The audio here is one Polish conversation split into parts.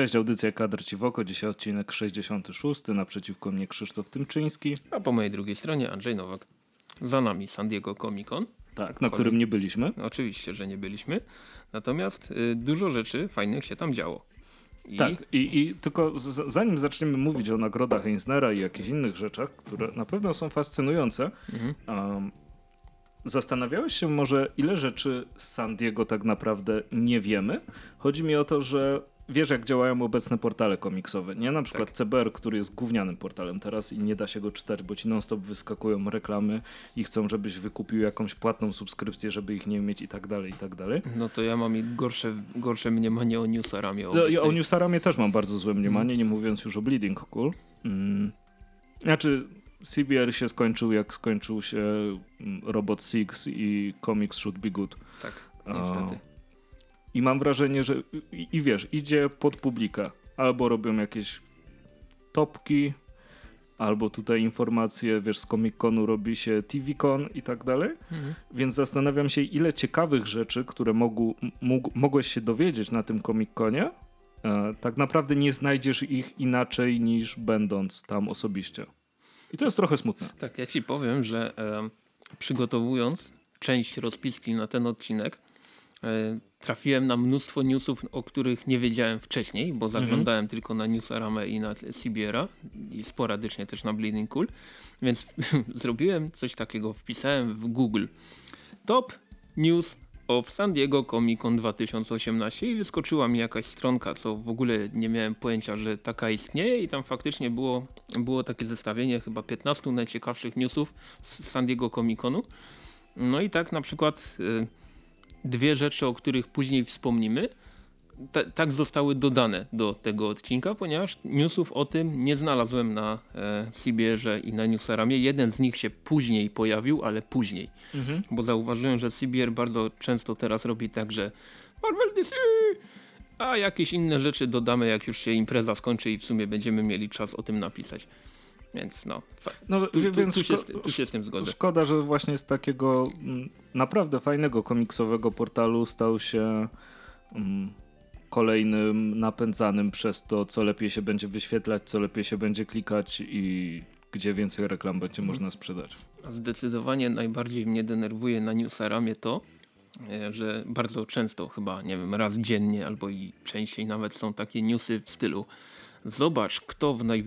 Cześć, audycja Kadr Ci w oko, dzisiaj odcinek 66, naprzeciwko mnie Krzysztof Tymczyński. A po mojej drugiej stronie Andrzej Nowak. Za nami San Diego Comic Con. Tak, na którym nie byliśmy. Oczywiście, że nie byliśmy. Natomiast y, dużo rzeczy fajnych się tam działo. I... Tak, i, i tylko z, zanim zaczniemy mówić o nagrodach Eisnera i jakichś innych rzeczach, które na pewno są fascynujące, mhm. um, zastanawiałeś się może, ile rzeczy z San Diego tak naprawdę nie wiemy? Chodzi mi o to, że wiesz jak działają obecne portale komiksowe, nie? Na przykład tak. CBR, który jest gównianym portalem teraz i nie da się go czytać, bo ci non-stop wyskakują reklamy i chcą, żebyś wykupił jakąś płatną subskrypcję, żeby ich nie mieć i tak dalej, i tak dalej. No to ja mam gorsze, gorsze mniemanie o Newsaramie. No, ja o Newsaramie też mam bardzo złe mniemanie, nie mówiąc już o Bleeding Cool. Mm. Znaczy, CBR się skończył jak skończył się mm, Robot Six i Comics Should Be Good. Tak, niestety. I mam wrażenie, że i, i wiesz, idzie pod publikę. Albo robią jakieś topki, albo tutaj informacje, wiesz, z Comic-Conu robi się TV-Con i tak dalej. Mhm. Więc zastanawiam się, ile ciekawych rzeczy, które mogu, mógł, mogłeś się dowiedzieć na tym Comic-Conie, e, tak naprawdę nie znajdziesz ich inaczej niż będąc tam osobiście. I to jest trochę smutne. Tak, ja ci powiem, że e, przygotowując część rozpiski na ten odcinek, e, trafiłem na mnóstwo newsów, o których nie wiedziałem wcześniej, bo mhm. zaglądałem tylko na Newsaramę i na CBR i sporadycznie też na Bleeding Cool, więc zrobiłem coś takiego, wpisałem w Google Top News of San Diego Comic Con 2018 i wyskoczyła mi jakaś stronka, co w ogóle nie miałem pojęcia, że taka istnieje i tam faktycznie było, było takie zestawienie chyba 15 najciekawszych newsów z San Diego Comic Conu. No i tak na przykład... Yy, dwie rzeczy, o których później wspomnimy, tak zostały dodane do tego odcinka, ponieważ newsów o tym nie znalazłem na e, CBR i na Newsaramie. Jeden z nich się później pojawił, ale później. Mhm. Bo zauważyłem, że CBR bardzo często teraz robi tak, że Marvel DC, a jakieś inne rzeczy dodamy jak już się impreza skończy i w sumie będziemy mieli czas o tym napisać. Więc no, no tu, tu, więc tu, się, tu się z tym zgodzę. Szkoda, że właśnie z takiego mm, naprawdę fajnego komiksowego portalu stał się um, kolejnym napędzanym przez to, co lepiej się będzie wyświetlać, co lepiej się będzie klikać i gdzie więcej reklam będzie można sprzedać. A zdecydowanie najbardziej mnie denerwuje na Newsaramie to, e, że bardzo często, chyba nie wiem, raz dziennie albo i częściej nawet są takie newsy w stylu Zobacz, kto w naj...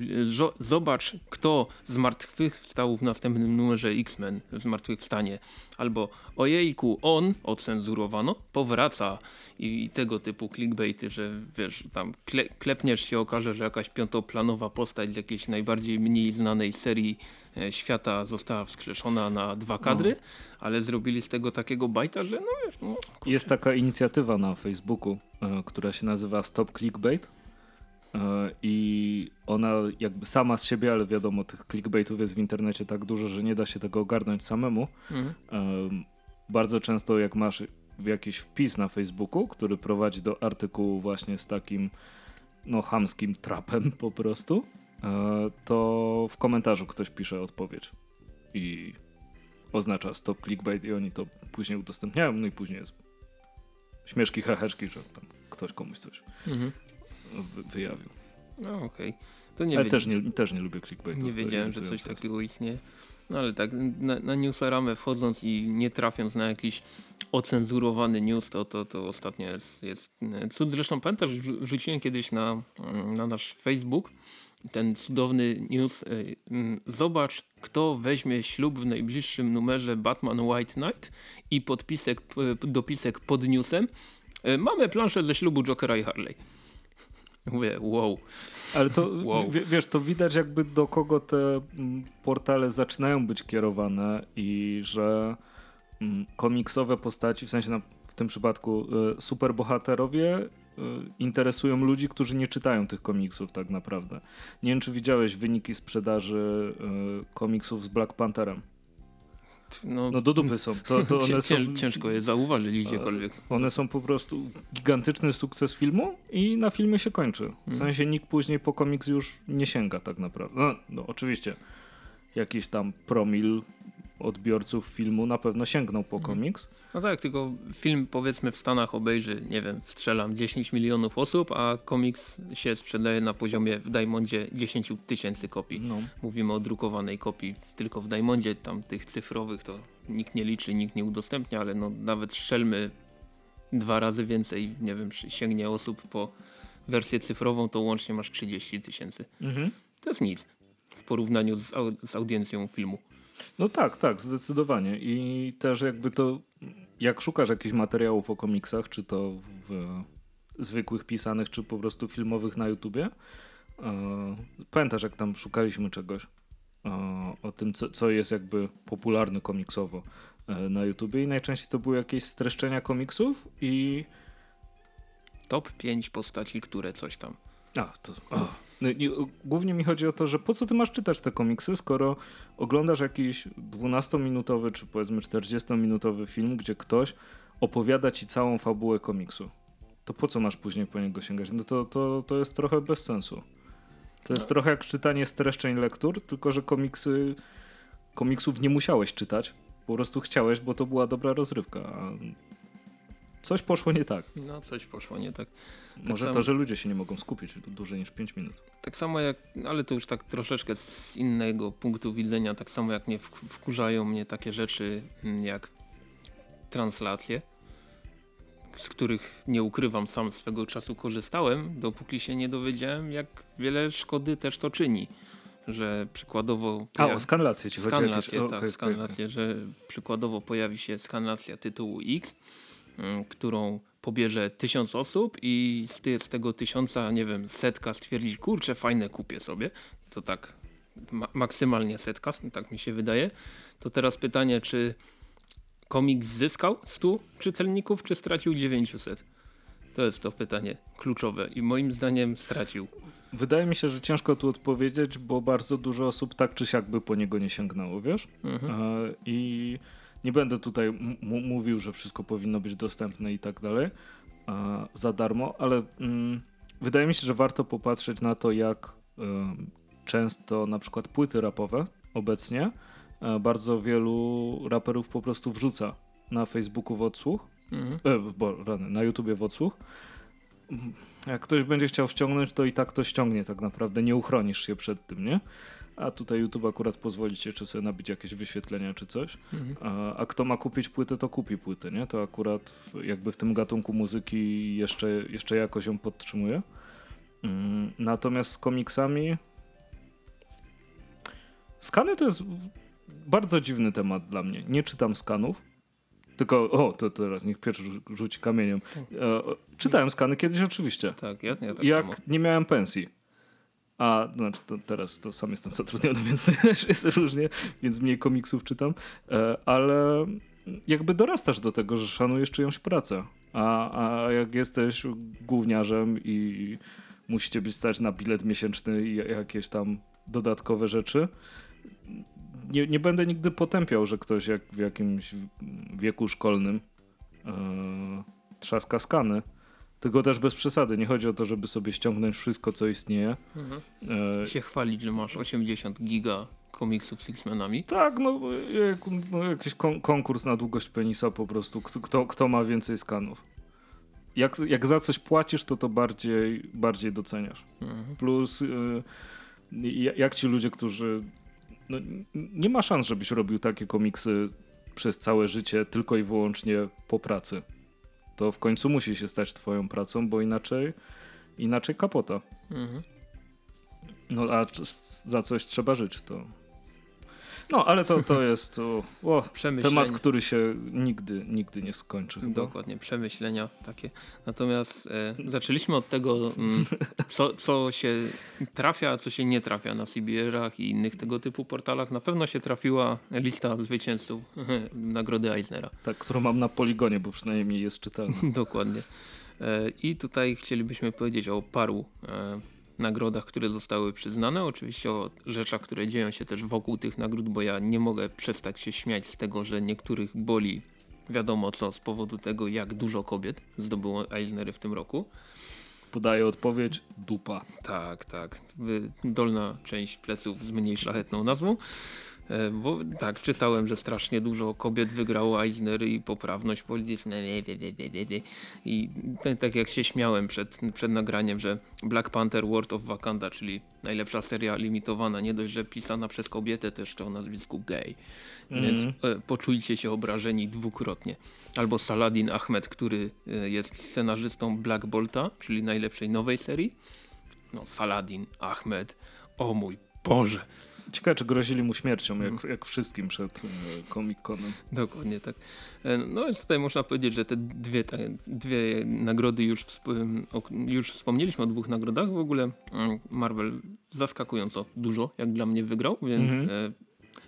Zobacz, kto zmartwychwstał w następnym numerze X-Men w zmartwychwstanie. Albo ojejku, on, ocenzurowano, powraca. I, I, tego typu clickbaity, że wiesz, tam kle, klepniesz się, okaże, że jakaś piątoplanowa postać z jakiejś najbardziej mniej znanej serii e, świata została wskrzeszona na dwa kadry, no. ale zrobili z tego takiego bajta, że no wiesz... No, Jest taka inicjatywa na Facebooku, e, która się nazywa Stop Clickbait i ona jakby sama z siebie, ale wiadomo, tych clickbaitów jest w internecie tak dużo, że nie da się tego ogarnąć samemu. Mhm. Bardzo często jak masz jakiś wpis na Facebooku, który prowadzi do artykułu właśnie z takim no hamskim trapem po prostu, e, to w komentarzu ktoś pisze odpowiedź i oznacza stop clickbait i oni to później udostępniają, no i później jest śmieszki, heheszki, że tam ktoś komuś coś mhm wyjawił. No okej. Okay. Ale też nie, też nie lubię clickbaitu. Nie wiedziałem, że coś takiego istnieje. No ale tak, na, na Newsaramę wchodząc i nie trafiąc na jakiś ocenzurowany news, to, to, to ostatnio jest, jest cud. Zresztą pamiętasz, wrzuciłem kiedyś na, na nasz Facebook ten cudowny news. E, zobacz, kto weźmie ślub w najbliższym numerze Batman White Knight i podpisek, dopisek pod newsem. E, mamy planszę ze ślubu Jokera i Harley. Mówię, wow. Ale to, wow. wiesz, to widać jakby do kogo te mm, portale zaczynają być kierowane i że mm, komiksowe postaci, w sensie na, w tym przypadku y, superbohaterowie y, interesują ludzi, którzy nie czytają tych komiksów tak naprawdę. Nie wiem, czy widziałeś wyniki sprzedaży y, komiksów z Black Pantherem. No, no do dupy są. To, to one są. Ciężko je zauważyć gdziekolwiek. One są po prostu gigantyczny sukces filmu i na filmie się kończy. W hmm. sensie nikt później po komiks już nie sięga tak naprawdę. No, no oczywiście jakiś tam promil odbiorców filmu na pewno sięgną po Mhm. komiks. No tak, tylko film powiedzmy w Stanach obejrzy, nie wiem, strzelam 10 milionów osób, a komiks się sprzedaje na poziomie w Diamondzie 10 tysięcy kopii. No. Mówimy o drukowanej kopii tylko w Diamondzie, tam tych cyfrowych to nikt nie liczy, nikt nie udostępnia, ale no nawet strzelmy dwa razy więcej, nie wiem, sięgnie osób po wersję cyfrową, to łącznie masz 30 tysięcy. Mhm. To jest nic w porównaniu z, z audiencją filmu. No tak, tak, zdecydowanie. I też jakby to, jak szukasz jakichś materiałów o komiksach, czy to w zwykłych pisanych, czy po prostu filmowych na YouTubie, e, pamiętasz jak tam szukaliśmy czegoś e, o tym, co, co jest jakby popularne komiksowo e, na YouTubie i najczęściej to były jakieś streszczenia komiksów i Top 5 postaci, które coś tam. A, to. O. No, głównie mi chodzi o to, że po co ty masz czytać te komiksy, skoro oglądasz jakiś 12-minutowy czy powiedzmy 40-minutowy film, gdzie ktoś opowiada ci całą fabułę komiksu. To po co masz później po niego sięgać? No to, to, to jest trochę bez sensu. To jest No. trochę jak czytanie streszczeń lektur, tylko że komiksy, komiksów nie musiałeś czytać. Po prostu chciałeś, bo to była dobra rozrywka. A coś poszło nie tak. No coś poszło nie tak. Może samo- to, że ludzie się nie mogą skupić dłużej niż 5 minut. Tak samo jak, ale to już tak troszeczkę z innego punktu widzenia, tak samo jak mnie wk- wkurzają mnie takie rzeczy mm, jak translacje, z których nie ukrywam, sam swego czasu korzystałem, dopóki się nie dowiedziałem, jak wiele szkody też to czyni. Że przykładowo. A, pojawi- o skanlację ci chodzi. Skanlację, jakieś- o, tak, okej, skanlację, że przykładowo pojawi się skanlacja tytułu X, którą pobierze tysiąc osób i z, ty, z tego tysiąca, nie wiem, setka stwierdzi, kurczę, fajne kupię sobie. To tak ma maksymalnie setka, tak mi się wydaje. To teraz pytanie, czy komiks zyskał 100 czytelników, czy stracił 900? To jest to pytanie kluczowe i moim zdaniem stracił. Wydaje mi się, że ciężko tu odpowiedzieć, bo bardzo dużo osób tak czy siak by po niego nie sięgnęło, wiesz? Mhm. E, I nie będę tutaj mówił, że wszystko powinno być dostępne i tak dalej e, za darmo, ale mm, wydaje mi się, że warto popatrzeć na to, jak em, często na przykład płyty rapowe obecnie e, bardzo wielu raperów po prostu wrzuca na Facebooku w odsłuch Mhm. E, bo rany, na YouTubie w odsłuch. Mm, Jak ktoś będzie chciał ściągnąć, to i tak to ściągnie tak naprawdę. Nie uchronisz się przed tym, nie? A tutaj YouTube akurat pozwoli ci czy sobie nabić jakieś wyświetlenia czy coś. Mhm. A, a kto ma kupić płytę, to kupi płytę, nie? To akurat w, jakby w tym gatunku muzyki jeszcze, jeszcze jakoś ją podtrzymuje. Mm, natomiast z komiksami skany to jest bardzo dziwny temat dla mnie. Nie czytam skanów. Tylko, o, to teraz niech pierwszy rzu- rzuci kamieniem. E, o, czytałem skany kiedyś oczywiście. Tak, ja, ja tak jak samo. nie miałem pensji. A znaczy to teraz to sam jestem zatrudniony, więc też jest różnie, więc mniej komiksów czytam, e, ale jakby dorastasz do tego, że szanujesz czyjąś pracę. A, a jak jesteś gówniarzem i musicie być stać na bilet miesięczny i jakieś tam dodatkowe rzeczy, nie, nie będę nigdy potępiał, że ktoś jak w jakimś wieku szkolnym e, trzaska skany. Tylko też bez przesady. Nie chodzi o to, żeby sobie ściągnąć wszystko, co istnieje. Mhm. E, się chwalić, że masz 80 giga komiksów z X-Menami. tak, no, jak, no jakiś kon konkurs na długość penisa po prostu. Kto, kto, ma więcej skanów. Jak, jak za coś płacisz, to to bardziej, bardziej doceniasz. Mhm. Plus y, ja- jak ci ludzie, którzy... No, nie ma szans, żebyś robił takie komiksy przez całe życie tylko i wyłącznie po pracy. To w końcu musi się stać twoją pracą, bo inaczej, inaczej kapota. Mhm. No a za coś trzeba żyć, to... No, ale to, to jest o, o, temat, który się nigdy, nigdy nie skończy. Chyba. Dokładnie, przemyślenia takie. Natomiast e, zaczęliśmy od tego, mm, co, co się trafia, a co się nie trafia na CBR-ach i innych tego typu portalach. Na pewno się trafiła lista zwycięzców nagrody Eisnera. Tak, którą mam na poligonie, bo przynajmniej jest czytelna. Dokładnie. E, I tutaj chcielibyśmy powiedzieć o paru e, nagrodach, które zostały przyznane. Oczywiście o rzeczach, które dzieją się też wokół tych nagród, bo ja nie mogę przestać się śmiać z tego, że niektórych boli wiadomo co z powodu tego, jak dużo kobiet zdobyło Eisnery w tym roku. Podaję odpowiedź, dupa. Tak, tak. Dolna część pleców z mniej szlachetną nazwą. E, bo tak, czytałem, że strasznie dużo kobiet wygrało Eisner i poprawność polityczna. I tak jak się śmiałem przed, przed nagraniem, że Black Panther World of Wakanda, czyli najlepsza seria limitowana, nie dość, że pisana przez kobietę, też to o nazwisku gay. Mm. Więc e, poczujcie się obrażeni dwukrotnie. Albo Saladin Ahmed, który e, jest scenarzystą Black Bolta, czyli najlepszej nowej serii. No, Saladin Ahmed, o mój Boże. Ciekawe, czy grozili mu śmiercią, jak, jak wszystkim przed e, Comic-Conem. Dokładnie tak. E, no więc tutaj można powiedzieć, że te dwie, te dwie nagrody już, już wspomnieliśmy o dwóch nagrodach. W ogóle mm, Marvel zaskakująco dużo, jak dla mnie wygrał, więc mhm.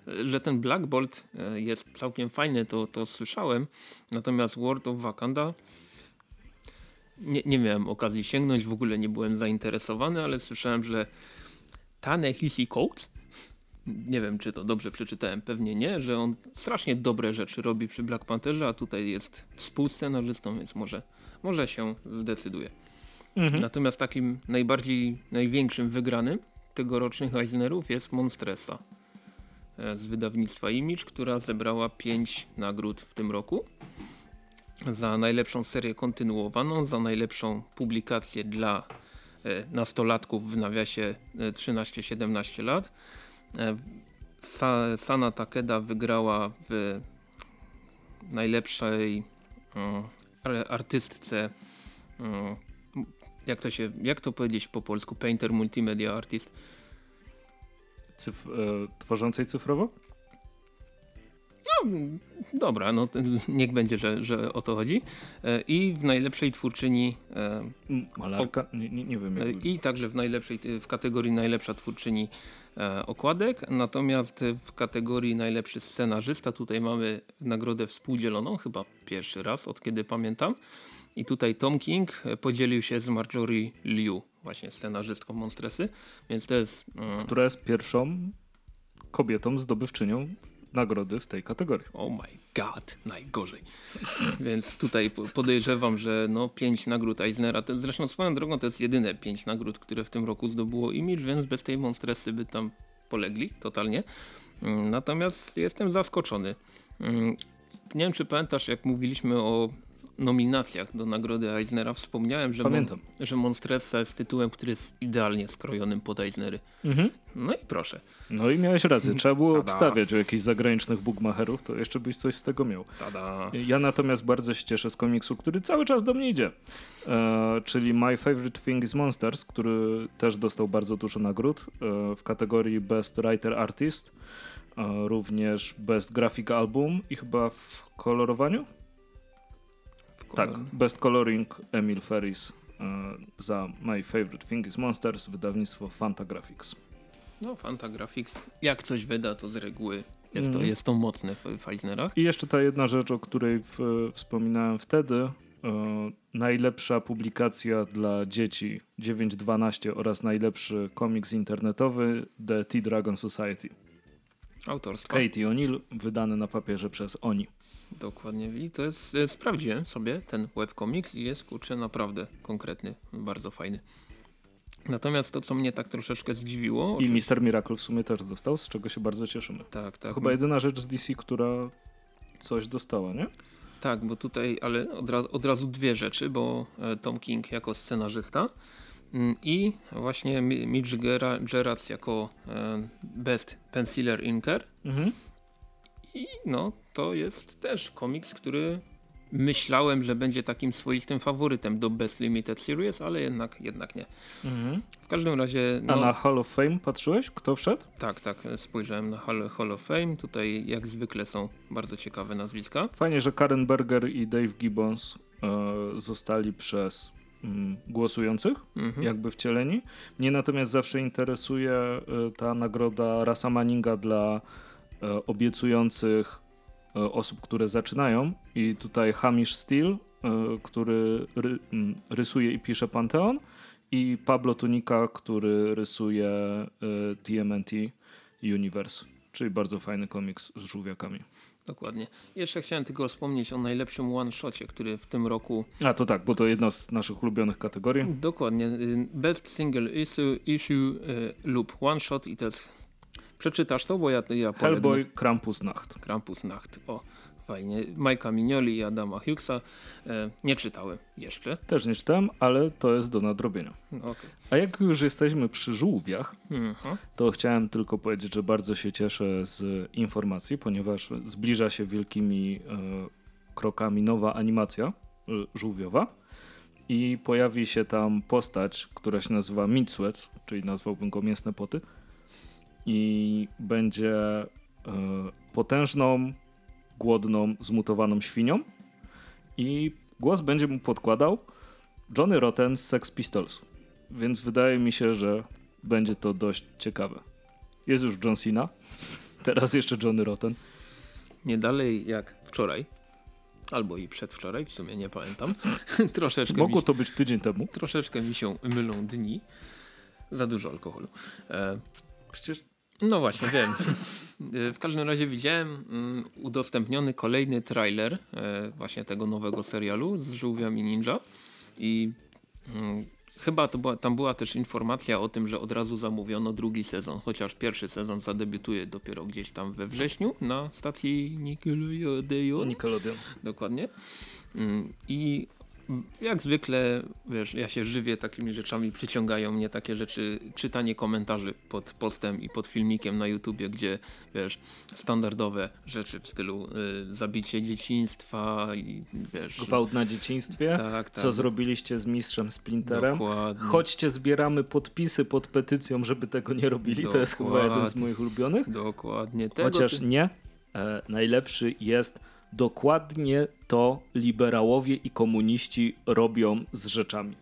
E, że ten Black Bolt jest całkiem fajny, to, to słyszałem. Natomiast World of Wakanda nie, nie miałem okazji sięgnąć, w ogóle nie byłem zainteresowany, ale słyszałem, że Tane Hisi Coates nie wiem czy to dobrze przeczytałem, pewnie nie, że on strasznie dobre rzeczy robi przy Black Pantherze, a tutaj jest współscenarzystą, więc może, może się zdecyduje. Mhm. Natomiast takim najbardziej, największym wygranym tegorocznych Eisnerów jest Monstresa e, z wydawnictwa Image, która zebrała pięć nagród w tym roku. Za najlepszą serię kontynuowaną, za najlepszą publikację dla nastolatków w nawiasie 13-17 e, lat, E, Sa Sana Takeda wygrała w najlepszej artystce jak to się, jak to powiedzieć po polsku, painter multimedia artist. Cyf e, tworzącej cyfrowo? No, dobra, no niech będzie, że, że o to chodzi. E, I w najlepszej twórczyni... E, Malarka? Nie, nie, nie wiem. Jak... I także w najlepszej, w kategorii najlepsza twórczyni E, okładek, natomiast w kategorii najlepszy scenarzysta tutaj mamy nagrodę współdzieloną, chyba pierwszy raz od kiedy pamiętam. I tutaj Tom King podzielił się z Marjorie Liu, właśnie scenarzystką Monstresy, więc to jest... Mm, Która jest pierwszą kobietą zdobywczynią nagrody w tej kategorii. Oh my god, najgorzej. Więc tutaj podejrzewam, że no pięć nagród Eisnera, to, zresztą swoją drogą to jest jedyne pięć nagród, które w tym roku zdobyło Image, więc bez tej Monstresy by tam polegli totalnie. Mm, natomiast jestem zaskoczony. Mm, nie wiem, czy pamiętasz, jak mówiliśmy o nominacjach do nagrody Eisnera wspomniałem, że, mon, że Monstressa jest tytułem, który jest idealnie skrojonym pod Eisnery. Mhm. No i proszę. No i miałeś rację, trzeba było Tada. obstawiać o jakichś zagranicznych bookmacherów, to jeszcze byś coś z tego miał. Tada. Ja natomiast bardzo się cieszę z komiksu, który cały czas do mnie idzie, e, czyli My Favorite Thing is Monsters, który też dostał bardzo dużo nagród e, w kategorii Best Writer Artist, e, również Best Graphic Album i chyba w kolorowaniu tak, Best Coloring Emil Ferris e, za My Favorite Thing is Monsters, wydawnictwo Fantagraphics. No, Fantagraphics, jak coś wyda, to z reguły jest, to, mm. jest to mocne w, w Eisnerach. I jeszcze ta jedna rzecz, o której w, wspominałem wtedy, e, najlepsza publikacja dla dzieci 9-12 oraz najlepszy komiks internetowy The T-Dragon Society. Autorska. Katie O'Neill, wydany na papierze przez Oni. Dokładnie. I to jest, e, sprawdziłem sobie ten webcomics i jest kurczę naprawdę konkretny, bardzo fajny. Natomiast to, co mnie tak troszeczkę zdziwiło... I Mister Miracle w sumie też dostał, z czego się bardzo cieszymy. Tak, tak. To chyba jedyna rzecz z DC, która coś dostała, nie? Tak, bo tutaj, ale od razu, od razu dwie rzeczy, bo e, Tom King jako scenarzysta i właśnie Mitch Gerac jako e, Best Penciler Inker. Mhm. I no, to jest też komiks, który myślałem, że będzie takim swoistym faworytem do Best Limited Series, ale jednak, jednak nie. Mhm. W każdym razie... No, A na Hall of Fame patrzyłeś? Kto wszedł? Tak, tak. Spojrzałem na Hall, Hall of Fame. Tutaj jak zwykle są bardzo ciekawe nazwiska. Fajnie, że Karen Berger i Dave Gibbons e, zostali przez mm, głosujących, mhm. jakby wcieleni. Mnie natomiast zawsze interesuje e, ta nagroda Rasa Manninga dla e, obiecujących E, osób, które zaczynają i tutaj Hamish Steel, który ry, rysuje i pisze Pantheon i Pablo Tunika, który rysuje TMNT Universe, czyli bardzo fajny komiks z żółwiakami. Dokładnie. Jeszcze chciałem tylko wspomnieć o najlepszym one-shocie, który w tym roku... A to tak, bo to jedna z naszych ulubionych kategorii. Dokładnie. Best Single Issue, issue lub One-Shot i to jest Przeczytasz to, bo ja, ja. Hellboy Krampusnacht. Krampusnacht. O, fajnie. Majka Minioli i Adama Hughesa. E, nie czytałem jeszcze. Też nie czytałem, ale to jest do nadrobienia. No, okay. A jak już jesteśmy przy żółwiach, Mhm. to chciałem tylko powiedzieć, że bardzo się cieszę z informacji, ponieważ zbliża się wielkimi e, krokami nowa animacja e, żółwiowa i pojawi się tam postać, która się nazywa Midsweats, czyli nazwałbym go Mięsne Poty i będzie e, potężną, głodną, zmutowaną świnią i głos będzie mu podkładał Johnny Rotten z Sex Pistols. Więc wydaje mi się, że będzie to dość ciekawe. Jest już John Cena, teraz jeszcze Johnny Rotten. Nie dalej jak wczoraj, albo i przedwczoraj, w sumie nie pamiętam. troszeczkę, Mogło mi, to być tydzień temu. troszeczkę mi się mylą dni. Za dużo alkoholu. E, Przecież no właśnie, wiem. W każdym razie widziałem mm, udostępniony kolejny trailer e, właśnie tego nowego serialu z żółwiami ninja i mm, chyba to była, tam była też informacja o tym, że od razu zamówiono drugi sezon, chociaż pierwszy sezon zadebiutuje dopiero gdzieś tam we wrześniu na stacji Nickelodeon. Nickelodeon. Dokładnie. Mm, I jak zwykle, wiesz, ja się żywię takimi rzeczami, przyciągają mnie takie rzeczy, czytanie komentarzy pod postem i pod filmikiem na YouTubie, gdzie, wiesz, standardowe rzeczy w stylu y, zabicie dzieciństwa i, wiesz... Gwałt na dzieciństwie. Tak, tak. Co zrobiliście z mistrzem Splinterem? Dokładnie. Chodźcie, zbieramy podpisy pod petycją, żeby tego nie robili. To jest chyba jeden z Dokładnie. moich ulubionych. Dokładnie. Tego Chociaż ty- nie. E, najlepszy jest dokładnie to liberałowie i komuniści robią z rzeczami.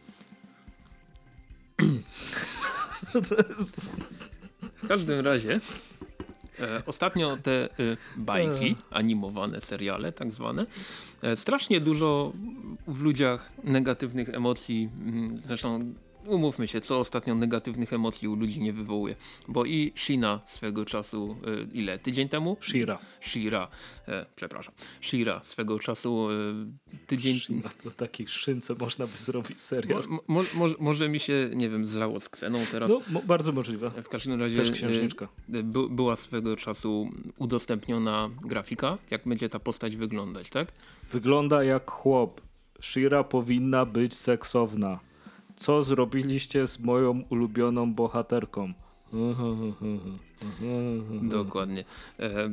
W każdym razie e, ostatnio te e, bajki, animowane seriale tak zwane, e, strasznie dużo w ludziach negatywnych emocji, mm, zresztą umówmy się, co ostatnio negatywnych emocji u ludzi nie wywołuje, bo i Shina swego czasu, e, ile, tydzień temu? Shira. Shira, e, przepraszam, Shira swego czasu e, tydzień... Na do takiej szynce można by zrobić serial. Mo, mo, mo, może mi się, nie wiem, zlało z kseną teraz. No, bardzo możliwe. W każdym razie Też e, księżniczka. e, by, była swego czasu udostępniona grafika, jak będzie ta postać wyglądać, tak? Wygląda jak chłop. Shira powinna być seksowna. Co zrobiliście z moją ulubioną bohaterką? Dokładnie. E, e,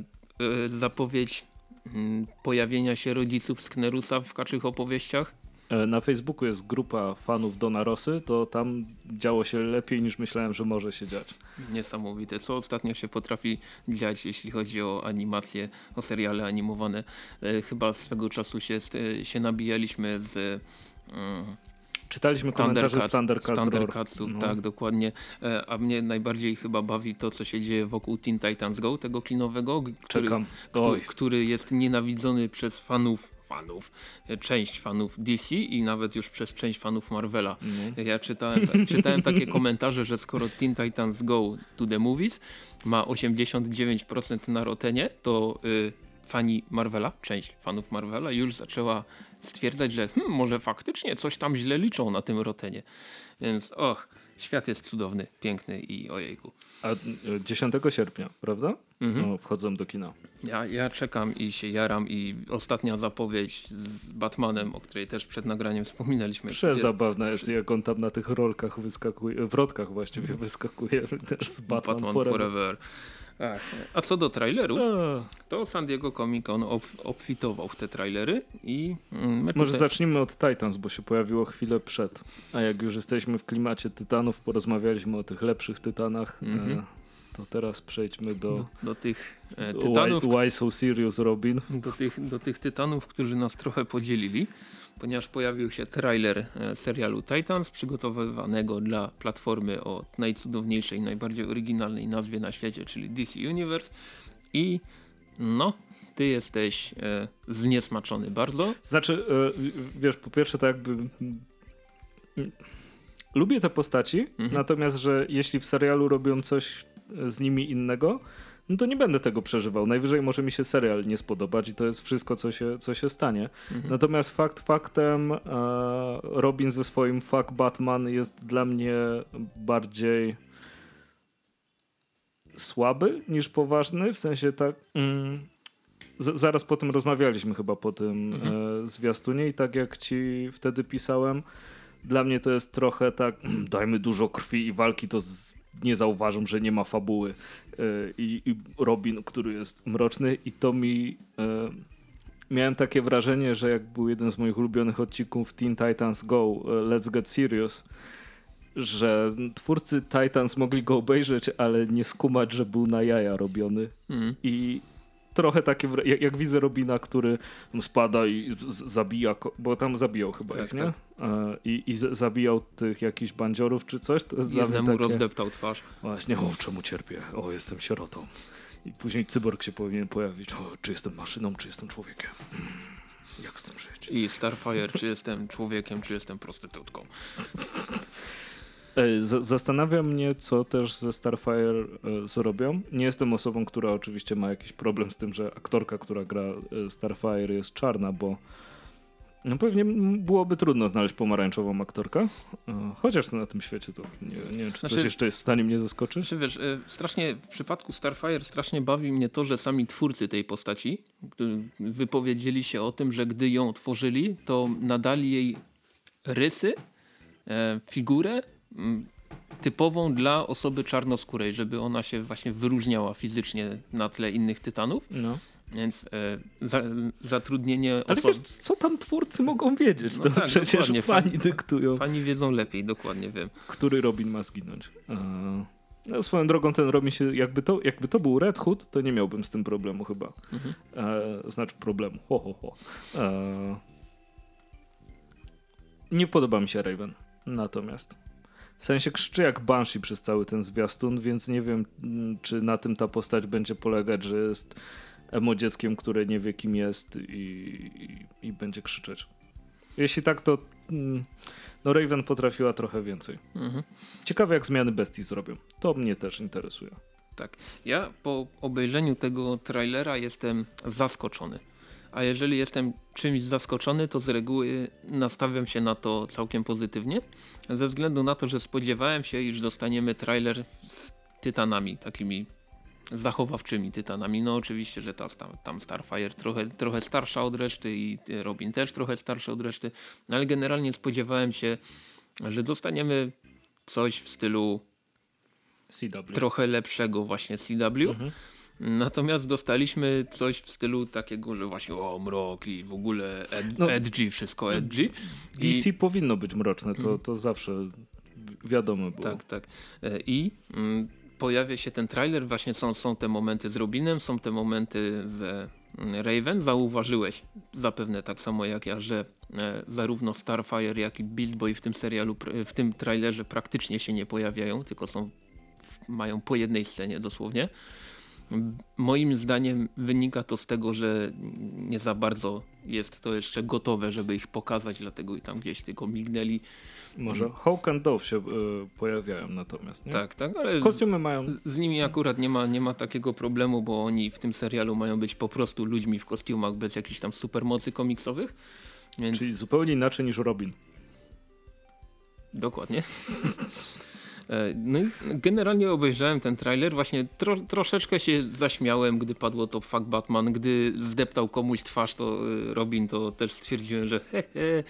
zapowiedź mm, pojawienia się rodziców Sknerusa w kaczych opowieściach. E, Na Facebooku jest grupa fanów Dona Rosy, to tam działo się lepiej niż myślałem, że może się dziać. Niesamowite. Co ostatnio się potrafi dziać, jeśli chodzi o animacje, o seriale animowane. Chyba swego czasu się, się nabijaliśmy z... Czytaliśmy komentarze Thundercats, No. tak, dokładnie. E, A mnie najbardziej chyba bawi to, co się dzieje wokół Teen Titans Go, tego klinowego, który, który jest nienawidzony przez fanów, fanów, e, część fanów DC i nawet już przez część fanów Marvela. No. Ja czytałem, czytałem takie komentarze, że skoro Teen Titans Go to the Movies ma 89% na Rotenie, to y, fani Marvela, część fanów Marvela już zaczęła stwierdzać, że hmm, może faktycznie coś tam źle liczą na tym Rotenie. Więc och, świat jest cudowny, piękny i ojejku. A e, 10 sierpnia, prawda? Mhm. No, wchodzą do kina. Ja, ja czekam i się jaram i ostatnia zapowiedź z Batmanem, o której też przed nagraniem wspominaliśmy. Przezabawna jest, jak on tam na tych rolkach wyskakuje, w rodkach właściwie wyskakuje też z Batman, Batman Forever. Forever. Ach, a co do trailerów, to San Diego Comic Con ob, obfitował w te trailery i mm, my Może tutaj- zacznijmy od Titans, bo się pojawiło chwilę przed. A jak już jesteśmy w klimacie Tytanów, porozmawialiśmy o tych lepszych Tytanach, Mhm. e, to teraz przejdźmy do, do, do tych e, tytanów, why, why So Serious Robin. do tych, do tych tytanów, którzy nas trochę podzielili, ponieważ pojawił się trailer e, serialu Titans, przygotowywanego dla platformy o najcudowniejszej, najbardziej oryginalnej nazwie na świecie, czyli DC Universe i no, ty jesteś e, zniesmaczony bardzo. Znaczy, e, wiesz, po pierwsze to jakby... Lubię te postaci, Mhm. natomiast, że jeśli w serialu robią coś z nimi innego, no to nie będę tego przeżywał. Najwyżej może mi się serial nie spodobać i to jest wszystko, co się, co się stanie. Mhm. Natomiast fakt faktem, e, Robin ze swoim Fuck Batman jest dla mnie bardziej słaby niż poważny, w sensie tak... Mm, zaraz po tym rozmawialiśmy chyba po tym Mhm. e, zwiastunie i tak jak ci wtedy pisałem, dla mnie to jest trochę tak, "Mm, dajmy dużo krwi i walki, to z, nie zauważą, że nie ma fabuły. E, I, I Robin, który jest mroczny i to mi... E, miałem takie wrażenie, że jak był jeden z moich ulubionych odcinków Teen Titans Go, e, Let's Get Serious, że twórcy Titans mogli go obejrzeć, ale nie skumać, że był na jaja robiony. Mhm. I trochę takie, jak, jak widzę Robina, który spada i zabija, bo tam zabijał chyba Tak, ich, nie? tak. E, I, I zabijał tych jakichś bandziorów czy coś, to jest Jednemu takie... rozdeptał twarz. Właśnie, o czemu cierpię? O, jestem sierotą. I później cyborg się powinien pojawić. O, czy jestem maszyną, czy jestem człowiekiem? Hmm, jak z tym żyć? I Starfire, czy jestem człowiekiem, czy jestem prostytutką. Zastanawia mnie, co też ze Starfire e, zrobią. Nie jestem osobą, która oczywiście ma jakiś problem z tym, że aktorka, która gra e, Starfire jest czarna, bo no pewnie byłoby trudno znaleźć pomarańczową aktorkę. E, Chociaż na tym świecie to nie, nie wiem, czy coś Znaczy- jeszcze jest w stanie mnie zaskoczyć. Czy wiesz, strasznie w przypadku Starfire strasznie bawi mnie to, że sami twórcy tej postaci wypowiedzieli się o tym, że gdy ją tworzyli, to nadali jej rysy, figurę typową dla osoby czarnoskórej, żeby ona się właśnie wyróżniała fizycznie na tle innych tytanów. No. Więc e, za, zatrudnienie Ale wiesz, co tam twórcy mogą wiedzieć? No to tak, przecież dokładnie. fani dyktują. Fani wiedzą lepiej, dokładnie wiem. który Robin ma zginąć. E, No, swoją drogą ten Robin się, jakby to, jakby to był Red Hood, to nie miałbym z tym problemu chyba. Mhm. E, znaczy problemu. Ho, ho, ho. E, nie podoba mi się Raven. Natomiast. W sensie krzyczy jak Banshee przez cały ten zwiastun, więc nie wiem, mm, czy na tym ta postać będzie polegać, że jest emo dzieckiem, które nie wie kim jest i, i, i będzie krzyczeć. Jeśli tak, to mm, no Raven potrafiła trochę więcej. Mhm. Ciekawe jak zmiany bestii zrobią. To mnie też interesuje. Tak. Ja po obejrzeniu tego trailera jestem zaskoczony. A jeżeli jestem czymś zaskoczony, to z reguły nastawiam się na to całkiem pozytywnie. Ze względu na to, że spodziewałem się, iż dostaniemy trailer z tytanami, takimi zachowawczymi tytanami. No oczywiście, że ta, tam, Starfire trochę, trochę starsza od reszty i Robin też trochę starsza od reszty. No ale generalnie spodziewałem się, że dostaniemy coś w stylu CW. trochę lepszego właśnie CW. Mhm. Natomiast dostaliśmy coś w stylu takiego, że właśnie o mrok i w ogóle ed No. edgy, wszystko edgy. DC powinno być mroczne, to, to zawsze wi- wiadomo było. Tak, tak. E, I mm, pojawia się ten trailer, właśnie są, są te momenty z Robinem, są te momenty z mm, Raven. Zauważyłeś zapewne tak samo jak ja, że e, zarówno Starfire, jak i Beast Boy w tym serialu, w tym trailerze praktycznie się nie pojawiają, tylko są, mają po jednej scenie dosłownie. Moim zdaniem wynika to z tego, że nie za bardzo jest to jeszcze gotowe, żeby ich pokazać, dlatego i tam gdzieś tylko mignęli. Może Hawk and Dove się y, pojawiają natomiast, nie? Tak, tak, ale Kostiumy mają... Z- Z nimi akurat nie ma, nie ma takiego problemu, bo oni w tym serialu mają być po prostu ludźmi w kostiumach bez jakichś tam supermocy komiksowych. Więc Czyli zupełnie inaczej niż Robin. dokładnie. E, No i generalnie obejrzałem ten trailer, właśnie tro, troszeczkę się zaśmiałem, gdy padło to fuck Batman, gdy zdeptał komuś twarz to e, Robin, to też stwierdziłem, że he, he.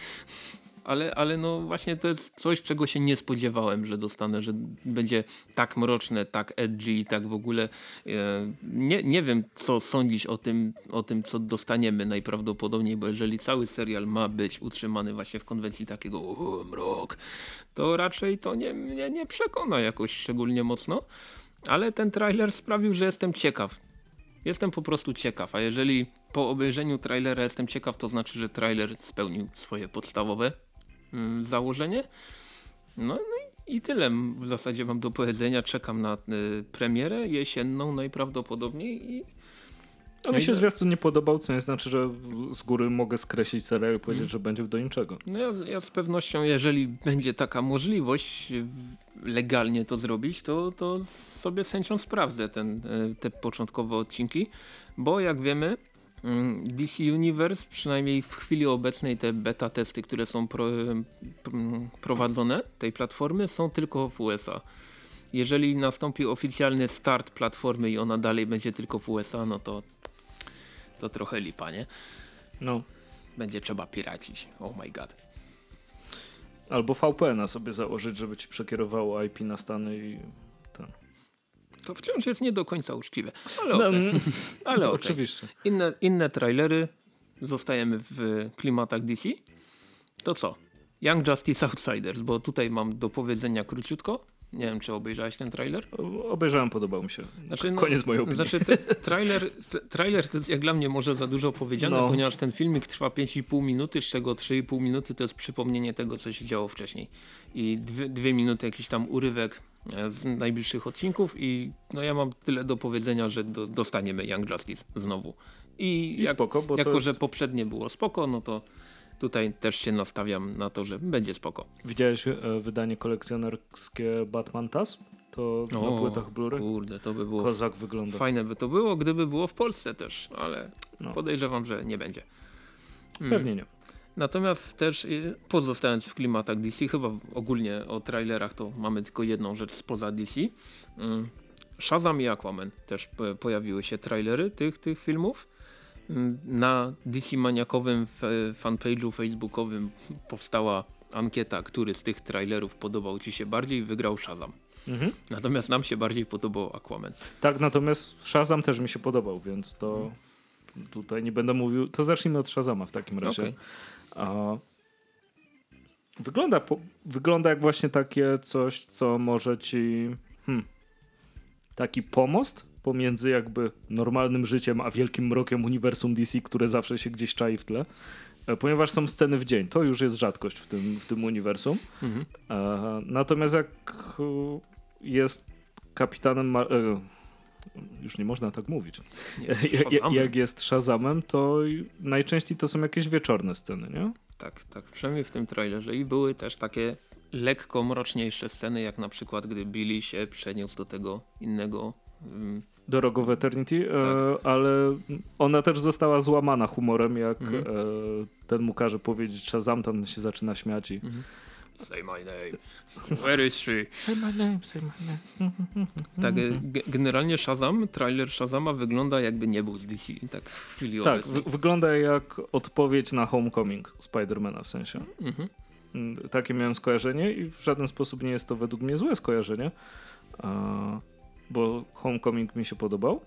Ale, ale no właśnie to jest coś, czego się nie spodziewałem, że dostanę, że będzie tak mroczne, tak edgy i tak w ogóle. E, nie, nie wiem, co sądzić o tym, o tym, co dostaniemy najprawdopodobniej, bo jeżeli cały serial ma być utrzymany właśnie w konwencji takiego o, mrok, to raczej to nie, mnie nie przekona jakoś szczególnie mocno. Ale ten trailer sprawił, że jestem ciekaw. Jestem po prostu ciekaw, a jeżeli po obejrzeniu trailera jestem ciekaw, to znaczy, że trailer spełnił swoje podstawowe założenie. No, no i, tyle w zasadzie mam do powiedzenia. Czekam na y, premierę jesienną najprawdopodobniej i A No mi i się zwiastun nie podobał, co nie znaczy, że z góry mogę skreślić serial i powiedzieć, Mm. że będzie do niczego. No ja, ja z pewnością, jeżeli będzie taka możliwość y, legalnie to zrobić, to, to sobie z chęcią sprawdzę ten, y, te początkowe odcinki, bo jak wiemy DC Universe, przynajmniej w chwili obecnej te beta testy, które są pro, mm, prowadzone tej platformy są tylko w USA. jeżeli nastąpi oficjalny start platformy i ona dalej będzie tylko w USA, no to to trochę lipa, nie? No. Będzie trzeba piracić. Oh my god. Albo VPN-a sobie założyć, żeby ci przekierowało IP na Stany i. To wciąż jest nie do końca uczciwe. Ale No, okej. mm, Ale okej. Oczywiście. Inne, inne trailery. Zostajemy w klimatach DC. To co? Young Justice Outsiders, bo tutaj mam do powiedzenia króciutko. Nie wiem, czy obejrzałeś ten trailer? Obejrzałem, podobał mi się. Znaczy, no, Koniec mojej opinii. Znaczy, trailer, trailer to jest jak dla mnie może za dużo powiedziane, No. ponieważ ten filmik trwa 5,5 minuty, z czego 3,5 minuty to jest przypomnienie tego, co się działo wcześniej. I dwie, minuty jakiś tam urywek z najbliższych odcinków i no ja mam tyle do powiedzenia, że do, dostaniemy Young Justice znowu. I, I jak, spoko, bo jako, to że jest... poprzednie było spoko, no to tutaj też się nastawiam na to, że będzie spoko. Widziałeś e, wydanie kolekcjonerskie Batman TAS? To na O, płytach Blu-ray? Kurde, to by było Kozak wygląda. fajne by to było, gdyby było w Polsce też, ale No. podejrzewam, że nie będzie. Mm. Pewnie nie. Natomiast też y, pozostając w klimatach DC, chyba ogólnie o trailerach to mamy tylko jedną rzecz spoza DC. Mm, Shazam i Aquaman też po- pojawiły się trailery tych, tych filmów. Mm, Na DC maniakowym fanpage'u facebookowym powstała ankieta, który z tych trailerów podobał Ci się bardziej, wygrał Shazam. Mhm. Natomiast nam się bardziej podobał Aquaman. Tak, natomiast Shazam też mi się podobał, więc to tutaj nie będę mówił. To zacznijmy od Shazama w takim razie. Okej. A, wygląda, po, wygląda jak właśnie takie coś, co może ci. Hmm, taki pomost pomiędzy jakby normalnym życiem a wielkim mrokiem uniwersum DC, które zawsze się gdzieś czai w tle. E, Ponieważ są sceny w dzień. To już jest rzadkość w tym, w tym uniwersum. Mhm. E, natomiast jak e, jest kapitanem. Ma- e, już nie można tak mówić. Jest Jak, jest Shazamem, to najczęściej to są jakieś wieczorne sceny, nie? Tak, tak, przynajmniej w tym trailerze. I były też takie lekko mroczniejsze sceny, jak na przykład gdy Billy się przeniósł do tego innego. mm, Do Rogue of Eternity, Tak. e, ale ona też została złamana humorem, jak Mhm. e, ten mu każe powiedzieć Shazam, tam się zaczyna śmiać i Say my name. Where is she? Say my name, say my name. Tak, ge- generalnie Shazam, trailer Shazama wygląda jakby nie był z DC, tak w chwili Tak, wygląda jak odpowiedź na Homecoming Spidermana w sensie. Mhm. Takie miałem skojarzenie i w żaden sposób nie jest to według mnie złe skojarzenie, bo Homecoming mi się podobał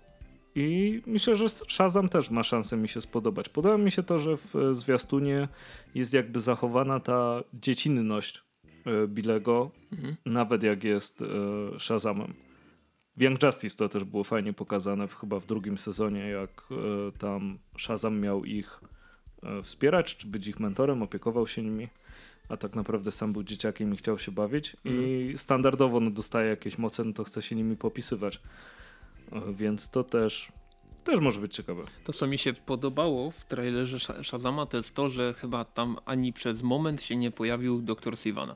i myślę, że Shazam też ma szansę mi się spodobać. Podoba mi się to, że w e, zwiastunie jest jakby zachowana ta dziecinność e, Billego, Mhm. nawet jak jest e, Shazamem. W Young Justice to też było fajnie pokazane w, chyba w drugim sezonie, jak tam Shazam miał ich wspierać, czy być ich mentorem, opiekował się nimi, a tak naprawdę sam był dzieciakiem i chciał się bawić. I standardowo no, dostaje jakieś moce, no to chce się nimi popisywać. Więc to też, też może być ciekawe. To, co mi się podobało w trailerze Sha- Shazama, to jest to, że chyba tam ani przez moment się nie pojawił doktor Sivana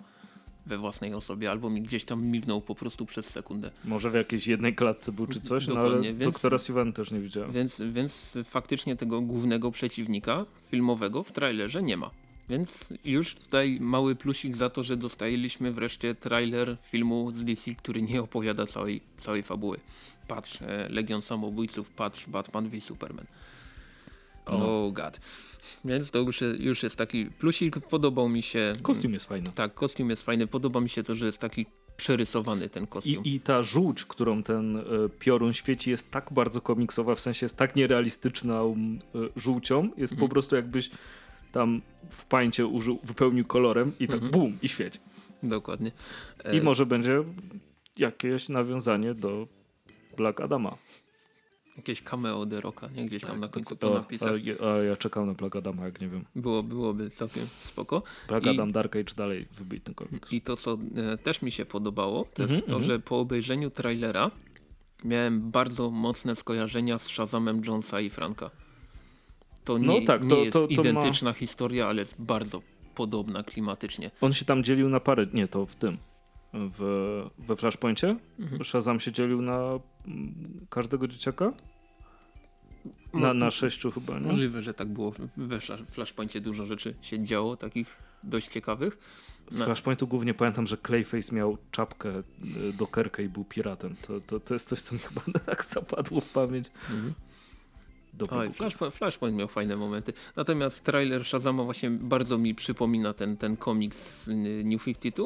we własnej osobie, albo mi gdzieś tam mignął po prostu przez sekundę. Może w jakiejś jednej klatce był czy coś, no ale Dokładnie, więc- doktora Sivan też nie widziałem. Więc, więc faktycznie tego głównego przeciwnika filmowego w trailerze nie ma. Więc już tutaj mały plusik za to, że dostaliśmy wreszcie trailer filmu z DC, który nie opowiada całej, całej fabuły. Patrz, e, Legion Samobójców, patrz, Batman v Superman. Oh No. god. Więc to już, już jest taki plusik. Podobał mi się... Kostium jest fajny. Tak, kostium jest fajny. Podoba mi się to, że jest taki przerysowany ten kostium. I, I ta żółć, którą ten e, piorun świeci, jest tak bardzo komiksowa, w sensie jest tak nierealistyczną e, żółcią, jest Mhm. po prostu jakbyś tam w pańcie użył, wypełnił kolorem i tak Mhm. bum i świeć. Dokładnie. I może będzie jakieś nawiązanie do Black Adama. Jakieś cameo The Rocka, nie? Gdzieś tam na końcu po napisach. a, ja- a ja czekam na Black Adama, jak nie wiem. Było, byłoby całkiem spoko. Black I- Adam Dark Age dalej wybitny komiks. I to, co e, też mi się podobało, to Mhm, jest to, mhm. że po obejrzeniu trailera miałem bardzo mocne skojarzenia z Shazamem Jonesa i Franka. To nie, No tak, nie to- jest to- to ma- identyczna historia, ale jest bardzo podobna klimatycznie. On się tam dzielił na parę, nie to w tym, w, we Flashpoincie. Mhm. Shazam się dzielił na mm, każdego dzieciaka? Na, na sześciu chyba, nie? Możliwe, że tak było. We Flash- Flashpoincie dużo rzeczy się działo, takich dość ciekawych. Z Flashpointu głównie pamiętam, że Clayface miał czapkę e, dokerkę i był piratem. To, to, to jest coś, co mi chyba tak zapadło w pamięć. Mhm. Oj, Flashpoint, Flashpoint miał fajne momenty. Natomiast trailer Shazama właśnie bardzo mi przypomina ten, ten komiks z New 52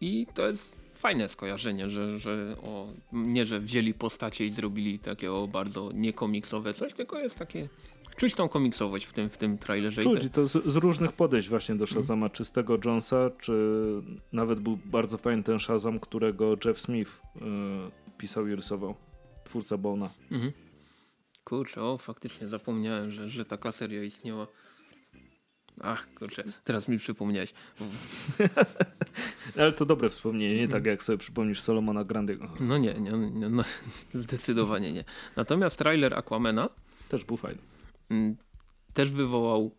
i to jest fajne skojarzenie, że, że o, nie, że wzięli postacie i zrobili takie o bardzo niekomiksowe coś, tylko jest takie czuć tą komiksowość w tym, w tym trailerze. Czuć, to z, z, różnych podejść właśnie do Shazama, czy z tego Jonesa, czy nawet był bardzo fajny ten Shazam, którego Jeff Smith y, pisał i rysował, twórca Bona. Mhm. Kurczę, o faktycznie zapomniałem, że, że taka seria istniała. Ach, kurczę, teraz mi przypomniałeś. Ale to dobre wspomnienie, nie tak jak sobie przypomnisz Solomona Grandego. No nie, nie, nie no, zdecydowanie nie. Natomiast trailer Aquamena też był fajny. Mm, też wywołał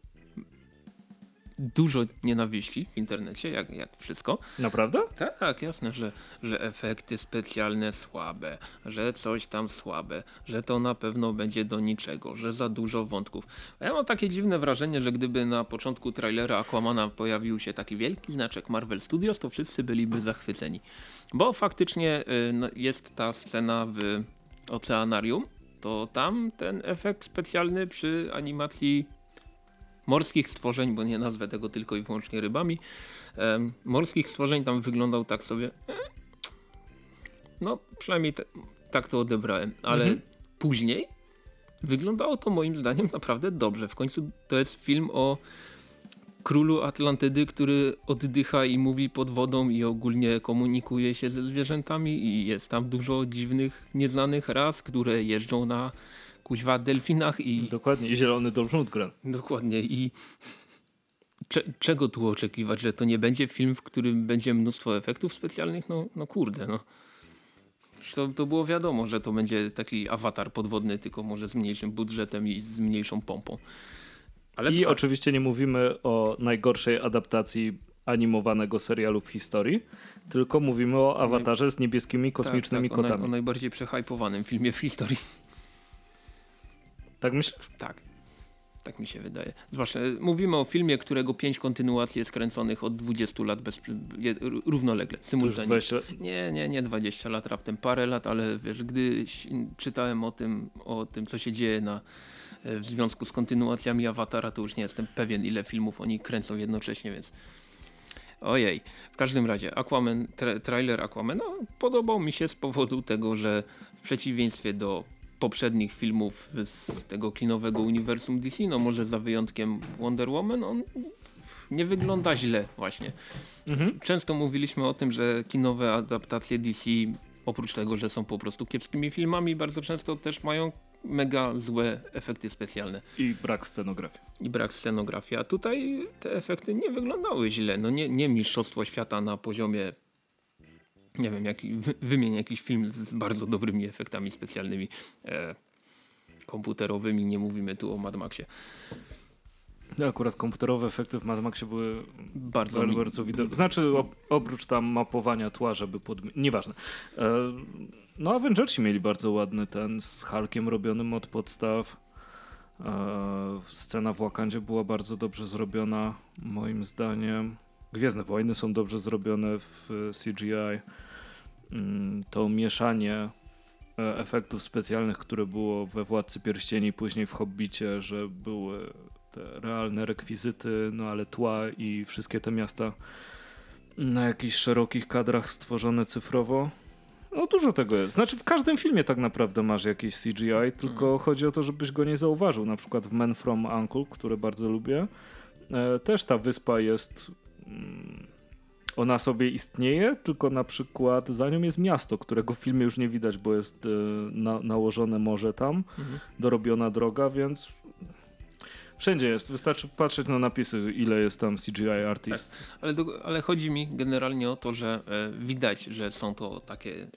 dużo nienawiści w internecie, jak, jak wszystko. Naprawdę? Tak, jasne, że, że efekty specjalne słabe, że coś tam słabe, że to na pewno będzie do niczego, że za dużo wątków. A ja mam takie dziwne wrażenie, że gdyby na początku trailera Aquamana pojawił się taki wielki znaczek Marvel Studios, to wszyscy byliby zachwyceni. Bo faktycznie y, no, jest ta scena w Oceanarium, to tam ten efekt specjalny przy animacji morskich stworzeń, bo nie nazwę tego tylko i wyłącznie rybami, morskich stworzeń tam wyglądał tak sobie. No, przynajmniej te, tak to odebrałem, ale mhm. później wyglądało to moim zdaniem naprawdę dobrze. W końcu to jest film o królu Atlantydy, który oddycha i mówi pod wodą i ogólnie komunikuje się ze zwierzętami i jest tam dużo dziwnych, nieznanych ras, które jeżdżą na kuźwa delfinach i... Dokładnie, i zielony Dolph. Dokładnie i cze czego tu oczekiwać, że to nie będzie film, w którym będzie mnóstwo efektów specjalnych? No, no kurde, no. To, to było wiadomo, że to będzie taki awatar podwodny, tylko może z mniejszym budżetem i z mniejszą pompą. Ale I oczywiście nie mówimy o najgorszej adaptacji animowanego serialu w historii, tylko mówimy o awatarze z niebieskimi kosmicznymi tak, tak, kotami. O, naj, o najbardziej przehypowanym filmie w historii. Tak myślisz? Tak. Tak mi się wydaje. Zwłaszcza e, mówimy o filmie, którego pięć kontynuacji jest kręconych od 20 lat bez, równolegle, symultanicznie. 20... Nie, nie, nie 20 lat, raptem parę lat, ale wiesz, gdy czytałem o tym, o tym co się dzieje na, e, w związku z kontynuacjami Awatara, to już nie jestem pewien, ile filmów oni kręcą jednocześnie, więc ojej. W każdym razie, Aquaman, tra trailer Aquamana podobał mi się z powodu tego, że w przeciwieństwie do poprzednich filmów z tego klinowego uniwersum DC, no może za wyjątkiem Wonder Woman, on nie wygląda źle właśnie. Mhm. Często mówiliśmy o tym, że kinowe adaptacje DC oprócz tego, że są po prostu kiepskimi filmami, bardzo często też mają mega złe efekty specjalne. I brak scenografii. I brak scenografii. A tutaj te efekty nie wyglądały źle. No nie, nie mistrzostwo świata na poziomie nie wiem, jaki, wymień jakiś film z bardzo dobrymi efektami specjalnymi e, komputerowymi, nie mówimy tu o Mad Maxie. No, akurat komputerowe efekty w Mad Maxie były bardzo, bardzo, bardzo widoczne. Znaczy oprócz tam mapowania tła, żeby pod... Nieważne. E, no Avengersi mieli bardzo ładny ten z Hulkiem robionym od podstaw. E, scena w Wakandzie była bardzo dobrze zrobiona moim zdaniem. Gwiezdne Wojny są dobrze zrobione w CGI. Mm, to mieszanie e, efektów specjalnych, które było we Władcy Pierścieni, później w Hobbicie, że były te realne rekwizyty, no ale tła i wszystkie te miasta na jakichś szerokich kadrach stworzone cyfrowo. No dużo tego jest. Znaczy w każdym filmie tak naprawdę masz jakieś CGI, tylko mhm. chodzi o to, żebyś go nie zauważył. Na przykład w Men from Uncle, które bardzo lubię, e, też ta wyspa jest... Ona sobie istnieje, tylko na przykład za nią jest miasto, którego w filmie już nie widać, bo jest e, na, nałożone morze tam, mhm. dorobiona droga, więc wszędzie jest. Wystarczy patrzeć na napisy, ile jest tam CGI artist. Tak. Ale, do, ale chodzi mi generalnie o to, że e, widać, że są to takie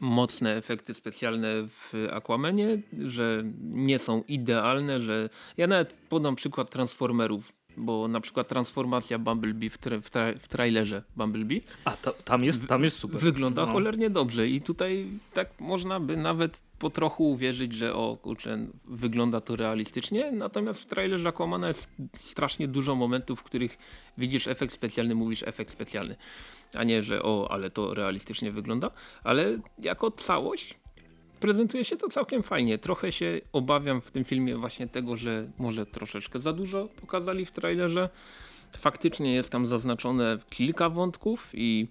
mocne efekty specjalne w Aquamanie, że nie są idealne, że ja nawet podam przykład Transformerów bo na przykład transformacja Bumblebee w, tra w, tra w trailerze Bumblebee A ta, tam, jest, tam jest super. wygląda No. cholernie dobrze i tutaj tak można by nawet po trochu uwierzyć, że o kurczę, wygląda to realistycznie, natomiast w trailerze Aquamana jest strasznie dużo momentów, w których widzisz efekt specjalny, mówisz efekt specjalny, a nie, że o, ale to realistycznie wygląda, ale jako całość prezentuje się to całkiem fajnie. Trochę się obawiam w tym filmie właśnie tego, że może troszeczkę za dużo pokazali w trailerze. Faktycznie jest tam zaznaczone kilka wątków i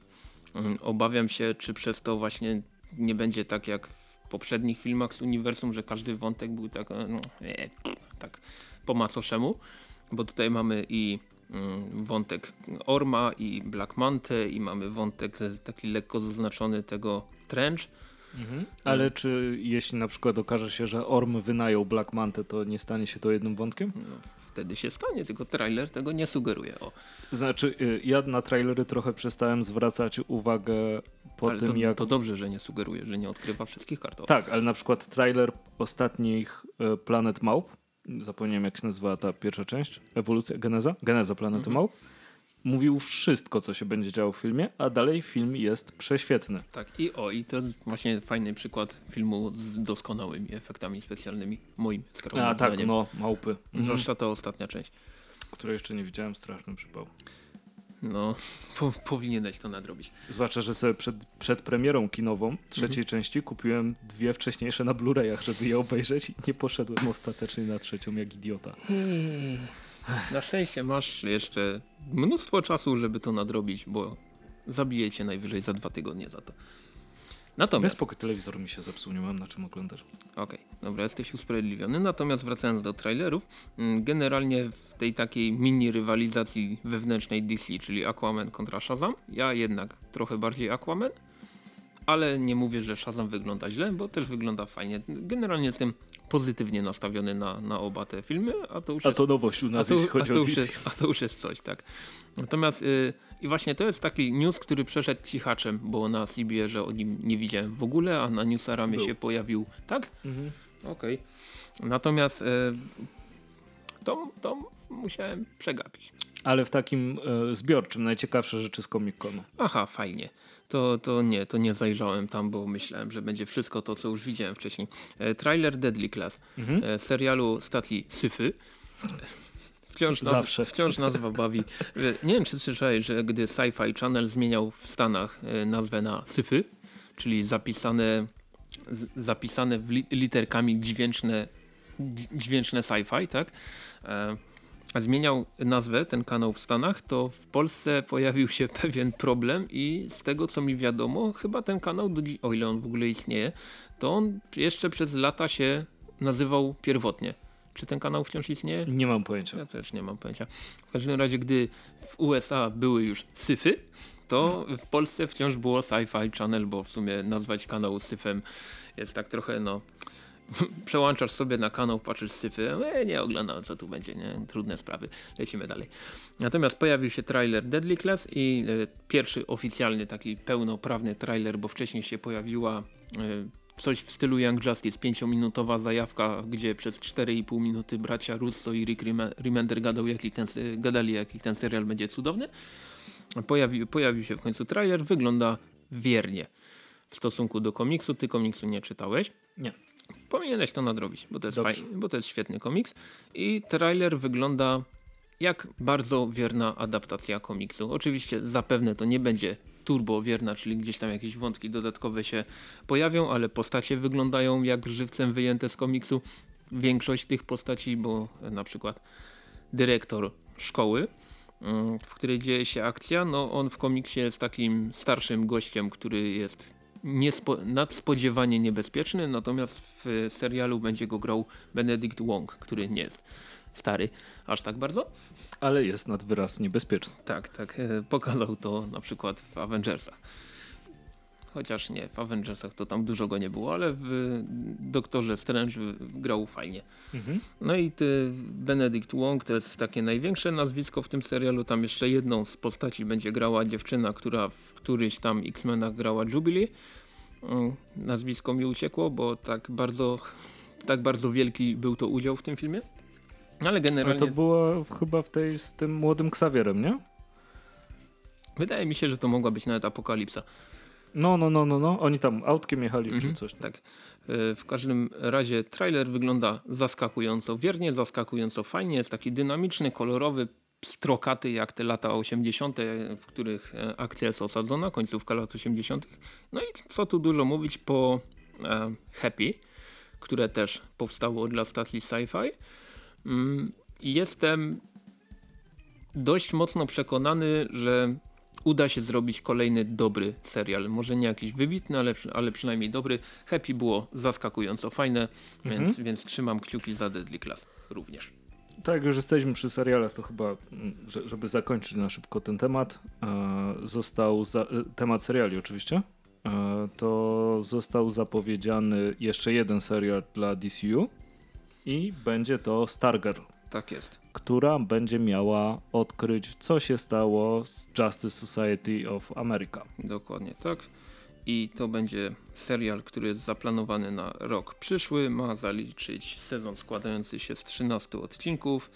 mm, obawiam się, czy przez to właśnie nie będzie tak jak w poprzednich filmach z uniwersum, że każdy wątek był tak, e, no, nie, tak po macoszemu, bo tutaj mamy i mm, wątek Orma i Black Manta i mamy wątek e, taki lekko zaznaczony tego Trench. Mhm. Ale czy jeśli na przykład okaże się, że Orm wynajął Black Mantę, to nie stanie się to jednym wątkiem? No, wtedy się stanie, tylko trailer tego nie sugeruje. O. Znaczy, y, ja na trailery trochę przestałem zwracać uwagę po Ale tym, to, jak... to dobrze, że nie sugeruje, że nie odkrywa wszystkich kart. Tak, ale na przykład trailer ostatnich y, Planet Małp, zapomniałem jak się nazywa ta pierwsza część, ewolucja, geneza? Geneza Planety Mhm. Małp, mówił wszystko, co się będzie działo w filmie, a dalej film jest prześwietny. Tak, i o, i to jest właśnie fajny przykład filmu z doskonałymi efektami specjalnymi, moim skromnym A tak, zdaniem. no, Małpy, mhm. Zwłaszcza ta ostatnia część. które jeszcze nie widziałem, straszny przypał. No, po, powinieneś to nadrobić. Zwłaszcza, że sobie przed, przed premierą kinową trzeciej części kupiłem dwie wcześniejsze na Blu-rayach, żeby je obejrzeć i nie poszedłem ostatecznie na trzecią jak idiota. Na szczęście masz jeszcze mnóstwo czasu, żeby to nadrobić, bo zabije cię najwyżej za dwa tygodnie za to. Bez Natomiast, spokój telewizor mi się zepsuł, nie mam na czym oglądać. okej, dobra, jesteś usprawiedliwiony. Natomiast wracając do trailerów, mm, generalnie w tej takiej mini rywalizacji wewnętrznej DC, czyli Aquaman kontra Shazam, ja jednak trochę bardziej Aquaman, ale nie mówię, że Shazam wygląda źle, bo też wygląda fajnie. Generalnie jestem pozytywnie nastawiony na, na oba te filmy, a to już A jest to nowość u nas, to, jeśli chodzi a to o już jest, a to już jest coś, tak. Natomiast y, i właśnie to jest taki news, który przeszedł cichaczem, bo na CBR o nim nie widziałem w ogóle, a na Newsaramie Był. się pojawił, tak? Mhm. Okej. Natomiast y, to, to musiałem przegapić. Ale w takim e, zbiorczym, najciekawsze rzeczy z Comic Conu. Aha, fajnie. To, to nie, to nie zajrzałem tam, bo myślałem, że będzie wszystko to, co już widziałem wcześniej. E, trailer Deadly Class, Mhm. e, serialu stacji Syfy. Wciąż, naz Zawsze. wciąż nazwa bawi. E, Nie wiem, czy słyszałeś, że gdy Sci-Fi Channel zmieniał w Stanach e, nazwę na Syfy, czyli zapisane, zapisane literkami dźwięczne, dź- dźwięczne sci-fi, tak? E, a zmieniał nazwę, ten kanał w Stanach, to w Polsce pojawił się pewien problem i z tego co mi wiadomo, chyba ten kanał, o ile on w ogóle istnieje, to on jeszcze przez lata się nazywał pierwotnie. Czy ten kanał wciąż istnieje? Nie mam pojęcia. Ja też nie mam pojęcia. W każdym razie, gdy w USA były już syfy, to w Polsce wciąż było Sci-Fi Channel, bo w sumie nazwać kanał syfem jest tak trochę, no... Przełączasz sobie na kanał, patrzysz syfy, e, nie oglądam co tu będzie, nie? trudne sprawy, lecimy dalej. Natomiast pojawił się trailer Deadly Class i e, pierwszy oficjalny taki pełnoprawny trailer, bo wcześniej się pojawiła e, coś w stylu Young Justice, pięciominutowa zajawka, gdzie przez 4,5 minuty bracia Russo i Rick Remender gadał, jaki ten, gadali, jaki ten serial będzie cudowny. Pojawi, pojawił się w końcu trailer, wygląda wiernie w stosunku do komiksu. Ty komiksu nie czytałeś. Nie. Powinieneś to nadrobić, bo to jest Dobrze. fajny, bo to jest świetny komiks. I trailer wygląda jak bardzo wierna adaptacja komiksu. Oczywiście zapewne to nie będzie turbo wierna, czyli gdzieś tam jakieś wątki dodatkowe się pojawią, ale postacie wyglądają jak żywcem wyjęte z komiksu. Większość tych postaci, bo na przykład dyrektor szkoły, mm, w której dzieje się akcja, no on w komiksie jest takim starszym gościem, który jest niespo, nadspodziewanie niebezpieczny, natomiast w serialu będzie go grał Benedict Wong, który nie jest stary aż tak bardzo. Ale jest nad wyraz niebezpieczny. Tak, tak. e, Pokazał to na przykład w Avengersach. Chociaż nie, w Avengersach to tam dużo go nie było, ale w Doktorze Strange grał fajnie. Mhm. No i ty, Benedict Wong to jest takie największe nazwisko w tym serialu. Tam jeszcze jedną z postaci będzie grała dziewczyna, która w któryś tam X-Menach grała Jubilee. Mm, Nazwisko mi uciekło, bo tak bardzo, tak bardzo wielki był to udział w tym filmie. Ale Ale generalnie to było chyba w tej z tym młodym Xavierem, nie? wydaje mi się, że to mogła być nawet apokalipsa. No, no, no, no, no. Oni tam autkiem jechali Mhm, czy coś. tak. E, W każdym razie trailer wygląda zaskakująco wiernie, zaskakująco fajnie. Jest taki dynamiczny, kolorowy, strokaty jak te lata 80., w których e, akcja jest osadzona, końcówka lat 80. No i co tu dużo mówić po e, Happy, które też powstało dla stacji sci-fi. Mm, Jestem dość mocno przekonany, że uda się zrobić kolejny dobry serial. Może nie jakiś wybitny, ale, ale przynajmniej dobry. Happy było zaskakująco fajne, Mhm. więc, więc trzymam kciuki za Deadly Class również. Tak, jak już jesteśmy przy serialach, to chyba, mm, że- żeby zakończyć na szybko ten temat, e, został, za, e, temat seriali oczywiście, e, to został zapowiedziany jeszcze jeden serial dla DCU i będzie to Stargirl, Tak jest. która będzie miała odkryć, co się stało z Justice Society of America. Dokładnie tak. I to będzie serial, który jest zaplanowany na rok przyszły. Ma zaliczyć sezon składający się z 13 odcinków.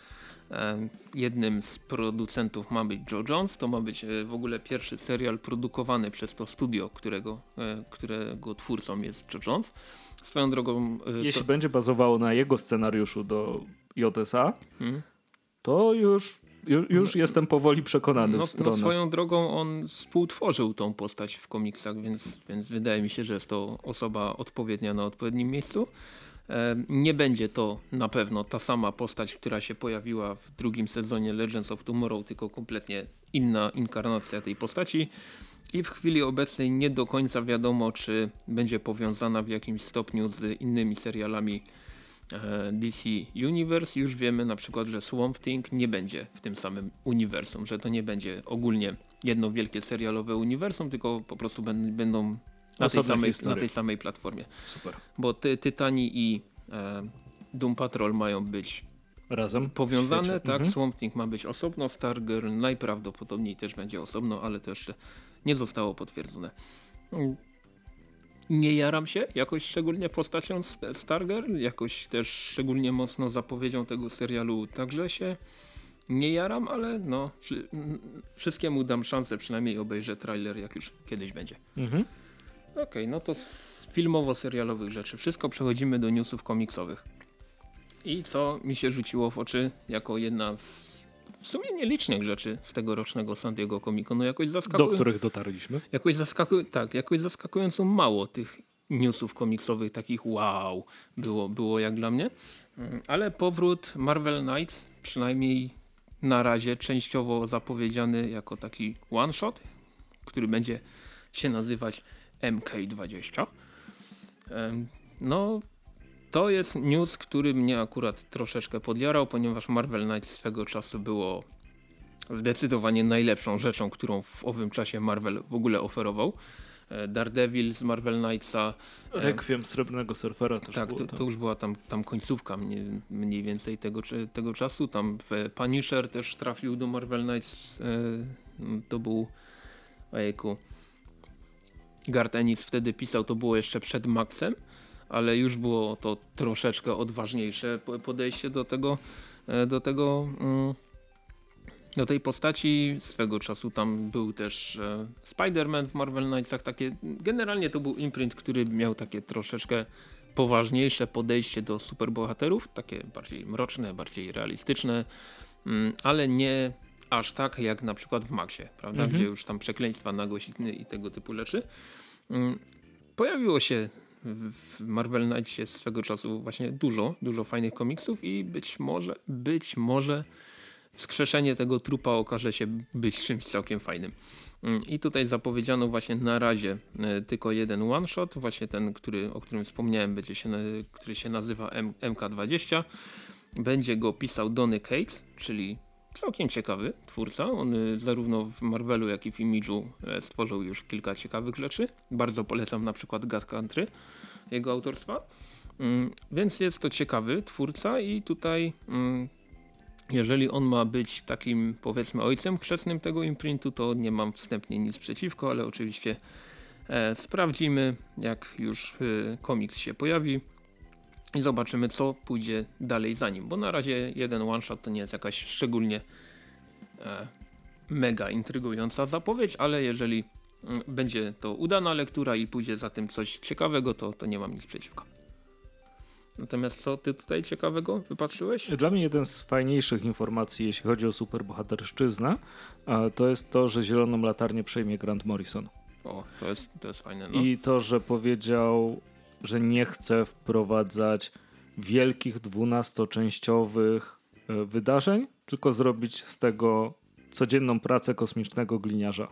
Jednym z producentów ma być Joe Jones. To ma być e, w ogóle pierwszy serial produkowany przez to studio, którego, e, którego twórcą jest Joe Jones. Swoją drogą. e, Jeśli to, będzie bazowało na jego scenariuszu do JSA, Hmm? to już, już, już jestem powoli przekonany No, w stronę. no swoją drogą on współtworzył tą postać w komiksach, więc, więc wydaje mi się, że jest to osoba odpowiednia na odpowiednim miejscu. E, Nie będzie to na pewno ta sama postać, która się pojawiła w drugim sezonie Legends of Tomorrow, tylko kompletnie inna inkarnacja tej postaci. I w chwili obecnej nie do końca wiadomo, czy będzie powiązana w jakimś stopniu z innymi serialami DC Universe. Już wiemy na przykład, że Swamp Thing nie będzie w tym samym uniwersum, że to nie będzie ogólnie jedno wielkie serialowe uniwersum, tylko po prostu będą na tej, samej, na tej samej platformie. Super. Bo ty, Tytani i e, Doom Patrol mają być Razem? powiązane, tak? Mhm. Swamp Thing ma być osobno, Stargirl najprawdopodobniej też będzie osobno, ale to jeszcze nie zostało potwierdzone. Nie jaram się jakoś szczególnie postacią Stargirl, jakoś też szczególnie mocno zapowiedzią tego serialu także się nie jaram, ale no wszy- wszystkiemu dam szansę, przynajmniej obejrzę trailer jak już kiedyś będzie. Mhm. Okej, no to z filmowo-serialowych rzeczy. Wszystko przechodzimy do newsów komiksowych. I co mi się rzuciło w oczy jako jedna z w sumie nielicznych rzeczy z tegorocznego San Diego Comic Conu. Jakoś, Do zaskakują, których dotarliśmy. jakoś, zaskaku, tak, jakoś zaskakująco mało tych newsów komiksowych, takich wow, było, było jak dla mnie. Mm, Ale powrót Marvel Knights, przynajmniej na razie częściowo zapowiedziany jako taki one shot, który będzie się nazywać MK20. Em, No, to jest news, który mnie akurat troszeczkę podjarał, ponieważ Marvel Knights swego czasu było zdecydowanie najlepszą rzeczą, którą w owym czasie Marvel w ogóle oferował. E, Daredevil z Marvel Knightsa. e, Rekwiem Srebrnego Surfera też tak, było. to, to już była tam, tam końcówka mniej, mniej więcej tego, tego czasu. Tam e, Punisher też trafił do Marvel Knights. E, to był ojejku. Garth Ennis wtedy pisał, to było jeszcze przed Maxem, ale już było to troszeczkę odważniejsze po- podejście do tego, e, do tego mm, do tej postaci. Swego czasu tam był też e, Spider-Man w Marvel Knightsach. Takie, generalnie to był imprint, który miał takie troszeczkę poważniejsze podejście do superbohaterów, takie bardziej mroczne, bardziej realistyczne, mm, ale nie aż tak jak na przykład w Maxie, prawda? Mhm. Gdzie już tam przekleństwa, nagłośniny i tego typu rzeczy. Mm, Pojawiło się w Marvel Knightsie swego czasu właśnie dużo, dużo fajnych komiksów i być może, być może wskrzeszenie tego trupa okaże się być czymś całkiem fajnym. Mm, I tutaj zapowiedziano właśnie na razie e, tylko jeden one shot, właśnie ten, który, o którym wspomniałem, będzie się, który się nazywa M MK20. Będzie go pisał Donny Cates, czyli całkiem ciekawy twórca. On y, zarówno w Marvelu, jak i w Image'u e, stworzył już kilka ciekawych rzeczy. Bardzo polecam na przykład God Country, jego autorstwa. Mm, Więc jest to ciekawy twórca i tutaj mm, jeżeli on ma być takim powiedzmy ojcem chrzestnym tego imprintu, to nie mam wstępnie nic przeciwko, ale oczywiście e, sprawdzimy jak już e, komiks się pojawi. I zobaczymy, co pójdzie dalej za nim, bo na razie jeden one shot to nie jest jakaś szczególnie e, mega intrygująca zapowiedź, ale jeżeli mm, będzie to udana lektura i pójdzie za tym coś ciekawego, to, to nie mam nic przeciwko. Natomiast co ty tutaj ciekawego wypatrzyłeś? Dla mnie jeden z fajniejszych informacji, jeśli chodzi o superbohaterszczyznę, e, to jest to, że zieloną latarnię przejmie Grant Morrison. O, to jest, to jest fajne. No. I to, że powiedział, że nie chce wprowadzać wielkich dwunastoczęściowych e, wydarzeń, tylko zrobić z tego codzienną pracę kosmicznego gliniarza.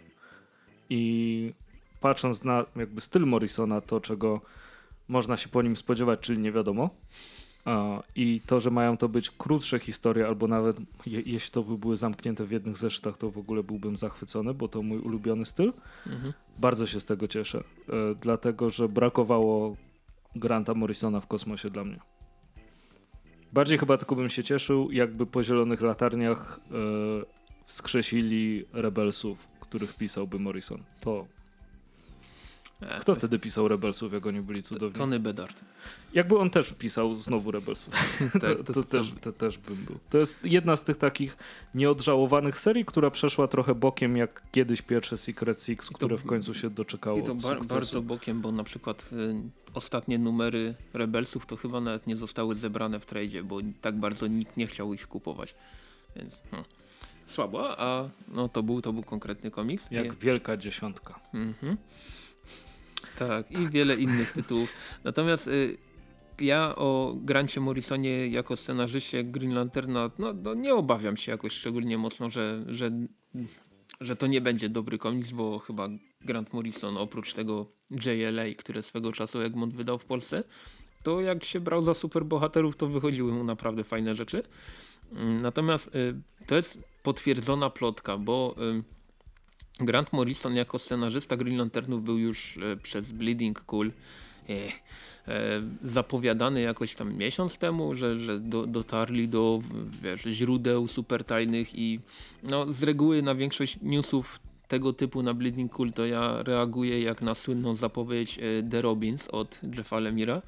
I patrząc na jakby styl Morrisona, to czego można się po nim spodziewać, czyli nie wiadomo. I to, że mają to być krótsze historie, albo nawet je, jeśli to by były zamknięte w jednych zeszytach, to w ogóle byłbym zachwycony, bo to mój ulubiony styl. Mhm. Bardzo się z tego cieszę, e, dlatego że brakowało Granta Morrisona w kosmosie dla mnie. Bardziej chyba tylko bym się cieszył, jakby po Zielonych Latarniach e, wskrzesili Rebelsów, których pisałby Morrison. To kto wtedy pisał Rebelsów, jak oni byli cudowni? Tony Bedard. Jakby on też pisał znowu Rebelsów. Tak, to, to, też, to też bym był. To jest jedna z tych takich nieodżałowanych serii, która przeszła trochę bokiem, jak kiedyś pierwsze Secret Six, które w końcu się doczekało I to bardzo bokiem, bo na przykład y, ostatnie numery Rebelsów to chyba nawet nie zostały zebrane w tradzie, bo tak bardzo nikt nie chciał ich kupować. Więc hmm. słabo, a no to był, to był konkretny komiks. Jak wielka dziesiątka. Mhm. Tak, i wiele innych tytułów. Natomiast y, ja o Grancie Morrisonie jako scenarzyście Green Lanterna no, no nie obawiam się jakoś szczególnie mocno, że, że, że to nie będzie dobry komiks, bo chyba Grant Morrison oprócz tego JLA, które swego czasu Egmont wydał w Polsce, to jak się brał za superbohaterów, to wychodziły mu naprawdę fajne rzeczy. Natomiast y, to jest potwierdzona plotka, bo y, Grant Morrison jako scenarzysta Green Lanternów był już e, przez Bleeding Cool e, e, zapowiadany jakoś tam miesiąc temu, że, że do, dotarli do wiesz, źródeł super tajnych i no, z reguły na większość newsów tego typu na Bleeding Cool to ja reaguję jak na słynną zapowiedź The Robins od Jeffa Lemira.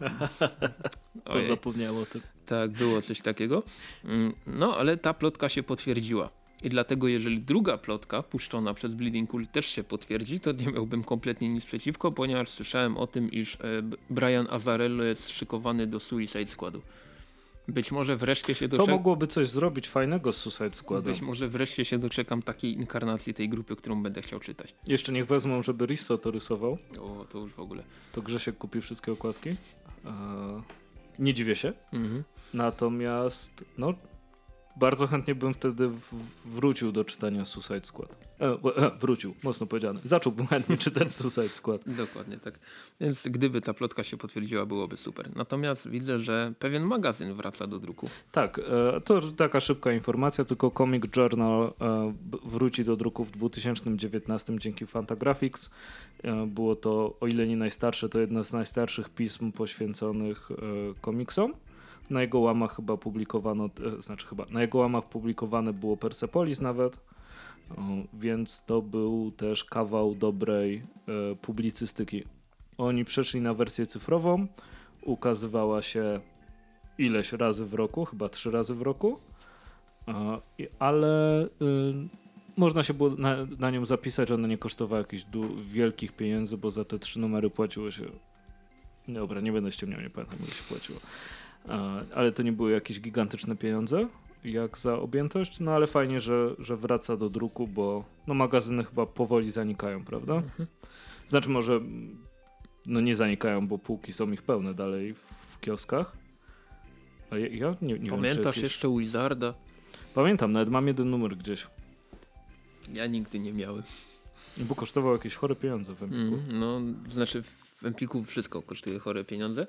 Ojej. zapomniałem o tym. Tak, było coś takiego. Mm, No, ale ta plotka się potwierdziła. I dlatego, jeżeli druga plotka puszczona przez Bleeding Cool też się potwierdzi, to nie miałbym kompletnie nic przeciwko, ponieważ słyszałem o tym, iż e, Brian Azarello jest szykowany do Suicide Squadu. Być może wreszcie się To doczekam. mogłoby coś zrobić fajnego z Suicide Squadem. Być może wreszcie się doczekam takiej inkarnacji tej grupy, którą będę chciał czytać. Jeszcze niech wezmą, żeby Risso to rysował. O, to już w ogóle. To Grzesiek kupi wszystkie okładki. Eee, nie dziwię się. Mhm. Natomiast no, bardzo chętnie bym wtedy wrócił do czytania Suicide Squad. E, e, wrócił, mocno powiedziane. Zacząłbym chętnie czytać Suicide Squad. Dokładnie tak. Więc gdyby ta plotka się potwierdziła, byłoby super. Natomiast widzę, że pewien magazyn wraca do druku. Tak, e, to już taka szybka informacja, tylko Comic Journal e, wróci do druku w 2019 dzięki Fantagraphics. Było to, o ile nie najstarsze, to jedno z najstarszych pism poświęconych komiksom. Na jego łamach chyba publikowano, e, znaczy chyba, na jego łamach publikowane było Persepolis nawet, więc to był też kawał dobrej e, publicystyki. Oni przeszli na wersję cyfrową, ukazywała się ileś razy w roku, chyba trzy razy w roku, ale y, można się było na, na nią zapisać, ona nie kosztowała jakichś wielkich pieniędzy, bo za te trzy numery płaciło się, dobra, nie będę ściemniał, nie pamiętam ile się płaciło, ale to nie były jakieś gigantyczne pieniądze, jak za objętość, no ale fajnie, że, że wraca do druku, bo no magazyny chyba powoli zanikają, prawda? Mhm. Znaczy może no nie zanikają, bo półki są ich pełne dalej w, kioskach. A ja, ja nie, nie wiem, Pamiętasz czy jakieś... jeszcze Wizarda? Pamiętam, nawet mam jeden numer gdzieś. Ja nigdy nie miałem. Bo kosztował jakieś chore pieniądze w Empiku. Mm, no, znaczy Empiku wszystko kosztuje chore pieniądze.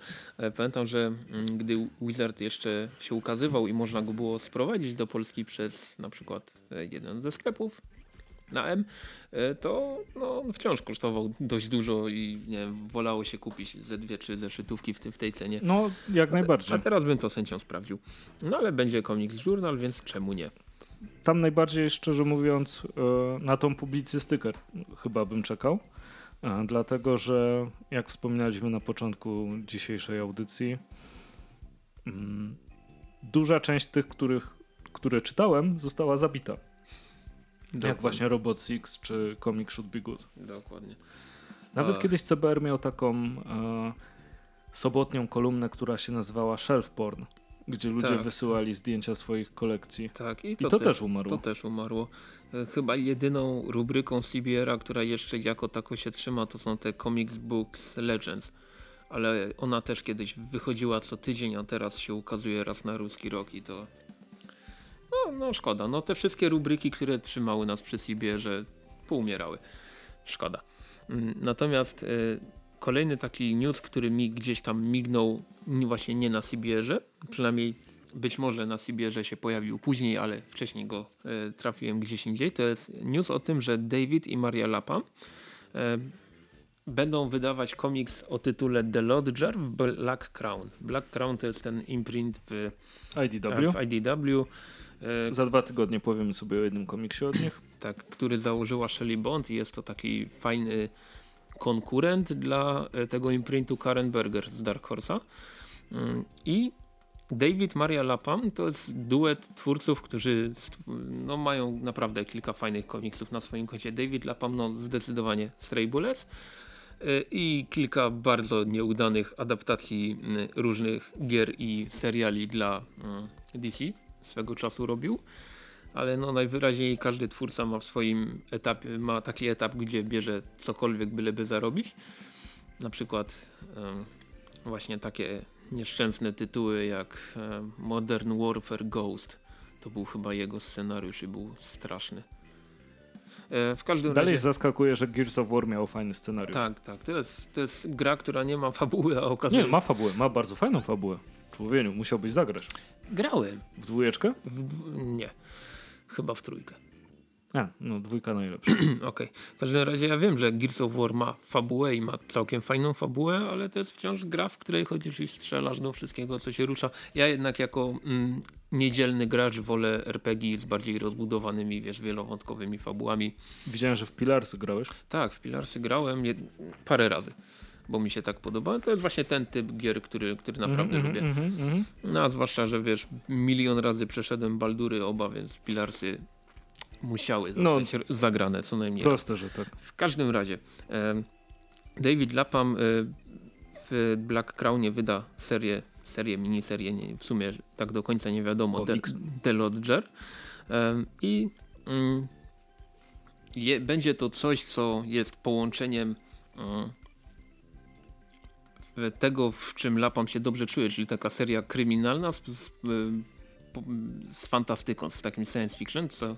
Pamiętam, że mm, gdy Wizard jeszcze się ukazywał i można go było sprowadzić do Polski przez na przykład e, jeden ze sklepów na M, e, to no, wciąż kosztował dość dużo i nie wiem, wolało się kupić ze dwie, trzy zeszytówki w, tym, w tej cenie. No, jak A najbardziej. teraz bym to sędzią sprawdził. No ale będzie komiks journal, więc czemu nie? Tam najbardziej, szczerze mówiąc, e, na tą publicystykę chyba bym czekał. Dlatego, że jak wspominaliśmy na początku dzisiejszej audycji, mm, duża część tych, których, które czytałem, została zabita. Dokładnie. Jak właśnie Robot Six czy Comic Should Be Good. Dokładnie. Nawet A- kiedyś CBR miał taką e, sobotnią kolumnę, która się nazywała Shelf Porn, gdzie ludzie Tak, wysyłali zdjęcia swoich kolekcji. Tak, i I to, to, te- też umarło. To też umarło. E, Chyba jedyną rubryką CBR-a, która jeszcze jako tako się trzyma, to są te Comics Books Legends. Ale ona też kiedyś wychodziła co tydzień, a teraz się ukazuje raz na ruski rok i to... No, no szkoda. No te wszystkie rubryki, które trzymały nas przy CBR-ze poumierały. Szkoda. Mm, Natomiast e, kolejny taki news, który mi gdzieś tam mignął właśnie nie na CBR-ze, przynajmniej być może na CBR-ze się pojawił później, ale wcześniej go e, trafiłem gdzieś indziej. To jest news o tym, że David i Maria Lapa e, będą wydawać komiks o tytule The Lodger w Black Crown. Black Crown to jest ten imprint w, IDW. w IDW, e, Za dwa tygodnie powiemy sobie o jednym komiksie od nich. tak, który założyła Shelley Bond i jest to taki fajny konkurent dla e, tego imprintu Karen Berger z Dark Horse'a. Mm, I David Maria Lapam to jest duet twórców, którzy no, mają naprawdę kilka fajnych komiksów na swoim koncie. David Lapam no, zdecydowanie Stray Bullets e, i kilka bardzo nieudanych adaptacji mm, różnych gier i seriali dla mm, DC swego czasu robił ale no najwyraźniej każdy twórca ma w swoim etapie, ma taki etap, gdzie bierze cokolwiek byleby zarobić. Na przykład właśnie takie nieszczęsne tytuły jak Modern Warfare Ghost. To był chyba jego scenariusz i był straszny. E, w każdym Dalej razie... zaskakuje, że Gears of War miał fajny scenariusz. Tak, tak. To jest, to jest gra, która nie ma fabuły, a okazuje Nie, ma fabułę, ma bardzo fajną fabułę. Człowieniu, musiałbyś zagrać. Grałem. W dwójeczkę? W... Nie. Chyba w trójkę. A, no dwójka najlepsza. Okej. W każdym razie ja wiem, że Gears of War ma fabułę i ma całkiem fajną fabułę, ale to jest wciąż gra, w której chodzisz i strzelasz do wszystkiego, co się rusza. Ja jednak jako mm, niedzielny gracz wolę RPG z bardziej rozbudowanymi, wiesz, wielowątkowymi fabułami. Widziałem, że w Pilarsy grałeś. Tak, w Pilarsy grałem parę razy, bo mi się tak podoba. To jest właśnie ten typ gier, który, który naprawdę Mhm, lubię. mhm, mhm. No a zwłaszcza, że wiesz, milion razy przeszedłem Baldury oba, więc Pilarsy musiały No. zostać r- zagrane co najmniej raz. Proste, że tak. W każdym razie em, David Lapham e, w Black Crownie wyda serię, serię miniserię, nie, w sumie tak do końca nie wiadomo, The. The Lodger Em, i mm, je, będzie to coś, co jest połączeniem mm, tego, w czym Lapam się dobrze czuje, czyli taka seria kryminalna z, z, z fantastyką, z takim science fiction, co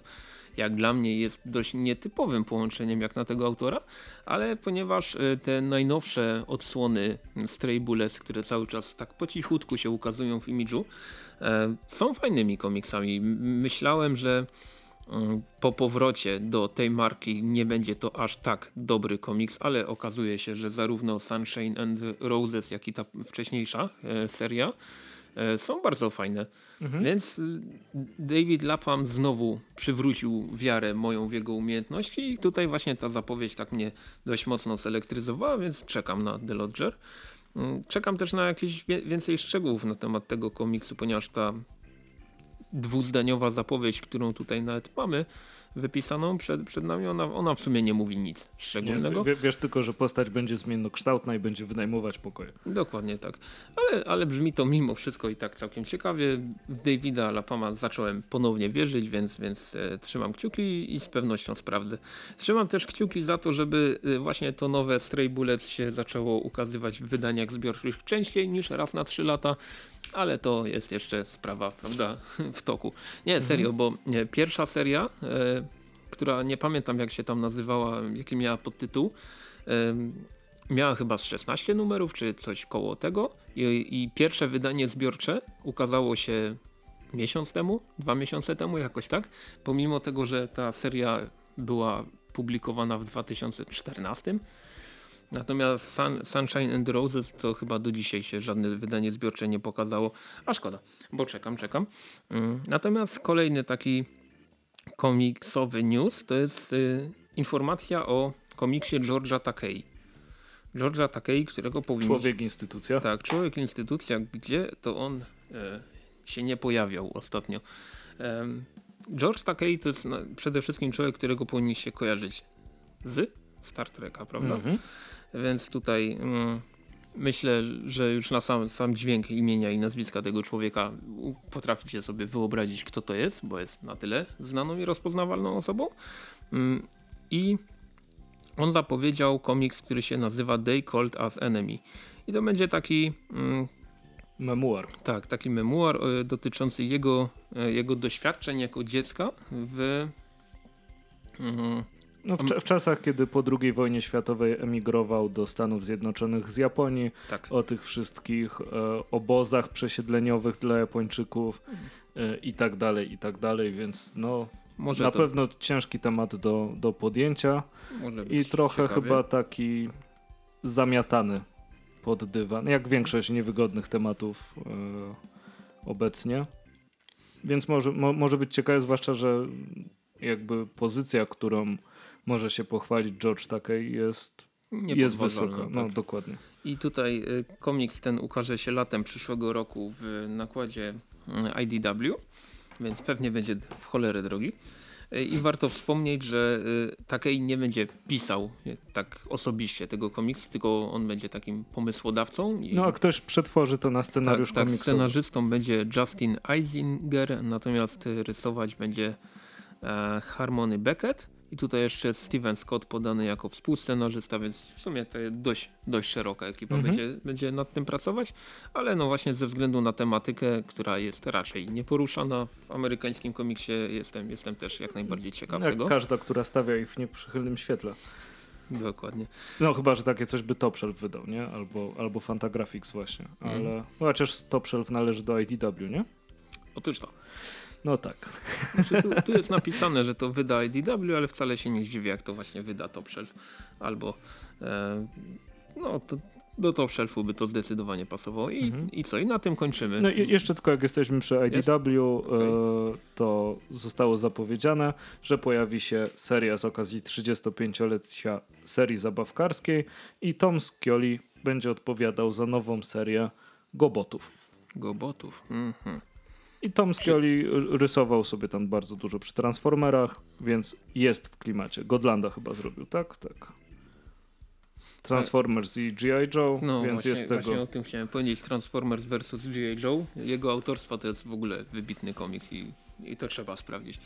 jak dla mnie jest dość nietypowym połączeniem jak na tego autora, ale ponieważ y, te najnowsze odsłony Stray Bullets, które cały czas tak po cichutku się ukazują w imidżu, e, są fajnymi komiksami. Myślałem, że po powrocie do tej marki nie będzie to aż tak dobry komiks, ale okazuje się, że zarówno Sunshine and Roses, jak i ta wcześniejsza e, seria e, są bardzo fajne. Więc y, David Lapham znowu przywrócił wiarę moją w jego umiejętności i tutaj właśnie ta zapowiedź tak mnie dość mocno zelektryzowała, więc czekam na The Lodger. Mm, Czekam też na jakieś więcej szczegółów na temat tego komiksu, ponieważ ta dwuzdaniowa zapowiedź, którą tutaj nawet mamy wypisaną przed, przed nami, ona, ona w sumie nie mówi nic Nie, szczególnego. wie, wiesz tylko, że postać będzie zmiennokształtna i będzie wynajmować pokoje. Dokładnie tak. Ale, ale brzmi to mimo wszystko i tak całkiem ciekawie. W Davida Lapama zacząłem ponownie wierzyć, więc, więc e, trzymam kciuki i z pewnością sprawdzę. Trzymam też kciuki za to, żeby e, właśnie to nowe Stray Bullets się zaczęło ukazywać w wydaniach zbiorczych częściej niż raz na 3 lata. Ale to jest jeszcze sprawa, prawda, w toku. Nie, serio, bo e, pierwsza seria, e, która nie pamiętam jak się tam nazywała, jaki miała podtytuł, em, miała chyba z 16 numerów, czy coś koło tego. I, I pierwsze wydanie zbiorcze ukazało się miesiąc temu, dwa miesiące temu, jakoś tak. Pomimo tego, że ta seria była publikowana w 2014. Natomiast Sun, Sunshine and Roses to chyba do dzisiaj się żadne wydanie zbiorcze nie pokazało. A szkoda, bo czekam, czekam. Mm, Natomiast kolejny taki komiksowy news to jest y, informacja o komiksie George'a Takei. George'a Takei, którego powinien... Człowiek instytucja. Tak, człowiek instytucja, gdzie to on e, się nie pojawiał ostatnio. E, George Takei to jest na, przede wszystkim człowiek, którego powinniście kojarzyć z Star Treka, prawda? Mhm. Więc tutaj mm, myślę, że już na sam, sam dźwięk imienia i nazwiska tego człowieka potraficie sobie wyobrazić, kto to jest, bo jest na tyle znaną i rozpoznawalną osobą. Mm, I on zapowiedział komiks, który się nazywa They Called Us Enemy. I to będzie taki, mm, Memuar. tak, taki memuar e, dotyczący jego, e, jego doświadczeń jako dziecka w... Mm, No, w, w czasach, kiedy po II wojnie światowej emigrował do Stanów Zjednoczonych z Japonii, tak. o tych wszystkich e, obozach przesiedleniowych dla Japończyków e, i tak dalej, i tak dalej, więc no Może na to, pewno ciężki temat do, do podjęcia może i trochę ciekawie. chyba taki zamiatany pod dywan, jak większość niewygodnych tematów e, obecnie. Więc może, mo, może być ciekawe, zwłaszcza, że jakby pozycja, którą może się pochwalić George Takei jest, jest Niepodważalna, wysoka. No tak. dokładnie. I tutaj y, komiks ten ukaże się latem przyszłego roku w nakładzie y, IDW, więc pewnie będzie w cholerę drogi. Y, I warto wspomnieć, że Takei nie będzie pisał tak osobiście tego komiksu, tylko on będzie takim pomysłodawcą. No a ktoś przetworzy to na scenariusz tak, tak, komiksowy. scenarzystą będzie Justin Eisinger, natomiast rysować będzie e, Harmony Beckett. I tutaj jeszcze Steven Scott podany jako współscenarzysta, więc w sumie to jest dość, dość szeroka ekipa Mhm. będzie, będzie nad tym pracować, ale no właśnie ze względu na tematykę, która jest raczej nieporuszana w amerykańskim komiksie, jestem, jestem też jak najbardziej ciekaw Jak tego. każda, która stawia ich w nieprzychylnym świetle. Dokładnie. No chyba, że takie coś by Top Shelf wydał, nie? Albo, albo Fantagraphics właśnie. Ale Mhm. no, chociaż Top Shelf należy do IDW, nie? Otóż to. No tak. Znaczy, tu, tu jest napisane, że to wyda IDW, ale wcale się nie zdziwię, jak to właśnie wyda Top Shelf. Albo e, no to do Top Shelfu by to zdecydowanie pasowało. I, Mhm. i co? I na tym kończymy. No i jeszcze tylko jak jesteśmy przy IDW, Okej. e, to zostało zapowiedziane, że pojawi się seria z okazji 35-lecia serii zabawkarskiej i Tom Scioli będzie odpowiadał za nową serię Gobotów. Gobotów. Mhm. I Tom Scioli rysował sobie tam bardzo dużo przy Transformerach, więc jest w klimacie. Godlanda chyba zrobił, tak? Tak. Transformers i G.I. Joe, No więc właśnie, jest tego. właśnie o tym chciałem powiedzieć. Transformers vs. G.I. Joe. Jego autorstwa to jest w ogóle wybitny komiks i, i to trzeba sprawdzić.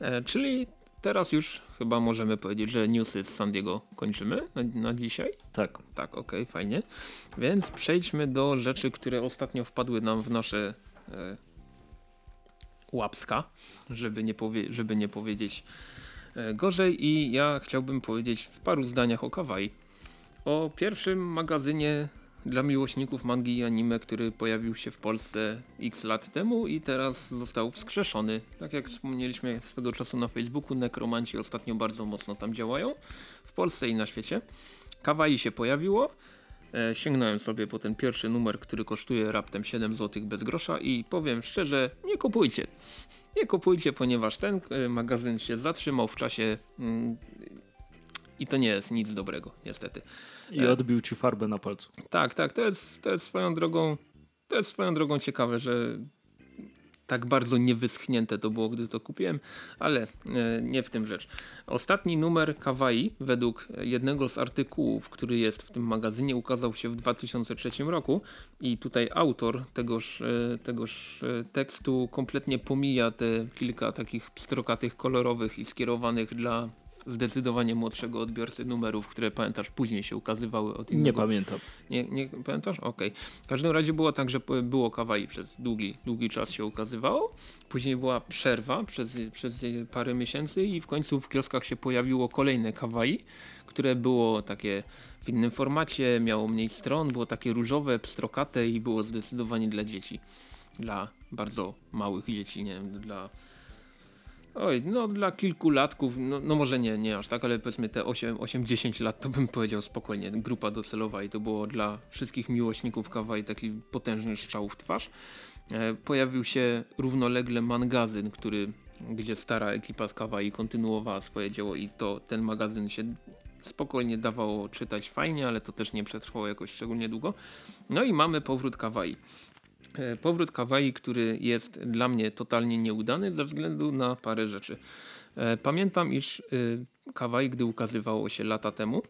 E, czyli teraz już chyba możemy powiedzieć, że newsy z San Diego kończymy na, na dzisiaj. Tak. Tak, okej, fajnie. Więc przejdźmy do rzeczy, które ostatnio wpadły nam w nasze e, łapska, żeby nie, powie, żeby nie powiedzieć e, gorzej. I ja chciałbym powiedzieć w paru zdaniach o kawaii. O pierwszym magazynie dla miłośników mangi i anime, który pojawił się w Polsce x lat temu i teraz został wskrzeszony. Tak jak wspomnieliśmy swego czasu na Facebooku, nekromanci ostatnio bardzo mocno tam działają w Polsce i na świecie. Kawaii się pojawiło. E, sięgnąłem sobie po ten pierwszy numer, który kosztuje raptem 7 zł bez grosza i powiem szczerze, nie kupujcie. Nie kupujcie, ponieważ ten e, magazyn się zatrzymał w czasie mm, i to nie jest nic dobrego, niestety. I E. odbił ci farbę na palcu. Tak, tak, to jest, to jest swoją drogą to jest swoją drogą ciekawe, że tak bardzo niewyschnięte to było, gdy to kupiłem, ale e, nie w tym rzecz. Ostatni numer Kawaii, według jednego z artykułów, który jest w tym magazynie, ukazał się w 2003 roku i tutaj autor tegoż, e, tegoż e, tekstu kompletnie pomija te kilka takich pstrokatych, kolorowych i skierowanych dla zdecydowanie młodszego odbiorcy numerów, które pamiętasz później się ukazywały od Nie innego pamiętam. nie, nie pamiętasz? Okej. W każdym razie było tak, że było kawaii przez długi, długi czas się ukazywało. Później była przerwa przez, przez parę miesięcy i w końcu w kioskach się pojawiło kolejne kawaii, które było takie w innym formacie, miało mniej stron, było takie różowe, pstrokate i było zdecydowanie dla dzieci. Dla bardzo małych dzieci, nie wiem, dla Oj, no dla kilku latków, no, no może nie, nie aż tak, ale powiedzmy te 8-10 lat to bym powiedział spokojnie, grupa docelowa i to było dla wszystkich miłośników kawaii taki potężny strzał w twarz. E, pojawił się równolegle magazyn, który, gdzie stara ekipa z kawaii kontynuowała swoje dzieło i to ten magazyn się spokojnie dawało czytać fajnie, ale to też nie przetrwało jakoś szczególnie długo. No i mamy powrót Kawaii. E, powrót Kawaii, który jest dla mnie totalnie nieudany ze względu na parę rzeczy. E, pamiętam, iż e, Kawaii, gdy ukazywało się lata temu,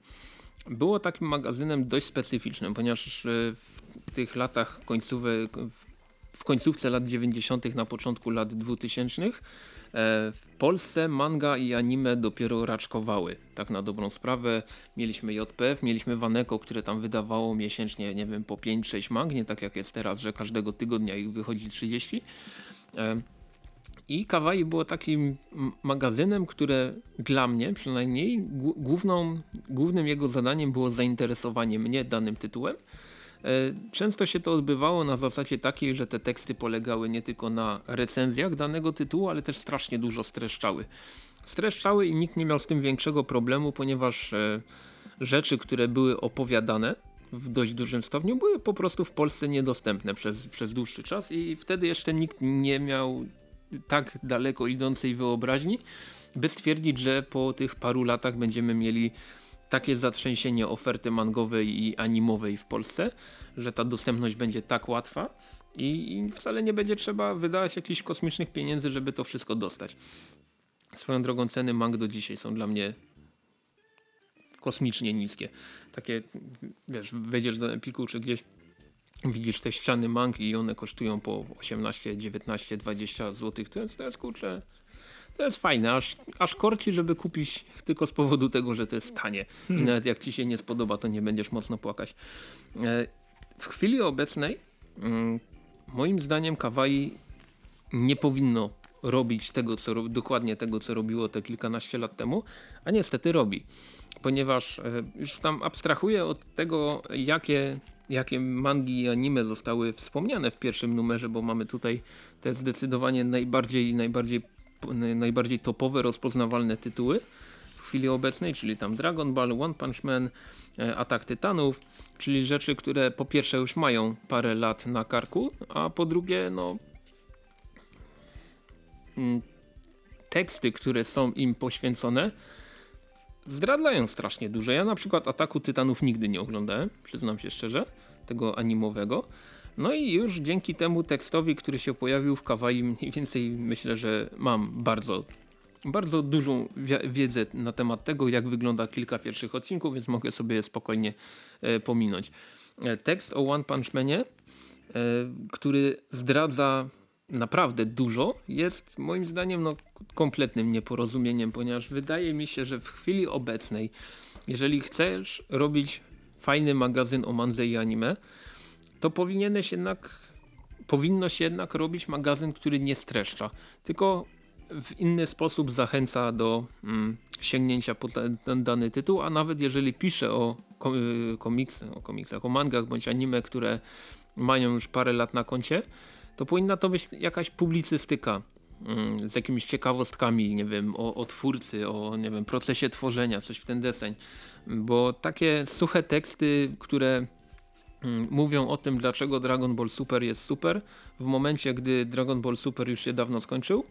było takim magazynem dość specyficznym, ponieważ w tych latach końcowe, w końcówce lat 90., na początku lat 2000 w Polsce manga i anime dopiero raczkowały, tak na dobrą sprawę. Mieliśmy JPF, mieliśmy Waneko, które tam wydawało miesięcznie, nie wiem, po 5-6 mang, nie tak jak jest teraz, że każdego tygodnia ich wychodzi 30. E, I Kawaii było takim magazynem, które dla mnie przynajmniej główną, głównym jego zadaniem było zainteresowanie mnie danym tytułem E, często się to odbywało na zasadzie takiej, że te teksty polegały nie tylko na recenzjach danego tytułu, ale też strasznie dużo streszczały. Streszczały i nikt nie miał z tym większego problemu, ponieważ e, rzeczy, które były opowiadane w dość dużym stopniu, były po prostu w Polsce niedostępne przez, przez dłuższy czas i wtedy jeszcze nikt nie miał tak daleko idącej wyobraźni, by stwierdzić, że po tych paru latach będziemy mieli takie zatrzęsienie oferty mangowej i animowej w Polsce, że ta dostępność będzie tak łatwa i, i wcale nie będzie trzeba wydawać jakichś kosmicznych pieniędzy, żeby to wszystko dostać. Swoją drogą ceny mang do dzisiaj są dla mnie kosmicznie niskie. Takie, wiesz, wejdziesz do Epiku czy gdzieś widzisz te ściany mang i one kosztują po 18, 19, 20 zł. To jest, to jest kurczę to jest fajne, aż, aż korci, żeby kupić tylko z powodu tego, że to jest tanie. I hmm. nawet jak ci się nie spodoba, to nie będziesz mocno płakać. E, w chwili obecnej mm, moim zdaniem Kawaii nie powinno robić tego, co, dokładnie tego, co robiło te kilkanaście lat temu, a niestety robi. Ponieważ e, już tam abstrahuję od tego, jakie, jakie mangi i anime zostały wspomniane w pierwszym numerze, bo mamy tutaj te zdecydowanie najbardziej, najbardziej najbardziej topowe, rozpoznawalne tytuły w chwili obecnej, czyli tam Dragon Ball, One Punch Man, e, Atak Tytanów, czyli rzeczy, które po pierwsze już mają parę lat na karku, a po drugie no mm, teksty, które są im poświęcone zdradlają strasznie dużo. Ja na przykład Ataku Tytanów nigdy nie oglądałem, przyznam się szczerze, tego animowego. No i już dzięki temu tekstowi, który się pojawił w Kawaii, mniej więcej myślę, że mam bardzo, bardzo dużą wiedzę na temat tego, jak wygląda kilka pierwszych odcinków, więc mogę sobie spokojnie e, pominąć. E, tekst o One Punch Manie, e, który zdradza naprawdę dużo, jest moim zdaniem no, kompletnym nieporozumieniem, ponieważ wydaje mi się, że w chwili obecnej, jeżeli chcesz robić fajny magazyn o mandze i anime, to powinieneś jednak, powinno się jednak robić magazyn, który nie streszcza, tylko w inny sposób zachęca do mm, sięgnięcia po ten dany tytuł, a nawet jeżeli pisze o y, komiksy, o komiksach, o mangach bądź anime, które mają już parę lat na koncie, to powinna to być jakaś publicystyka mm, z jakimiś ciekawostkami, nie wiem, o, o twórcy, o nie wiem, procesie tworzenia, coś w ten deseń. Bo takie suche teksty, które mówią o tym, dlaczego Dragon Ball Super jest super, w momencie, gdy Dragon Ball Super już się dawno skończył,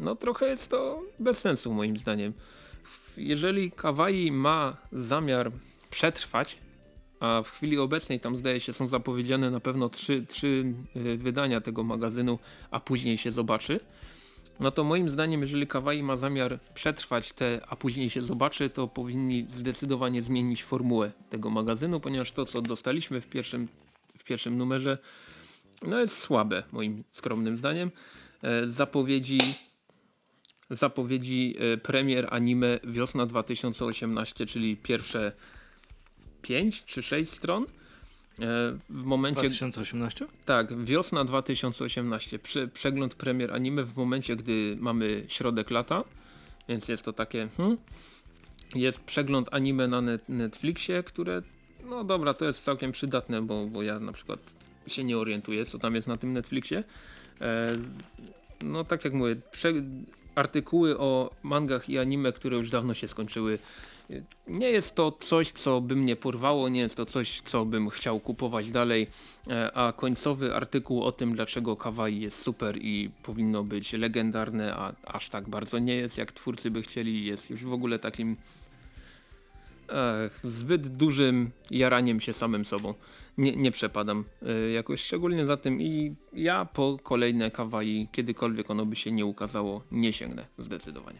no trochę jest to bez sensu moim zdaniem. Jeżeli Kawaii ma zamiar przetrwać, a w chwili obecnej tam zdaje się są zapowiedziane na pewno trzy, trzy y, wydania tego magazynu, a później się zobaczy, no to moim zdaniem, jeżeli Kawaii ma zamiar przetrwać te, a później się zobaczy, to powinni zdecydowanie zmienić formułę tego magazynu, ponieważ to, co dostaliśmy w pierwszym, w pierwszym numerze, no jest słabe, moim skromnym zdaniem. E, zapowiedzi zapowiedzi e, premier anime wiosna 2018, czyli pierwsze 5 czy 6 stron w momencie... 2018? Tak, wiosna 2018. Prze przegląd premier anime w momencie, gdy mamy środek lata, więc jest to takie... Hmm, jest przegląd anime na net Netflixie, które no dobra, to jest całkiem przydatne, bo, bo ja na przykład się nie orientuję, co tam jest na tym Netflixie. E, no tak jak mówię, artykuły o mangach i anime, które już dawno się skończyły, nie jest to coś, co by mnie porwało, nie jest to coś, co bym chciał kupować dalej, e, a końcowy artykuł o tym, dlaczego Kawaii jest super i powinno być legendarne, a aż tak bardzo nie jest, jak twórcy by chcieli, jest już w ogóle takim zbyt dużym jaraniem się samym sobą. Nie, nie przepadam y, jakoś szczególnie za tym i ja po kolejne kawaii, kiedykolwiek ono by się nie ukazało, nie sięgnę zdecydowanie.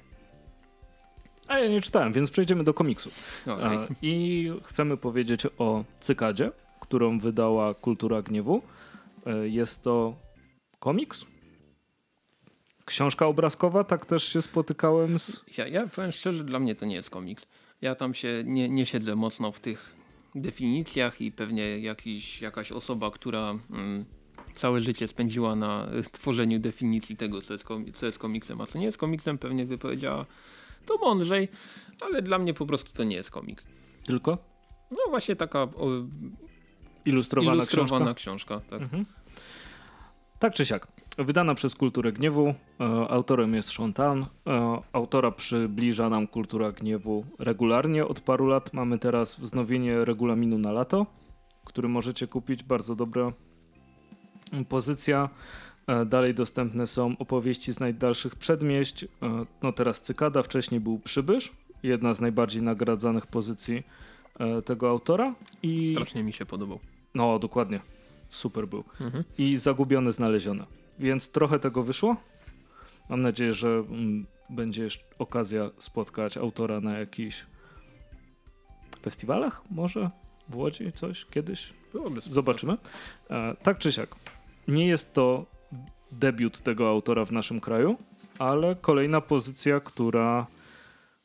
A ja nie czytałem, więc przejdziemy do komiksu. Okay. E, I chcemy powiedzieć o Cykadzie, którą wydała Kultura Gniewu. E, jest to komiks? Książka obrazkowa, tak też się spotykałem z... Ja, ja powiem szczerze, dla mnie to nie jest komiks. Ja tam się nie, nie siedzę mocno w tych definicjach i pewnie jakiś, jakaś osoba, która mm, całe życie spędziła na tworzeniu definicji tego, co jest, co jest komiksem, a co nie jest komiksem, pewnie by powiedziała to mądrzej, ale dla mnie po prostu to nie jest komiks. Tylko? No właśnie taka o, ilustrowana, ilustrowana książka. książka tak. Mhm. Tak czy siak. Wydana przez Kulturę Gniewu. E, autorem jest Shontan. E, autora przybliża nam Kultura Gniewu regularnie. Od paru lat mamy teraz wznowienie regulaminu na lato, który możecie kupić. Bardzo dobra pozycja. E, dalej dostępne są opowieści z najdalszych przedmieść. E, no teraz Cykada, wcześniej był Przybysz. Jedna z najbardziej nagradzanych pozycji e, tego autora. I... Strasznie mi się podobał. No, dokładnie. Super był. Mhm. I Zagubione Znalezione. Więc trochę tego wyszło. Mam nadzieję, że mm, będzie okazja spotkać autora na jakichś festiwalach może w Łodzi coś kiedyś. Byłoby Zobaczymy. E, tak czy siak. Nie jest to debiut tego autora w naszym kraju, ale kolejna pozycja, która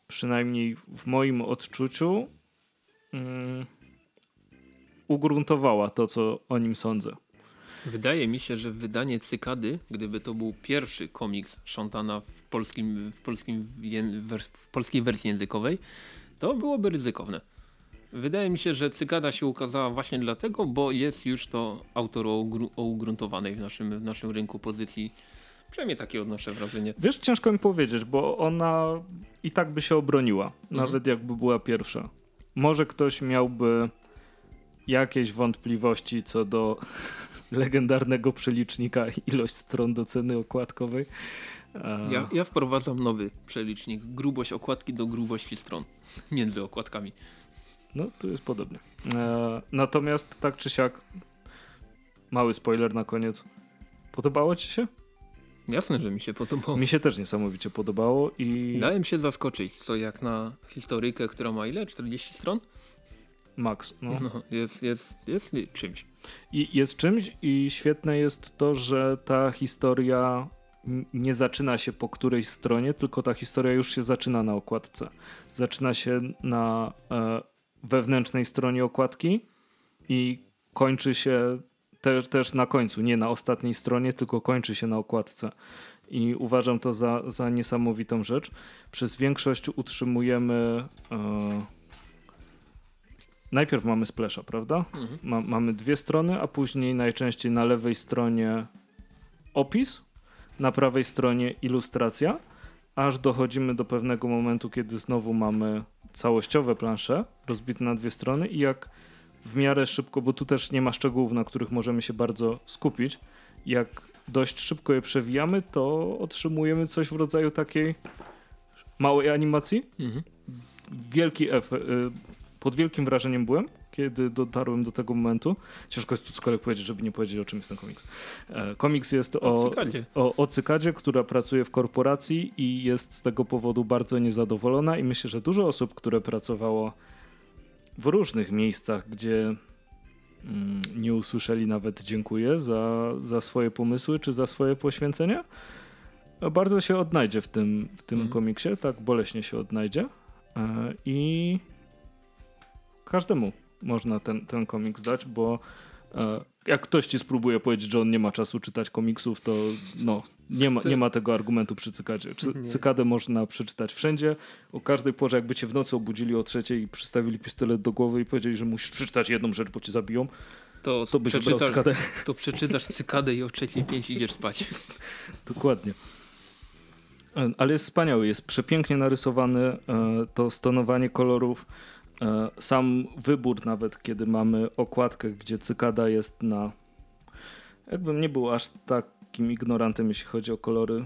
przynajmniej w moim odczuciu mm, ugruntowała to, co o nim sądzę. Wydaje mi się, że wydanie Cykady, gdyby to był pierwszy komiks Shantana w, polskim, w, polskim, w polskiej wersji językowej, to byłoby ryzykowne. Wydaje mi się, że Cykada się ukazała właśnie dlatego, bo jest już to autor o, o ugruntowanej w naszym, w naszym rynku pozycji. Przynajmniej takie odnoszę wrażenie. Wiesz, ciężko mi powiedzieć, bo ona i tak by się obroniła, mhm. nawet jakby była pierwsza. Może ktoś miałby jakieś wątpliwości co do legendarnego przelicznika ilość stron do ceny okładkowej. Ja, ja wprowadzam nowy przelicznik. Grubość okładki do grubości stron między okładkami. No, tu jest podobnie. E, natomiast tak czy siak, mały spoiler na koniec. Podobało ci się? Jasne, że mi się podobało. Mi się też niesamowicie podobało i... Dałem się zaskoczyć, co jak na historykę, która ma ile? 40 stron? Max. No. no jest, jest, jest czymś. I jest czymś i świetne jest to, że ta historia nie zaczyna się po którejś stronie, tylko ta historia już się zaczyna na okładce. Zaczyna się na e, wewnętrznej stronie okładki i kończy się te, też na końcu, nie na ostatniej stronie, tylko kończy się na okładce. I uważam to za, za niesamowitą rzecz. Przez większość utrzymujemy. E, najpierw mamy splasha, prawda? Mhm. Ma, mamy dwie strony, a później najczęściej na lewej stronie opis, na prawej stronie ilustracja, aż dochodzimy do pewnego momentu, kiedy znowu mamy całościowe plansze rozbite na dwie strony i jak w miarę szybko, bo tu też nie ma szczegółów, na których możemy się bardzo skupić, jak dość szybko je przewijamy, to otrzymujemy coś w rodzaju takiej małej animacji. Mhm. Wielki efekt, y, pod wielkim wrażeniem byłem, kiedy dotarłem do tego momentu. Ciężko jest tu cokolwiek powiedzieć, żeby nie powiedzieć, o czym jest ten komiks. E, komiks jest o, o, cykadzie. O, o cykadzie, która pracuje w korporacji i jest z tego powodu bardzo niezadowolona i myślę, że dużo osób, które pracowało w różnych miejscach, gdzie mm, nie usłyszeli nawet dziękuję za, za swoje pomysły czy za swoje poświęcenia, bardzo się odnajdzie w tym, w tym mm. komiksie, tak boleśnie się odnajdzie. E, I każdemu można ten, ten komiks dać, bo e, jak ktoś ci spróbuje powiedzieć, że on nie ma czasu czytać komiksów, to no, nie ma, nie ma tego argumentu przy cykadzie. Cykadę można przeczytać wszędzie, o każdej porze, jakby cię w nocy obudzili o trzeciej i przystawili pistolet do głowy i powiedzieli, że musisz przeczytać jedną rzecz, bo cię zabiją, to, to byś wybrał cykadę. To przeczytasz cykadę i o trzeciej pięć idziesz spać. Dokładnie. E, ale jest wspaniały, jest przepięknie narysowany, e, to stonowanie kolorów, sam wybór nawet, kiedy mamy okładkę, gdzie cykada jest na... Jakbym nie był aż takim ignorantem, jeśli chodzi o kolory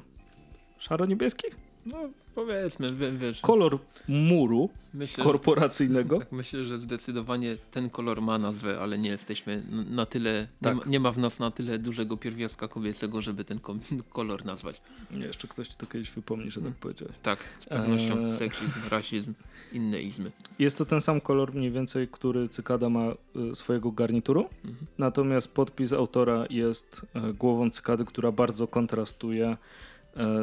szaro-niebieski? No powiedzmy, wie- wiesz, Kolor muru myślę, korporacyjnego. tak, myślę, że zdecydowanie ten kolor ma nazwę, ale nie jesteśmy na tyle, Tak. nie, ma, nie ma w nas na tyle dużego pierwiastka kobiecego, żeby ten kolor nazwać. Nie, jeszcze ktoś ci to kiedyś wypomni, że tak powiedziałeś. Tak, z pewnością Eee. seksizm, rasizm, inne izmy. Jest to ten sam kolor mniej więcej, który cykada ma y, swojego garnituru, Mhm. natomiast podpis autora jest e, głową cykady, która bardzo kontrastuje e,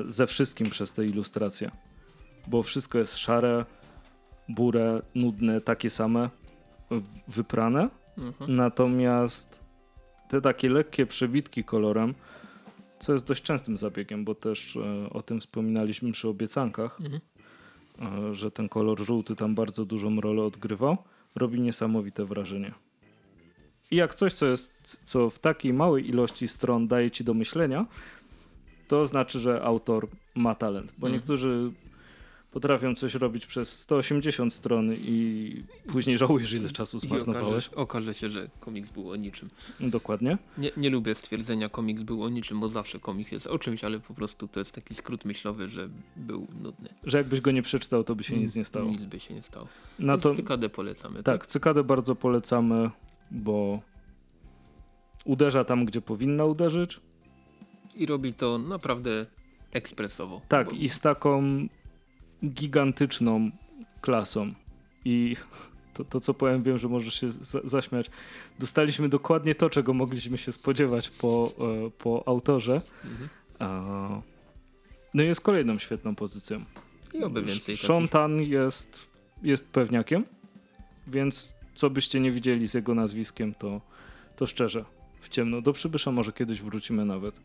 ze wszystkim przez tę ilustrację. Bo wszystko jest szare, burę, nudne, takie same, wyprane, Mhm. natomiast te takie lekkie przebitki kolorem, co jest dość częstym zabiegiem, bo też e, o tym wspominaliśmy przy obiecankach, Mhm. e, że ten kolor żółty tam bardzo dużą rolę odgrywał, robi niesamowite wrażenie. I jak coś, co jest, co w takiej małej ilości stron daje ci do myślenia, to znaczy, że autor ma talent, bo Mhm. niektórzy potrafią coś robić przez 180 stron i później żałujesz, ile czasu I okaże, zmarnowałeś. okaże się, że komiks był o niczym. Dokładnie. Nie, nie lubię stwierdzenia komiks był o niczym, bo zawsze komiks jest o czymś, ale po prostu to jest taki skrót myślowy, że był nudny. Że jakbyś go nie przeczytał, to by się nic nie stało. Nic by się nie stało. Na No to. Cykadę polecamy. tak, cykadę bardzo polecamy, bo uderza tam, gdzie powinna uderzyć. I robi to naprawdę ekspresowo. Tak, Bo- i z taką gigantyczną klasą. I to, to co powiem, wiem, że możesz się za zaśmiać. Dostaliśmy dokładnie to, czego mogliśmy się spodziewać po, e, po autorze. Mhm. E, no i jest kolejną świetną pozycją. I oby więcej Sean takich. Tan jest, jest pewniakiem, więc co byście nie widzieli z jego nazwiskiem, to, to szczerze, w ciemno. Do przybysza może kiedyś wrócimy nawet.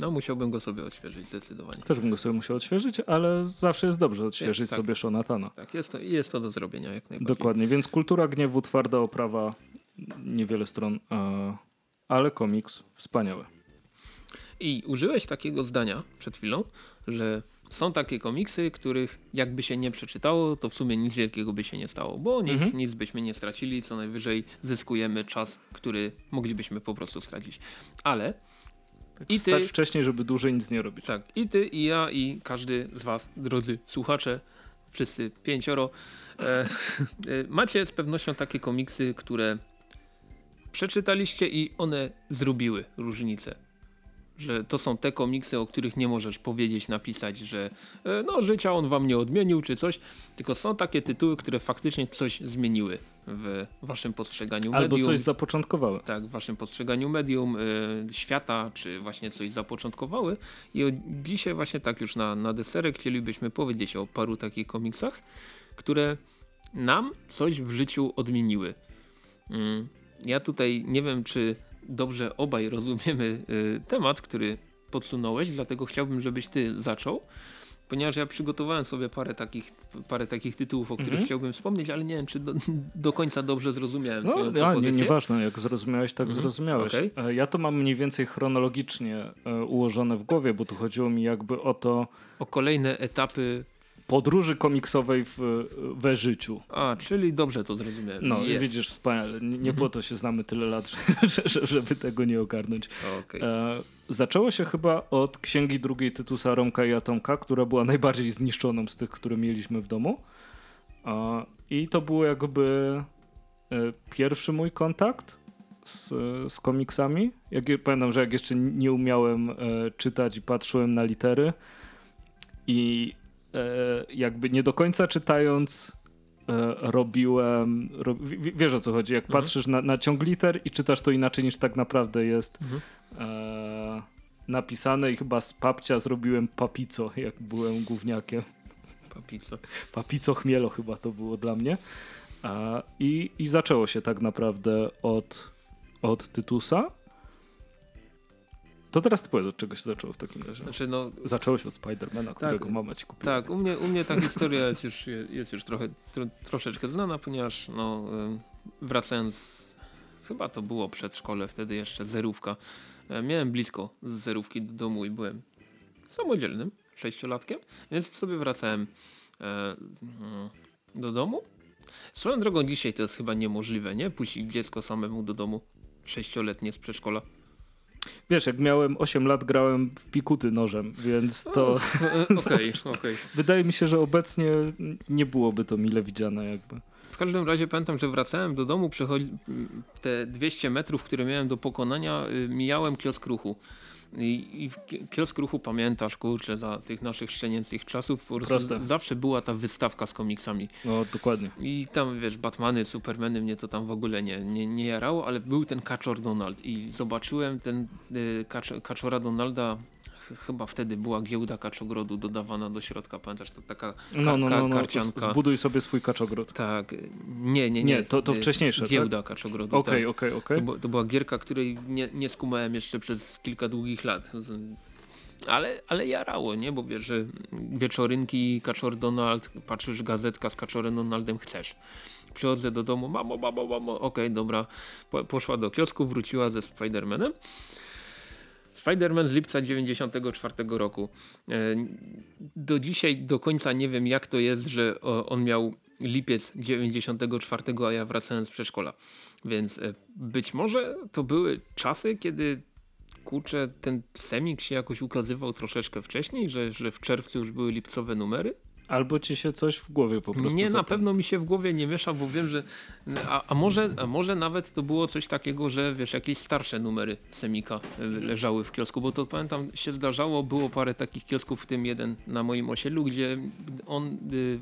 No musiałbym go sobie odświeżyć zdecydowanie. Też bym go sobie musiał odświeżyć, ale zawsze jest dobrze odświeżyć tak. sobie Shona Tana. Tak, jest to, jest to do zrobienia jak najbardziej. Dokładnie, więc kultura gniewu, twarda oprawa, niewiele stron, e, ale komiks wspaniały. I użyłeś takiego zdania przed chwilą, że są takie komiksy, których jakby się nie przeczytało, to w sumie nic wielkiego by się nie stało, bo nic, Mhm. nic byśmy nie stracili, co najwyżej zyskujemy czas, który moglibyśmy po prostu stracić. Ale Tak I wstać ty- wcześniej, żeby dłużej nic nie robić. tak, i ty, i ja, i każdy z was, drodzy słuchacze, wszyscy pięcioro, e, e, macie z pewnością takie komiksy, które przeczytaliście i one zrobiły różnicę. Że to są te komiksy, o których nie możesz powiedzieć, napisać, że e, no życia on wam nie odmienił czy coś, tylko są takie tytuły, które faktycznie coś zmieniły w waszym postrzeganiu Albo medium. coś zapoczątkowały. tak, w waszym postrzeganiu medium, y, świata, czy właśnie coś zapoczątkowały. I dzisiaj właśnie tak już na, na deserek chcielibyśmy powiedzieć o paru takich komiksach, które nam coś w życiu odmieniły. Mm, ja tutaj nie wiem, czy dobrze obaj rozumiemy y, temat, który podsunąłeś, dlatego chciałbym, żebyś ty zaczął. Ponieważ ja przygotowałem sobie parę takich, parę takich tytułów, o których Mhm. chciałbym wspomnieć, ale nie wiem, czy do, do końca dobrze zrozumiałem No, twoją a, nie, propozycję. nieważne, jak zrozumiałeś, tak Mhm, zrozumiałeś. okej. E, Ja to mam mniej więcej chronologicznie e, ułożone w głowie, bo tu chodziło mi jakby o to o kolejne etapy. Podróży komiksowej w, we życiu. A, czyli dobrze to zrozumiałem. No, Jest. widzisz, wspaniale. Nie, nie Mhm. po to się znamy tyle lat, że, że, żeby tego nie ogarnąć. Okej. E, zaczęło się chyba od księgi drugiej Tytusa Romka i Atomka, która była najbardziej zniszczoną z tych, które mieliśmy w domu. E, I to było jakby e, pierwszy mój kontakt z, z komiksami. Jak, pamiętam, że jak jeszcze nie umiałem e, czytać i patrzyłem na litery i jakby nie do końca czytając e, robiłem, wiesz o co chodzi, jak Mhm. patrzysz na, na ciąg liter i czytasz to inaczej niż tak naprawdę jest Mhm. e, napisane i chyba z papcia zrobiłem papico, jak byłem gówniakiem. Papico. Papico chmielo chyba to było dla mnie. E, i, I zaczęło się tak naprawdę od, od Tytusa. To teraz ty powiedz, od czego się zaczęło w takim razie. Znaczy, no, Zaczęło się od Spidermana, którego mama ci kupiła. tak, u mnie, u mnie ta historia jest już, jest już trochę, tro, troszeczkę znana, ponieważ no, wracając, chyba to było przedszkole, wtedy jeszcze zerówka. E, Miałem blisko z zerówki do domu i byłem samodzielnym sześciolatkiem, więc sobie wracałem e, mm, do domu. Swoją drogą dzisiaj to jest chyba niemożliwe, nie? Puścić dziecko samemu do domu sześcioletnie z przedszkola. Wiesz, jak miałem 8 lat, grałem w pikuty nożem, więc to Okej, okej. Okay, wydaje mi się, że obecnie nie byłoby to mile widziane jakby. W każdym razie pamiętam, że wracałem do domu, przechodzi te 200 metrów, które miałem do pokonania, y, mijałem kiosk ruchu. I, I, w kiosk ruchu pamiętasz, kurczę, za tych naszych szczenięcych czasów po prostu zawsze była ta wystawka z komiksami. No, dokładnie. I tam, wiesz, Batmany, Supermany mnie to tam w ogóle nie, nie, nie jarało, ale był ten Kaczor Donald i zobaczyłem ten y, Kaczora Donalda chyba wtedy była giełda kaczogrodu dodawana do środka, pamiętasz, to taka ka no, no, no, no. karcianka. Zbuduj sobie swój kaczogród. Tak, nie, nie, nie. Nie, to, to wcześniejsze, Giełda tak? kaczogrodu, Okej, okay, okej, okay, okej. To, to, była gierka, której nie, nie skumałem jeszcze przez kilka długich lat. Ale, ale jarało, nie? Bo wiesz, że wieczorynki, Kaczor Donald, patrzysz gazetka z Kaczorem Donaldem, chcesz. Przychodzę do domu, mamo, mamo, mamo, okej, okay, dobra. Po, poszła do kiosku, wróciła ze Spidermanem. Spider-Man z lipca 94 roku. E, do dzisiaj do końca nie wiem jak to jest, że on miał lipiec 94, a ja wracałem z przedszkola. Więc e, być może to były czasy, kiedy kurczę, ten semik się jakoś ukazywał troszeczkę wcześniej, że, że w czerwcu już były lipcowe numery. Albo ci się coś w głowie po prostu Nie, na pewno mi się w głowie nie miesza, bo wiem, że a, a, może, a może nawet to było coś takiego, że wiesz, jakieś starsze numery Semika y, leżały w kiosku, bo to pamiętam się zdarzało, było parę takich kiosków, w tym jeden na moim osiedlu, gdzie on, y,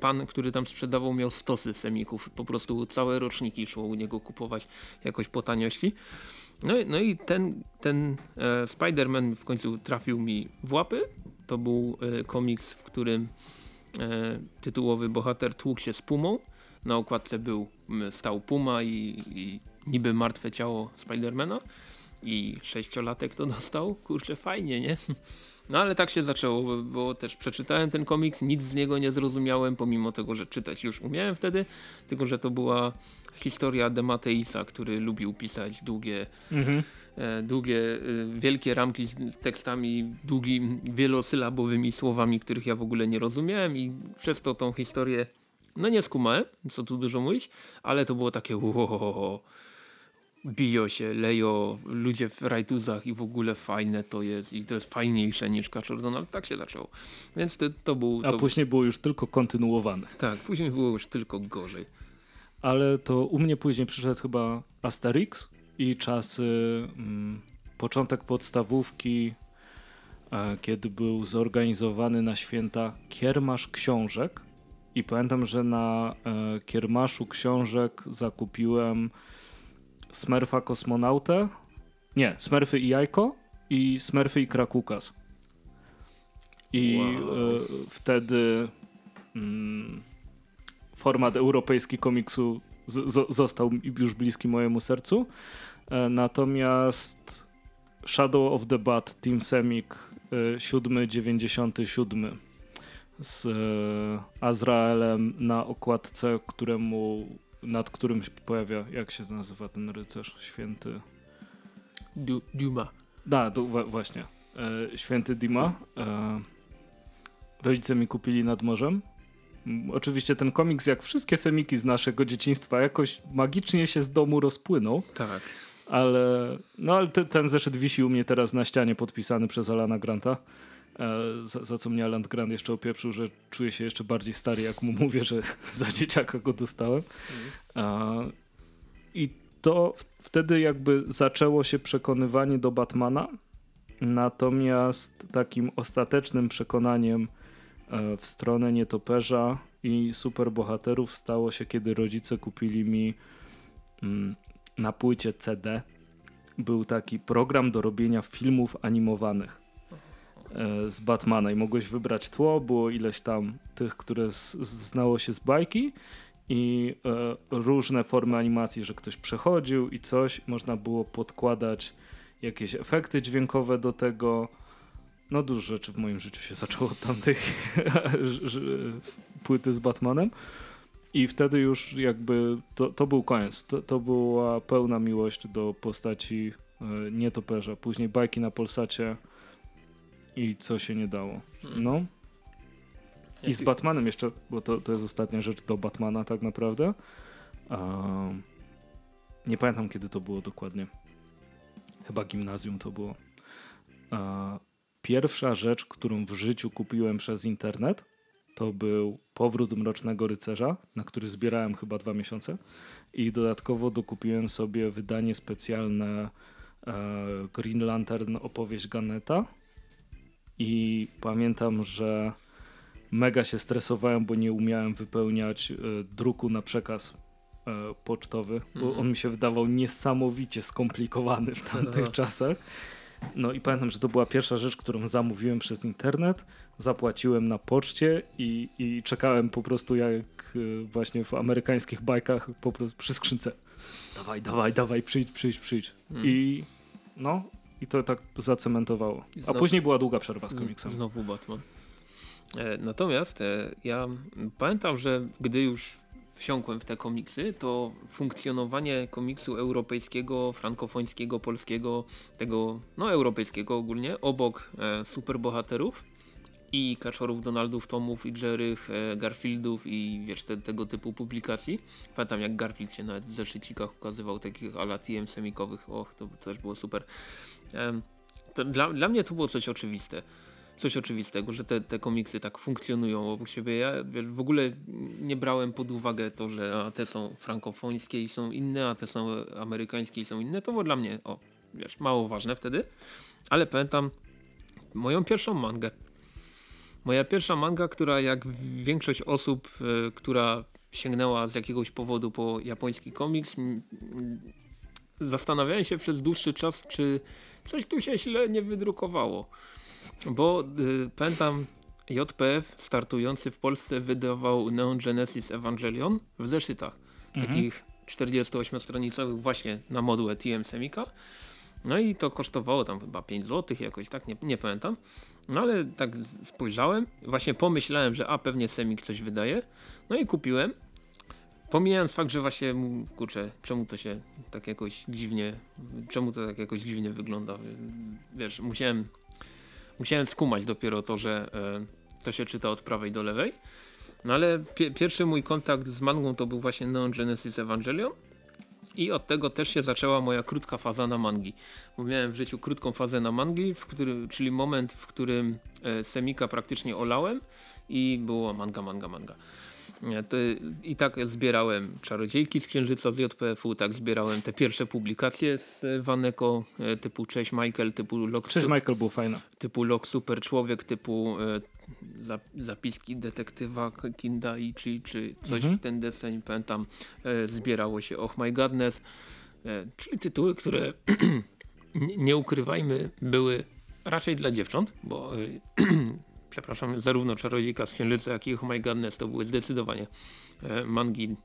pan, który tam sprzedawał miał stosy Semików, po prostu całe roczniki szło u niego kupować jakoś po taniości. No, no i ten, ten e, Spider-Man w końcu trafił mi w łapy. To był e, komiks, w którym E, tytułowy bohater tłukł się z pumą. Na okładce był, stał puma i, i niby martwe ciało Spidermana i sześciolatek to dostał. Kurczę, fajnie, nie? No ale tak się zaczęło, bo też przeczytałem ten komiks, nic z niego nie zrozumiałem, pomimo tego, że czytać już umiałem wtedy, tylko że to była historia Demateisa, który lubił pisać długie, mhm. e, długie e, wielkie ramki z tekstami długimi, wielosylabowymi słowami, których ja w ogóle nie rozumiałem i przez to tą historię no nie skumałem, co tu dużo mówić, ale to było takie wow, biją się, leją ludzie w rajtuzach i w ogóle fajne to jest i to jest fajniejsze niż Kaczor Donald. Tak się zaczęło. Więc to, to był... To... A później było już tylko kontynuowane. Tak, później było już tylko gorzej. Ale to u mnie później przyszedł chyba Asterix i czasy mm, początek podstawówki, e, kiedy był zorganizowany na święta kiermasz książek i pamiętam, że na e, kiermaszu książek zakupiłem Smurfa Kosmonautę. Nie, Smurfy i Jajko i Smurfy i Krakukas. I wow. y, wtedy mm, format europejski komiksu z, z, został już bliski mojemu sercu. E, natomiast Shadow of the Bat Team Semik y, 797 z y, Azraelem na okładce, któremu nad którym się pojawia, jak się nazywa ten rycerz święty? Du, Duma. Da, du, właśnie. E, święty Dima. E, rodzice mi kupili nad morzem. Oczywiście ten komiks, jak wszystkie semiki z naszego dzieciństwa, jakoś magicznie się z domu rozpłynął. Tak. Ale, no, ale te, ten zeszyt wisi u mnie teraz na ścianie podpisany przez Alana Granta. E, za, za, co mnie Alan Grant jeszcze opieprzył, że czuję się jeszcze bardziej stary, jak mu mówię, że za dzieciaka go dostałem. Mhm. I to wtedy jakby zaczęło się przekonywanie do Batmana, natomiast takim ostatecznym przekonaniem e, w stronę nietoperza i superbohaterów stało się, kiedy rodzice kupili mi mm, na płycie CD był taki program do robienia filmów animowanych. E, z Batmana i mogłeś wybrać tło, było ileś tam tych, które znało się z bajki i e, różne formy animacji, że ktoś przechodził i coś, można było podkładać jakieś efekty dźwiękowe do tego. No dużo rzeczy w moim życiu się zaczęło od tamtych płyty z Batmanem. I wtedy już jakby to, to był koniec. To, to była pełna miłość do postaci e, nietoperza. Później bajki na Polsacie i co się nie dało. Hmm. No. I z Batmanem jeszcze, bo to, to jest ostatnia rzecz do Batmana tak naprawdę. Um, nie pamiętam kiedy to było dokładnie. chyba gimnazjum to było. E, pierwsza rzecz, którą w życiu kupiłem przez internet, to był Powrót Mrocznego Rycerza, na który zbierałem chyba dwa miesiące. I dodatkowo dokupiłem sobie wydanie specjalne e, Green Lantern opowieść Ganeta. I pamiętam, że mega się stresowałem, bo nie umiałem wypełniać e, druku na przekaz e, pocztowy, bo Mhm. on mi się wydawał niesamowicie skomplikowany w tamtych czasach. No i pamiętam, że to była pierwsza rzecz, którą zamówiłem przez internet, zapłaciłem na poczcie i, i czekałem po prostu jak y, właśnie w amerykańskich bajkach po prostu przy skrzynce. Dawaj, dawaj, dawaj, przyjdź, przyjdź, przyjdź. Hmm. I no, i to tak zacementowało. I A znowu- później była długa przerwa z Z- komiksem. Znowu Batman. E, Natomiast e, ja pamiętam, że gdy już wsiąkłem w te komiksy, to funkcjonowanie komiksu europejskiego, frankofońskiego, polskiego, tego no europejskiego ogólnie, obok e, superbohaterów i kaczorów Donaldów, Tomów i Jerrych, e, Garfieldów i wiesz, te, tego typu publikacji. Pamiętam jak Garfield się nawet w zeszycikach ukazywał, takich ala TM semikowych, och, to też było super. Em, to dla, dla mnie to było coś oczywiste. Coś oczywistego, że te, te komiksy tak funkcjonują obok siebie. Ja wiesz, w ogóle nie brałem pod uwagę to, że a te są frankofońskie i są inne, a te są amerykańskie i są inne. To było dla mnie, o, wiesz, mało ważne wtedy. Ale pamiętam moją pierwszą mangę. Moja pierwsza manga, która jak większość osób, e, która sięgnęła z jakiegoś powodu po japoński komiks, zastanawiałem się przez dłuższy czas, czy coś tu się źle nie wydrukowało. Bo y, pamiętam JPF startujący w Polsce wydawał Neon Genesis Evangelion w zeszytach. Mhm. Takich 48-stronicowych właśnie na modułę TM Semika. No i to kosztowało tam chyba 5 zł jakoś, tak, nie, nie pamiętam. No ale tak spojrzałem, właśnie pomyślałem, że a pewnie Semik coś wydaje. No i kupiłem. Pomijając fakt, że właśnie, kurczę, czemu to się tak jakoś dziwnie, czemu to tak jakoś dziwnie wygląda. Wiesz, musiałem, musiałem skumać dopiero to, że e, to się czyta od prawej do lewej. No ale pie, pierwszy mój kontakt z mangą to był właśnie Neon Genesis Evangelion. I od tego też się zaczęła moja krótka faza na mangi. Bo miałem w życiu krótką fazę na mangi, w którym, czyli moment, w którym e, Semika praktycznie olałem i było manga, manga, manga. Nie, I tak zbierałem Czarodziejki z Księżyca z JPF-u, tak zbierałem te pierwsze publikacje z Waneko, e, typu Cześć Michael, typu Lok, Cześć Michael był fajny. typu Lok Super Człowiek, typu e, zap, zapiski detektywa Kindai, czy, czy coś Mhm. w ten deseń, pamiętam, e, zbierało się Oh My Godness, czyli tytuły, które nie, ukrywajmy, były raczej dla dziewcząt, bo przepraszam, zarówno Czarodziejka z Księżyca, jak i Oh My Godness to były zdecydowanie e, mangi.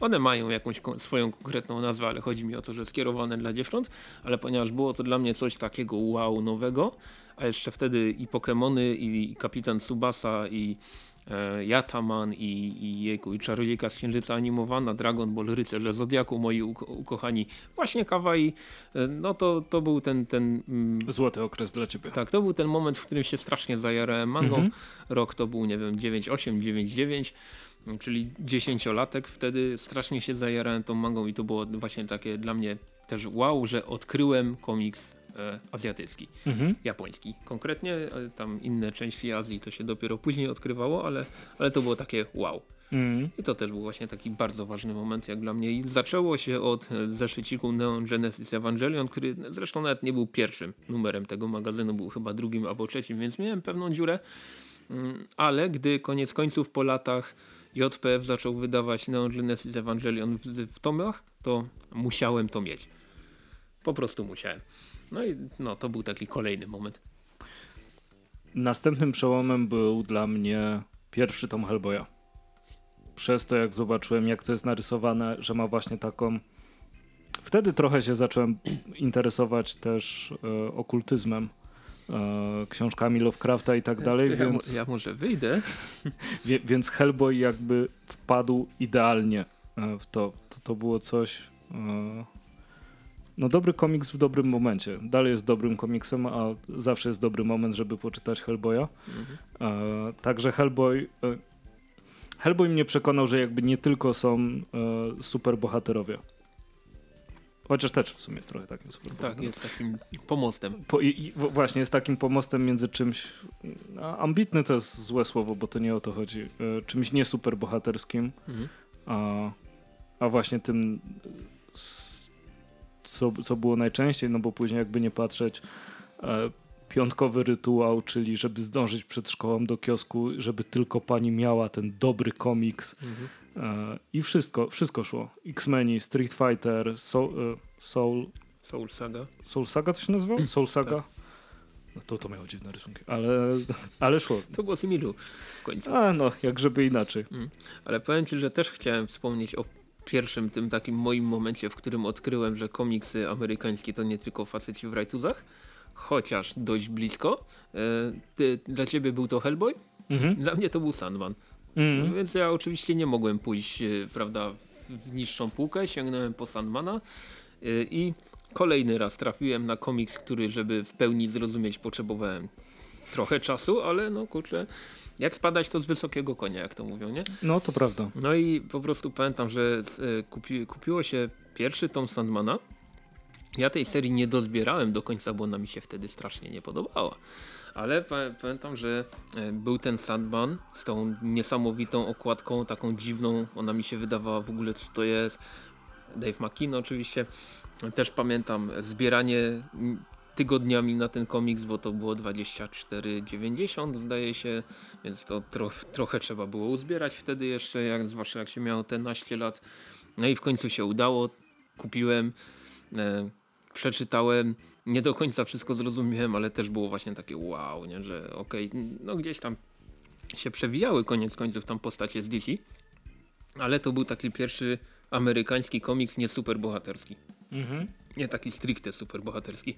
One mają jakąś swoją konkretną nazwę, ale chodzi mi o to, że skierowane dla dziewcząt, ale ponieważ było to dla mnie coś takiego wow, nowego, a jeszcze wtedy i Pokémony, i Kapitan Tsubasa, i Yataman, i, i, jejku, i Czarodziejka z Księżyca animowana, Dragon Ball, Rycerze Zodiaku, moi uko ukochani, właśnie kawaii, e, no to, to był ten, ten mm, Złoty okres dla ciebie. tak, to był ten moment, w którym się strasznie zajarałem mangą. Mhm. Rok to był, nie wiem, 9,8, 9,9, czyli dziesięciolatek. Wtedy strasznie się zajarałem tą mangą i to było właśnie takie dla mnie też wow, że odkryłem komiks e, azjatycki, Mhm. japoński. Konkretnie e, tam inne części Azji to się dopiero później odkrywało, ale, ale to było takie wow. Mhm. I to też był właśnie taki bardzo ważny moment jak dla mnie. I zaczęło się od e, zeszyciku Neon Genesis Evangelion, który zresztą nawet nie był pierwszym numerem tego magazynu, był chyba drugim albo trzecim, więc miałem pewną dziurę. Mm, Ale gdy koniec końców po latach JPF zaczął wydawać Neon Genesis Evangelion w, w tomach, to musiałem to mieć. Po prostu musiałem. No i no, to był taki kolejny moment. Następnym przełomem był dla mnie pierwszy tom Hellboya. Przez to, jak zobaczyłem, jak to jest narysowane, że ma właśnie taką. Wtedy trochę się zacząłem interesować też e, okultyzmem, e, książkami Lovecrafta i tak dalej, ja, więc, ja może wyjdę. wie, więc Hellboy jakby wpadł idealnie e, w to. To, to było coś. E, no dobry komiks w dobrym momencie. Dalej jest dobrym komiksem, a zawsze jest dobry moment, żeby poczytać Hellboya. Mhm. E, także Hellboy. E, Hellboy mnie przekonał, że jakby nie tylko są e, super bohaterowie. Chociaż też w sumie jest trochę takim superbohaterem. Tak, jest takim pomostem. Po, i, i, właśnie jest takim pomostem między czymś. Ambitny to jest złe słowo, bo to nie o to chodzi. E, czymś nie superbohaterskim, Mhm. a, a właśnie tym, s- co, co było najczęściej, no bo później, jakby nie patrzeć, e, piątkowy rytuał, czyli żeby zdążyć przed szkołą do kiosku, żeby tylko pani miała ten dobry komiks. Mhm. E, I wszystko, wszystko szło. X-Meni, Street Fighter, Soul, e, Soul, Soul Saga. Soul Saga to się nazywa? Soul Saga? Tak. No to, to miało dziwne rysunki, ale, ale szło. To było Similu w końcu. A no, jak żeby inaczej. Ale powiem ci, że też chciałem wspomnieć o pierwszym tym takim moim momencie, w którym odkryłem, że komiksy amerykańskie to nie tylko faceci w rajtuzach, chociaż dość blisko. E, Ty, dla ciebie był to Hellboy, Mhm. dla mnie to był Sandman. Mhm. Więc ja oczywiście nie mogłem pójść, e, prawda, w, niższą półkę, sięgnąłem po Sandmana e, i kolejny raz trafiłem na komiks, który, żeby w pełni zrozumieć, potrzebowałem trochę czasu, ale no kurczę, jak spadać to z wysokiego konia, jak to mówią, nie? No to prawda. No i po prostu pamiętam, że e, kupi, kupiło się pierwszy tom Sandmana. Ja tej serii nie dozbierałem do końca, bo ona mi się wtedy strasznie nie podobała. Ale pa, pamiętam, że e, był ten Sandman z tą niesamowitą okładką, taką dziwną. Ona mi się wydawała w ogóle, co to jest. Dave McKean oczywiście. Też pamiętam zbieranie tygodniami na ten komiks, bo to było 24,90 zdaje się, więc to tro, trochę trzeba było uzbierać wtedy jeszcze, jak, zwłaszcza jak się miało te naście lat. No i w końcu się udało, kupiłem, e, przeczytałem, nie do końca wszystko zrozumiałem, ale też było właśnie takie wow, nie, że okej, no gdzieś tam się przewijały koniec końców tam postacie z DC, ale to był taki pierwszy amerykański komiks nie superbohaterski. Mhm. Nie taki stricte superbohaterski.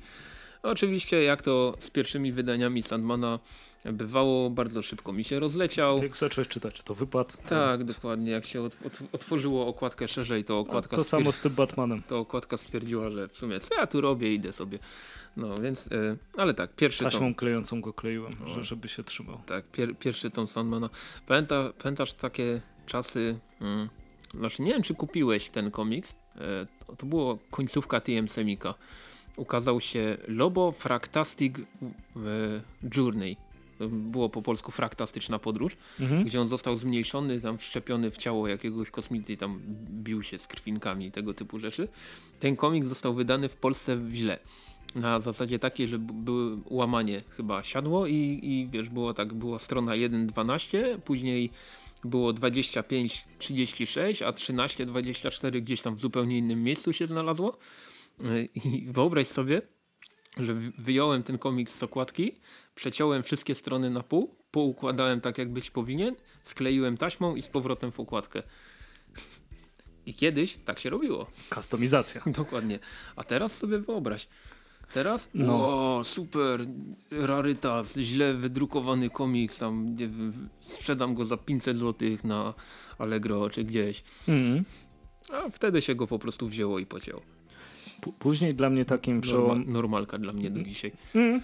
Oczywiście jak to z pierwszymi wydaniami Sandmana bywało, bardzo szybko mi się rozleciał. Jak zacząłeś czytać, to wypadł. Tak, dokładnie. Jak się otw- otw- otworzyło okładkę szerzej, to A okładka, to samo z tym Batmanem. to okładka stwierdziła, że w sumie co ja tu robię, idę sobie. No więc, y, ale tak, pierwszy tom, Taśmą klejącą go kleiłem, No. że, żeby się trzymał. tak, pier, pierwszy tom Sandmana. Pamięta, pamiętasz takie czasy, mm, znaczy nie wiem czy kupiłeś ten komiks, e, to, to było końcówka TM Semika. Ukazał się Lobo Fractastic Journey. Było po polsku fraktastyczna podróż, Mhm. gdzie on został zmniejszony, tam wszczepiony w ciało jakiegoś kosmity tam bił się z krwinkami i tego typu rzeczy. Ten komik został wydany w Polsce źle. Na zasadzie takiej, że były łamanie chyba siadło i, i wiesz, było tak, była strona 1.12, później było 25.36, a 13.24 gdzieś tam w zupełnie innym miejscu się znalazło. Yy, I wyobraź sobie, że wy- wyjąłem ten komiks z okładki, przeciąłem wszystkie strony na pół, poukładałem tak jak być powinien, skleiłem taśmą i z powrotem w okładkę. I kiedyś tak się robiło. Kustomizacja. Dokładnie. A teraz sobie wyobraź. Teraz? No. O, super, rarytas, źle wydrukowany komiks, tam wiem, sprzedam go za 500 zł na Allegro czy gdzieś. Mhm. A wtedy się go po prostu wzięło i pocięło. Później dla mnie takim przełomem... normalka dla mnie do dzisiaj. Mhm.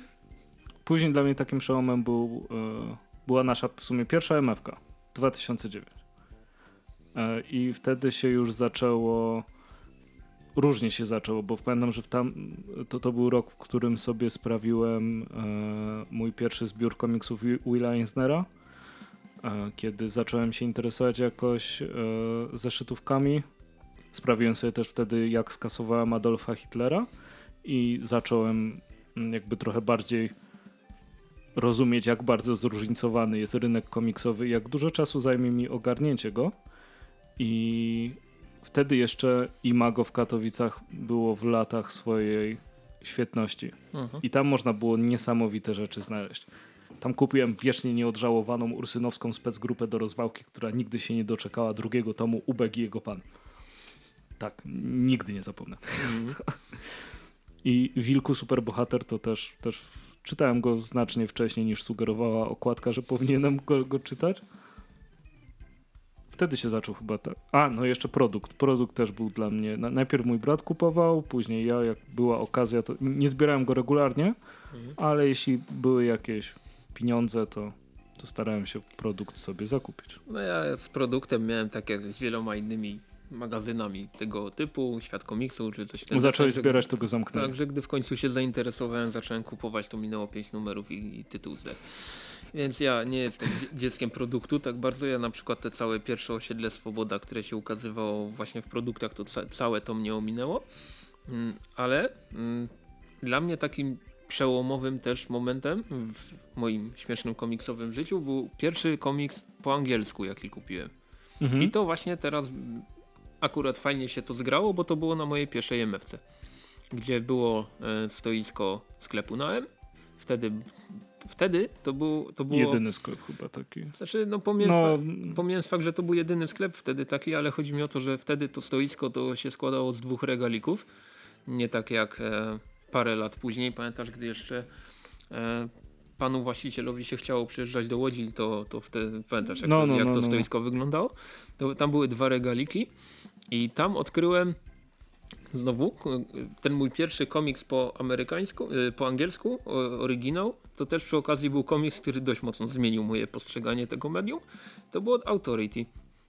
Później dla mnie takim przełomem był, e, była nasza w sumie pierwsza MFK 2009. E, I wtedy się już zaczęło, różnie się zaczęło, bo pamiętam, że w tam, to, to był rok, w którym sobie sprawiłem e, mój pierwszy zbiór komiksów Wi- Willa Eisnera, e, kiedy zacząłem się interesować jakoś e, zeszytówkami. Sprawiłem sobie też wtedy, jak skasowałem Adolfa Hitlera i zacząłem mm, jakby trochę bardziej rozumieć, jak bardzo zróżnicowany jest rynek komiksowy i jak dużo czasu zajmie mi ogarnięcie go. I wtedy jeszcze Imago w Katowicach było w latach swojej świetności. Mhm. I tam można było niesamowite rzeczy znaleźć. Tam kupiłem wiecznie nieodżałowaną ursynowską specgrupę do rozwałki, która nigdy się nie doczekała drugiego tomu Ubek i jego pan. Tak, nigdy nie zapomnę. Mhm. I Wilku Superbohater to też, też czytałem go znacznie wcześniej niż sugerowała okładka, że powinienem go, go czytać. Wtedy się zaczął chyba tak. A, no jeszcze produkt. Produkt też był dla mnie. Na, najpierw mój brat kupował, później ja, jak była okazja, to nie zbierałem go regularnie, Mhm. ale jeśli były jakieś pieniądze, to, to starałem się produkt sobie zakupić. No ja z produktem miałem tak jak z wieloma innymi magazynami tego typu, Świat Komiksu czy coś takiego. Zacząłeś zbierać, to go zamknąłem. Tak, że gdy w końcu się zainteresowałem, zacząłem kupować, to minęło 5 numerów i, i tytuł zdech. Więc ja nie jestem dzieckiem produktu tak bardzo. Ja na przykład te całe pierwsze osiedle Swoboda, które się ukazywało właśnie w produktach, to ca całe to mnie ominęło. Mm, ale mm, dla mnie takim przełomowym też momentem w moim śmiesznym komiksowym życiu był pierwszy komiks po angielsku, jaki kupiłem. Mhm. I to właśnie teraz akurat fajnie się to zgrało, bo to było na mojej pierwszej MFC, gdzie było e, stoisko sklepu na M. Wtedy, wtedy to, był, to było... Jedyny sklep chyba taki. Znaczy, no pomijając, No, fa- pomijając fakt, że to był jedyny sklep wtedy taki, ale chodzi mi o to, że wtedy to stoisko to się składało z dwóch regalików. Nie tak jak e, parę lat później. Pamiętasz, gdy jeszcze e, panu właścicielowi się chciało przyjeżdżać do Łodzi, to, to wtedy pamiętasz, jak, No, to, no, jak no, to no. stoisko wyglądało? To, tam były dwa regaliki i tam odkryłem znowu k- ten mój pierwszy komiks po amerykańsku, y, po angielsku, oryginał, to też przy okazji był komiks, który dość mocno zmienił moje postrzeganie tego medium. To było Authority,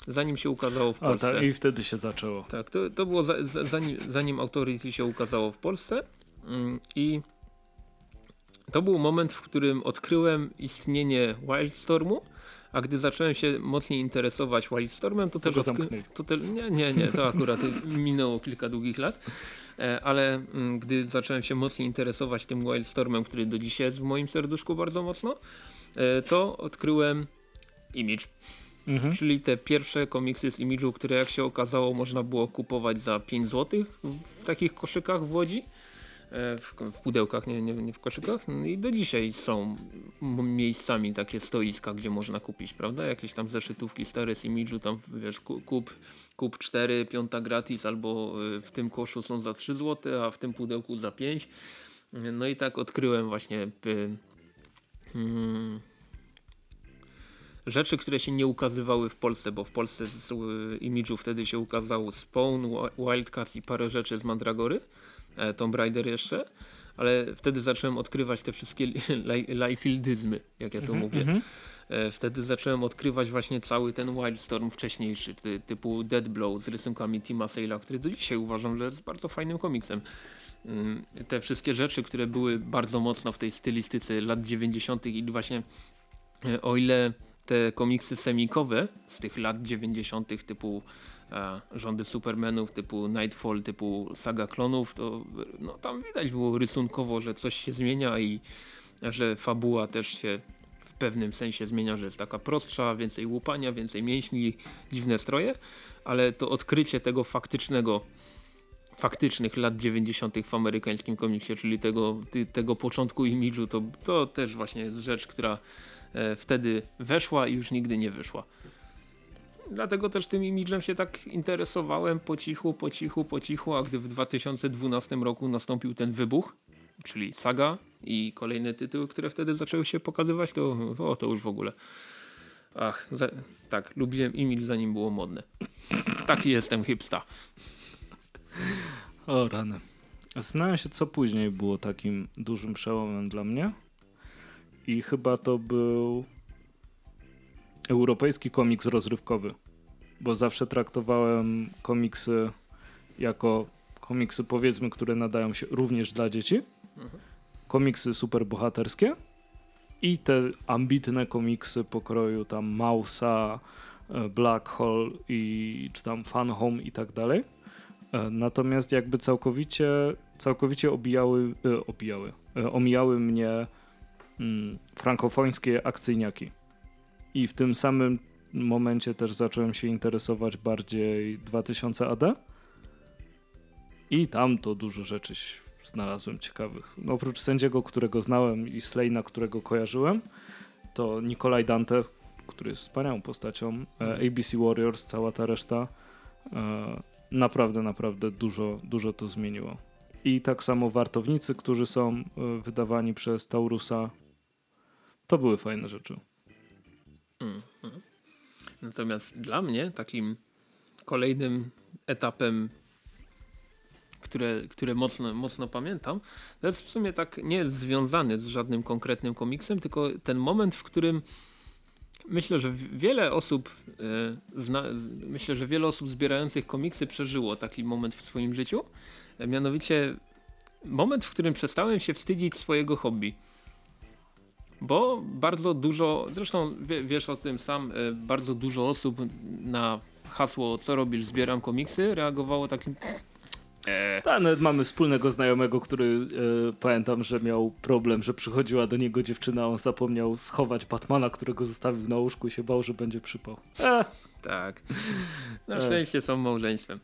zanim się ukazało w a, Polsce. ta, I wtedy się zaczęło. Tak, to, to było za, za, zanim, zanim Authority się ukazało w Polsce mm, i to był moment, w którym odkryłem istnienie Wildstormu, a gdy zacząłem się mocniej interesować Wildstormem, to też go zamknęli. to te, nie, nie, nie, to akurat minęło kilka długich lat. E, Ale mm, gdy zacząłem się mocniej interesować tym Wildstormem, który do dzisiaj jest w moim serduszku bardzo mocno, e, to odkryłem Image. Mhm. Czyli te pierwsze komiksy z Image'u, które jak się okazało można było kupować za 5 zł w takich koszykach w Łodzi. E, W, w pudełkach, nie, nie, nie w koszykach. No I do dzisiaj są miejscami takie stoiska, gdzie można kupić, prawda? Jakieś tam zeszytówki stare z Image'u, tam wiesz, ku- kup, kup 4, piąta gratis, albo y, w tym koszu są za 3 zł, a w tym pudełku za 5. No i tak odkryłem właśnie y, mm, rzeczy, które się nie ukazywały w Polsce, bo w Polsce z Image'u wtedy się ukazało Spawn, Wi- Wildcats i parę rzeczy z Mandragory, e, Tomb Raider jeszcze, ale wtedy zacząłem odkrywać te wszystkie li- li- lifefieldyzmy, jak ja to Mhm, mówię. mhm. E, Wtedy zacząłem odkrywać właśnie cały ten Wildstorm wcześniejszy, ty, typu Dead Blow z rysunkami Tima Sale'a, który do dzisiaj uważam, że jest bardzo fajnym komiksem. Mm, Te wszystkie rzeczy, które były bardzo mocno w tej stylistyce lat 90. i właśnie e, o ile te komiksy semikowe z tych lat 90. typu e, Rządy Supermanów, typu Nightfall, typu Saga Klonów, to no, tam widać było rysunkowo, że coś się zmienia i że fabuła też się w pewnym sensie zmienia, że jest taka prostsza, więcej łupania, więcej mięśni, dziwne stroje, ale to odkrycie tego faktycznego faktycznych lat 90. w amerykańskim komiksie, czyli tego, tego początku imidżu, to, to też właśnie jest rzecz, która e, wtedy weszła i już nigdy nie wyszła. Dlatego też tym imidżem się tak interesowałem po cichu, po cichu, po cichu, a gdy w 2012 roku nastąpił ten wybuch, czyli Saga i kolejne tytuły, które wtedy zaczęły się pokazywać, to, to, to już w ogóle. Ach, za, tak, lubiłem imidż zanim było modne. Taki jestem hipsta. O rany. Zastanawiam się, co później było takim dużym przełomem dla mnie. I chyba to był europejski komiks rozrywkowy. Bo zawsze traktowałem komiksy jako komiksy, powiedzmy, które nadają się również dla dzieci. Komiksy superbohaterskie. I te ambitne komiksy pokroju tam Mausa, e, Black Hole i czy tam Fun Home i tak dalej. E, Natomiast jakby całkowicie, całkowicie obijały, e, obijały, omijały mnie mm, frankofońskie akcyjniaki. I w tym samym momencie też zacząłem się interesować bardziej 2000 AD. I tam to dużo rzeczy znalazłem ciekawych. No, oprócz sędziego, którego znałem i Slejna, którego kojarzyłem, to Nikolaj Dante, który jest wspaniałą postacią, e, ABC Warriors, cała ta reszta. E, naprawdę, naprawdę dużo, dużo to zmieniło. I tak samo wartownicy, którzy są e, wydawani przez Taurusa, to były fajne rzeczy. Mhm. Natomiast dla mnie takim kolejnym etapem, które, które mocno, mocno pamiętam, to jest w sumie tak nie związany z żadnym konkretnym komiksem, tylko ten moment, w którym myślę, że wiele osób e, zna, myślę, że wiele osób zbierających komiksy przeżyło taki moment w swoim życiu. E, mianowicie moment, w którym przestałem się wstydzić swojego hobby. Bo bardzo dużo, zresztą wiesz o tym sam, e, bardzo dużo osób na hasło co robisz, zbieram komiksy, reagowało takim E... Tak, nawet mamy wspólnego znajomego, który e, pamiętam, że miał problem, że przychodziła do niego dziewczyna, on zapomniał schować Batmana, którego zostawił na łóżku i się bał, że będzie przypał. E. Tak. Na e. szczęście są małżeństwem.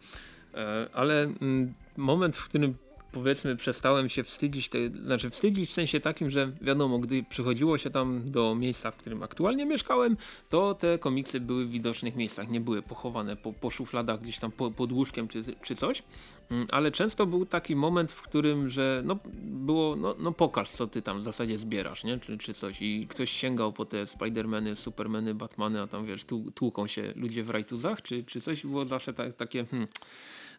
E, ale mm, moment, w którym powiedzmy przestałem się wstydzić, te, znaczy wstydzić w sensie takim, że wiadomo, gdy przychodziło się tam do miejsca, w którym aktualnie mieszkałem, to te komiksy były w widocznych miejscach, nie były pochowane po, po szufladach gdzieś tam po, pod łóżkiem czy, czy coś, mm, ale często był taki moment, w którym, że no było, no, no pokaż co ty tam w zasadzie zbierasz, nie, czy, czy coś. I ktoś sięgał po te Spidermany, Supermany, Batmany, a tam wiesz, tłuką się ludzie w rajtuzach, czy, czy coś, było zawsze tak, takie hmm,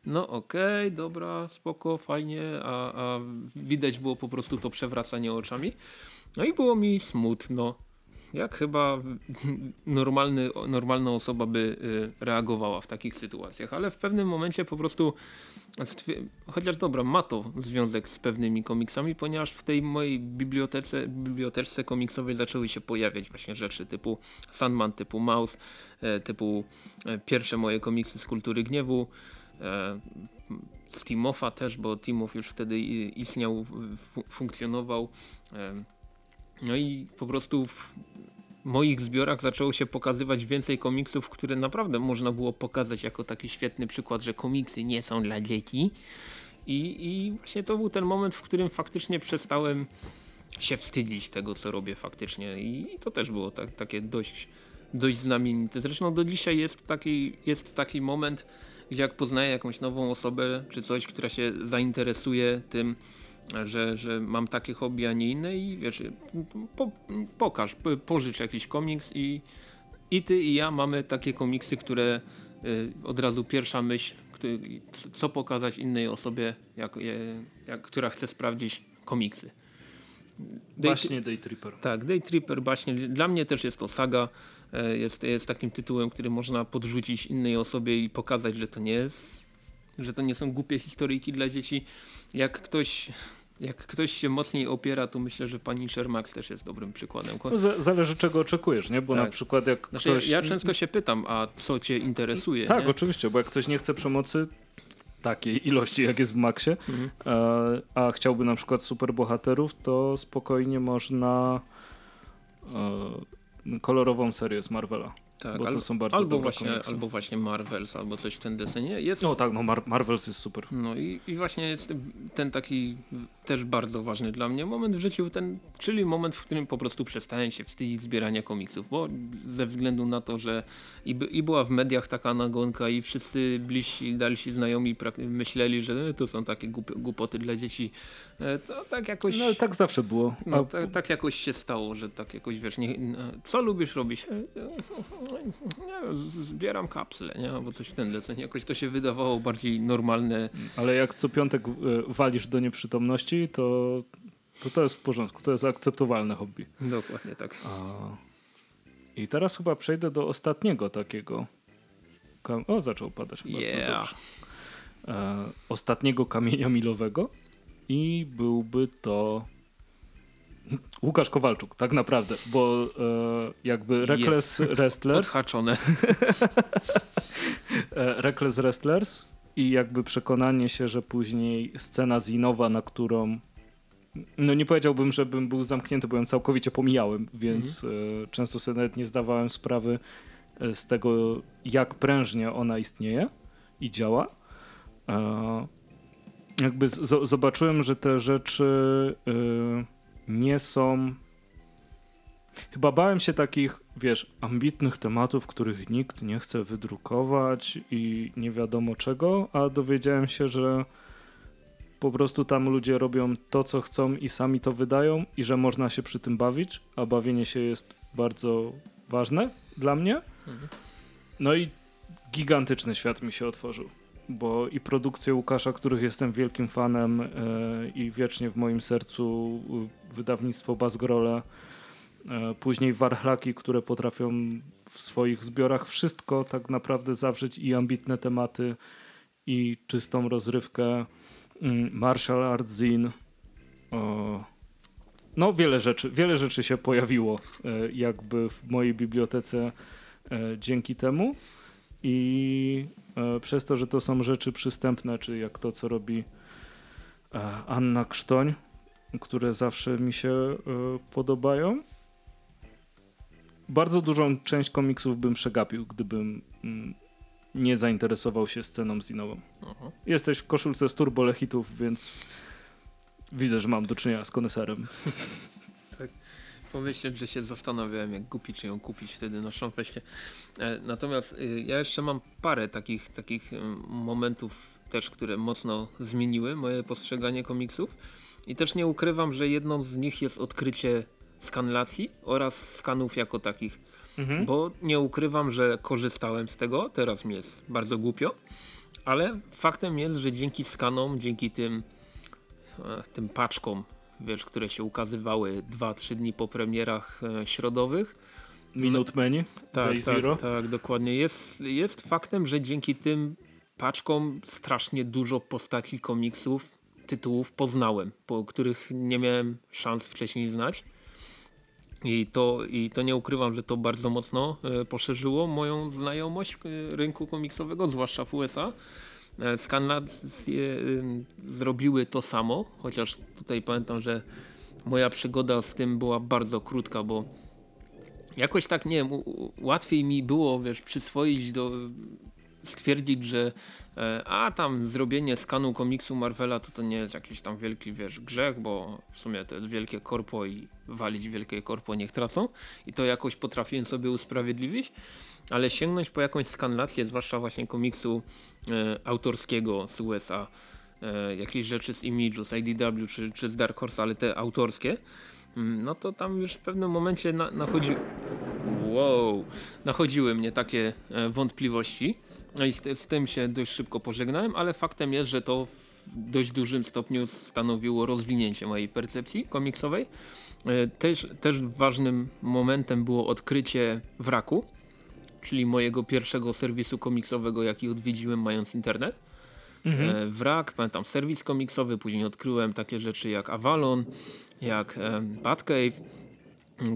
no okej, okay, dobra, spoko, fajnie, a, a widać było po prostu to przewracanie oczami. No i było mi smutno. Jak chyba normalny, normalna osoba by y, reagowała w takich sytuacjach, ale w pewnym momencie po prostu chociaż dobra, ma to związek z pewnymi komiksami, ponieważ w tej mojej bibliotece, bibliotece komiksowej zaczęły się pojawiać właśnie rzeczy typu Sandman, typu Mouse, e, typu e, pierwsze moje komiksy z kultury gniewu, E, z Timofa też, bo Timof już wtedy istniał, funkcjonował. E, no i po prostu w moich zbiorach zaczęło się pokazywać więcej komiksów, które naprawdę można było pokazać jako taki świetny przykład, że komiksy nie są dla dzieci. I, i właśnie to był ten moment, w którym faktycznie przestałem się wstydzić tego, co robię faktycznie. I, i to też było tak, takie dość, dość znamienite. Zresztą do dzisiaj jest taki, jest taki moment, gdzie jak poznaję jakąś nową osobę czy coś, która się zainteresuje tym, że, że mam takie hobby, a nie inne i wiesz, po, pokaż, pożycz jakiś komiks i, i ty i ja mamy takie komiksy, które y, od razu pierwsza myśl, co pokazać innej osobie, jak, jak, która chce sprawdzić komiksy. Day Baśnie Day Tripper. Tak, Day Tripper, baśnie. Dla mnie też jest to saga. E, jest, jest takim tytułem, który można podrzucić innej osobie i pokazać, że to nie jest, że to nie są głupie historyjki dla dzieci. Jak ktoś jak ktoś się mocniej opiera, to myślę, że pani Shermax też jest dobrym przykładem. No, zależy czego oczekujesz, nie? Bo tak. na przykład jak znaczy, ktoś... Ja często się pytam, a co cię interesuje? Tak, nie? oczywiście, bo jak ktoś nie chce przemocy takiej ilości, jak jest w Maxie, mhm. a, e, a chciałby na przykład superbohaterów, to spokojnie można e, kolorową serię z Marvela. Tak, bo to są bardzo albo właśnie, albo właśnie Marvels, albo coś w ten desenie. Jest... No tak, no Mar Marvels jest super. No i, i właśnie jest ten taki też bardzo ważny dla mnie moment w życiu, ten, czyli moment, w którym po prostu przestałem się wstydzić zbierania komiksów, bo ze względu na to, że i, i była w mediach taka nagonka i wszyscy bliżsi, dalsi znajomi myśleli, że e, to są takie głupoty dla dzieci, e, to tak jakoś... No tak zawsze było. No, tak, tak, jakoś się stało, że tak jakoś wiesz, nie, co lubisz robić? Nie, zbieram kapsle, nie? albo coś w ten deseń. Jakoś to się wydawało bardziej normalne. Ale jak co piątek e, walisz do nieprzytomności, to, to to jest w porządku, to jest akceptowalne hobby. Dokładnie tak. A, I teraz chyba przejdę do ostatniego takiego. O, zaczął padać bardzo yeah. E, ostatniego kamienia milowego i byłby to Łukasz Kowalczuk, tak naprawdę, bo e, jakby Reckless Jest. Wrestlers. Odhaczone. e, Reckless Wrestlers i jakby przekonanie się, że później scena zinowa, na którą no nie powiedziałbym, żebym był zamknięty, bo ją całkowicie pomijałem, więc mhm. e, często sobie nawet nie zdawałem sprawy e, z tego, jak prężnie ona istnieje i działa. E, jakby zobaczyłem, że te rzeczy nie są Chyba bałem się takich, wiesz, ambitnych tematów, których nikt nie chce wydrukować i nie wiadomo czego, a dowiedziałem się, że po prostu tam ludzie robią to, co chcą i sami to wydają i że można się przy tym bawić, a bawienie się jest bardzo ważne dla mnie. Mhm. No i gigantyczny świat mi się otworzył, bo i produkcje Łukasza, których jestem wielkim fanem yy, i wiecznie w moim sercu yy, wydawnictwo Bazgrole, E, później warchlaki, które potrafią w swoich zbiorach wszystko tak naprawdę zawrzeć i ambitne tematy, i czystą rozrywkę. Mm, Martial Arts Zine. No, wiele rzeczy, wiele rzeczy się pojawiło e, jakby w mojej bibliotece e, dzięki temu. I przez to, że to są rzeczy przystępne, czy jak to, co robi Anna Krztoń, które zawsze mi się podobają, bardzo dużą część komiksów bym przegapił, gdybym mm, nie zainteresował się sceną zinową. Aha. Jesteś w koszulce z turbolechitów, więc widzę, że mam do czynienia z koneserem. tak. Pomyśleć, że się zastanawiałem, jak kupić, czy ją kupić wtedy na Szamfeście. E, natomiast y, ja jeszcze mam parę takich, takich y, momentów też, które mocno zmieniły moje postrzeganie komiksów. I też nie ukrywam, że jedną z nich jest odkrycie skanlacji oraz skanów jako takich. Mhm. Bo nie ukrywam, że korzystałem z tego, teraz mi jest bardzo głupio, ale faktem jest, że dzięki skanom, dzięki tym, e, tym paczkom, wiesz, które się ukazywały 2-3 dni po premierach e, środowych. Minute Menu, tak, Day tak, Zero. Tak, dokładnie. Jest, jest faktem, że dzięki tym paczkom strasznie dużo postaci komiksów, tytułów poznałem, po których nie miałem szans wcześniej znać. I to, I to nie ukrywam, że to bardzo mocno e, poszerzyło moją znajomość e, rynku komiksowego, zwłaszcza w USA. E, Scanlad zrobiły to samo, chociaż tutaj pamiętam, że moja przygoda z tym była bardzo krótka, bo jakoś tak, nie wiem, łatwiej mi było, wiesz, przyswoić do stwierdzić, że e, a tam zrobienie skanu komiksu Marvela to to nie jest jakiś tam wielki wiesz, grzech, bo w sumie to jest wielkie korpo i walić wielkie korpo niech tracą. I to jakoś potrafiłem sobie usprawiedliwić, ale sięgnąć po jakąś skanlację, zwłaszcza właśnie komiksu e, autorskiego z USA, e, jakieś rzeczy z Image'u, z IDW czy, czy z Dark Horse, ale te autorskie, mm, no to tam już w pewnym momencie na, nachodzi... wow, nachodziły mnie takie e, wątpliwości. No i z, z, tym się dość szybko pożegnałem, ale faktem jest, że to w dość dużym stopniu stanowiło rozwinięcie mojej percepcji komiksowej. E, też, też ważnym momentem było odkrycie wraku, czyli mojego pierwszego serwisu komiksowego, jaki odwiedziłem mając internet. Mhm. E, wrak, pamiętam serwis komiksowy, później odkryłem takie rzeczy jak Avalon, jak e, Batcave,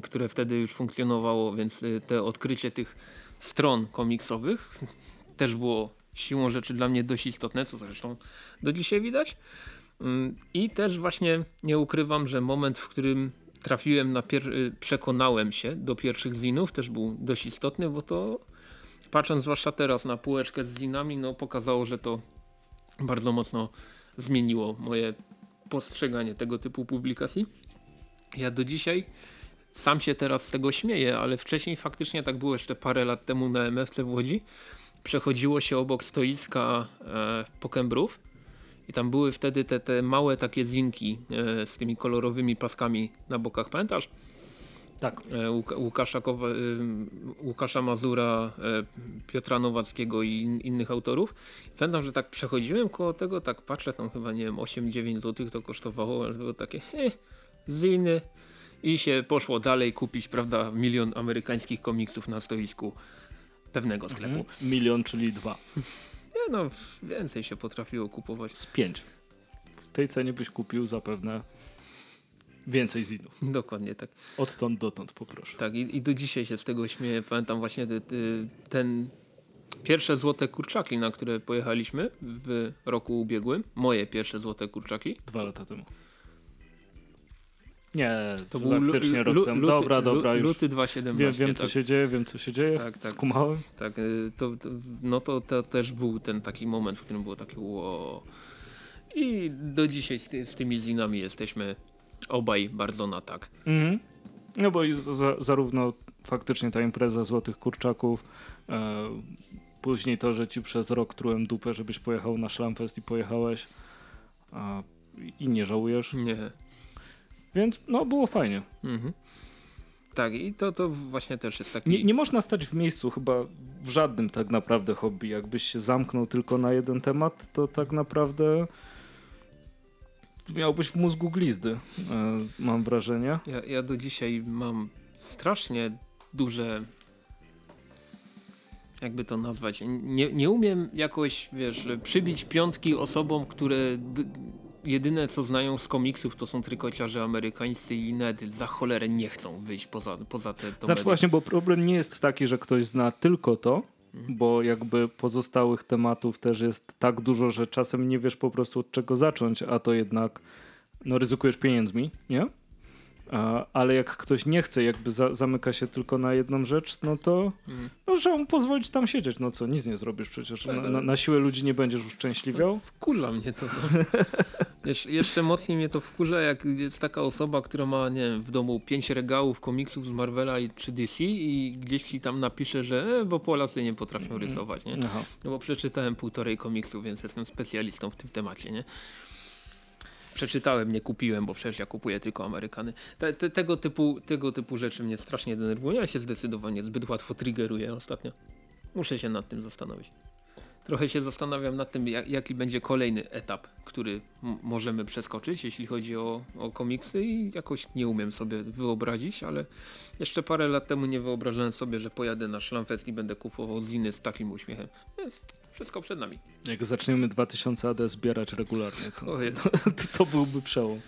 które wtedy już funkcjonowało, więc te odkrycie tych stron komiksowych też było siłą rzeczy dla mnie dość istotne, co zresztą do dzisiaj widać. Mm, I też właśnie nie ukrywam, że moment, w którym trafiłem na y, przekonałem się do pierwszych zinów też był dość istotny, bo to patrząc zwłaszcza teraz na półeczkę z zinami, no pokazało, że to bardzo mocno zmieniło moje postrzeganie tego typu publikacji. Ja do dzisiaj sam się teraz z tego śmieję, ale wcześniej faktycznie tak było jeszcze parę lat temu na MFC w Łodzi, przechodziło się obok stoiska e, Pokembrów i tam były wtedy te, te małe takie zinki e, z tymi kolorowymi paskami na bokach, pamiętasz? Tak. E, Łukasza, Kowa, e, Łukasza Mazura, e, Piotra Nowackiego i innych autorów. Pamiętam, że tak przechodziłem koło tego, tak patrzę, tam chyba nie wiem 8-9 zł to kosztowało, ale było takie he, ziny i się poszło dalej kupić, prawda, milion amerykańskich komiksów na stoisku pewnego sklepu. Mhm. Milion, czyli dwa. Nie no, więcej się potrafiło kupować. Z pięć. W tej cenie byś kupił zapewne więcej zinów. Dokładnie tak. Odtąd dotąd poproszę. Tak i, i do dzisiaj się z tego śmieję. Pamiętam właśnie ten pierwsze złote kurczaki, na które pojechaliśmy w roku ubiegłym. Moje pierwsze złote kurczaki. Dwa lata temu. Nie, to był faktycznie rok temu. Dobra, dobra, już. Luty 2017. Wiem, wiem tak. co się dzieje, wiem co się dzieje. Tak, tak. Skumałem. Tak, y, to, to, no to, to też był ten taki moment, w którym było takie wow. I do dzisiaj z, z tymi zinami jesteśmy obaj bardzo na tak. Mhm. No bo za, zarówno faktycznie ta impreza Złotych Kurczaków, e, później to, że ci przez rok trułem dupę, żebyś pojechał na Szlamfest i pojechałeś i nie żałujesz? Nie. Więc no było fajnie. Mhm. Tak i to, to właśnie też jest taki... Nie, nie można stać w miejscu chyba w żadnym tak naprawdę hobby. Jakbyś się zamknął tylko na jeden temat, to tak naprawdę miałbyś w mózgu glizdy, e, mam wrażenie. Ja, ja do dzisiaj mam strasznie duże jakby to nazwać, nie, nie umiem jakoś, wiesz, przybić piątki osobom, które jedyne co znają z komiksów to są trykociarze amerykańscy i nedy za cholerę nie chcą wyjść poza, poza te domeny. Znaczy właśnie, bo problem nie jest taki, że ktoś zna tylko to, mhm. bo jakby pozostałych tematów też jest tak dużo, że czasem nie wiesz po prostu od czego zacząć, a to jednak no ryzykujesz pieniędzmi, nie? Ale jak ktoś nie chce, jakby za, zamyka się tylko na jedną rzecz, no to mm. no, trzeba mu pozwolić tam siedzieć. No co, nic nie zrobisz przecież. Na, na, na, siłę ludzi nie będziesz uszczęśliwiał. No, wkurza mnie to. No. Jesz jeszcze mocniej mnie to wkurza, jak jest taka osoba, która ma nie wiem, w domu pięć regałów komiksów z Marvela i, czy DC i gdzieś ci tam napisze, że e, bo Polacy nie potrafią mm. rysować, nie? No bo przeczytałem półtorej komiksów, więc jestem specjalistą w tym temacie, nie? Przeczytałem, nie kupiłem, bo przecież ja kupuję tylko Amerykany. Te, te, tego, typu, tego typu rzeczy mnie strasznie denerwują. Ja się zdecydowanie zbyt łatwo triggeruję ostatnio. Muszę się nad tym zastanowić. Trochę się zastanawiam nad tym, jak, jaki będzie kolejny etap, który możemy przeskoczyć, jeśli chodzi o, o komiksy i jakoś nie umiem sobie wyobrazić, ale jeszcze parę lat temu nie wyobrażałem sobie, że pojadę na Szlamfest i będę kupował ziny z takim uśmiechem. Więc wszystko przed nami. Jak zaczniemy 2000 AD zbierać regularnie, to, to, to, byłby przełom.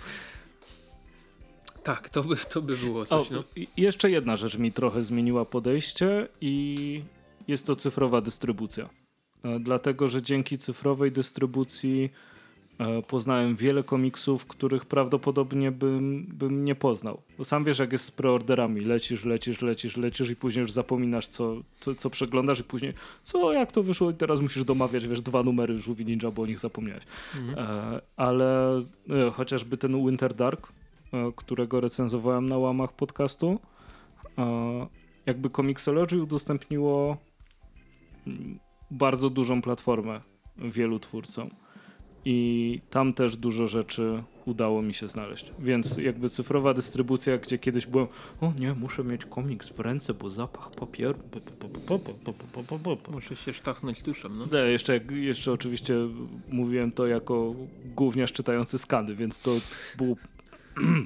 Tak, to by, to by było coś. O, no. Jeszcze jedna rzecz mi trochę zmieniła podejście i jest to cyfrowa dystrybucja. E, dlatego, że dzięki cyfrowej dystrybucji poznałem wiele komiksów, których prawdopodobnie bym, bym nie poznał. Bo sam wiesz, jak jest z preorderami. Lecisz, lecisz, lecisz, lecisz i później już zapominasz, co, co, co przeglądasz i później, co, jak to wyszło i teraz musisz domawiać, wiesz, dwa numery Żółwi Ninja, bo o nich zapomniałeś. Mhm. E, ale e, chociażby ten Winter Dark, e, którego recenzowałem na łamach podcastu, e, jakby Comixology udostępniło mm, bardzo dużą platformę wielu twórcom. I tam też dużo rzeczy udało mi się znaleźć. Więc jakby cyfrowa dystrybucja, gdzie kiedyś byłem, o nie, muszę mieć komiks w ręce, bo zapach papieru. Muszę się sztachnąć tuszem, no. Jeszcze, jeszcze oczywiście mówiłem to jako gówniarz czytający skany, więc to było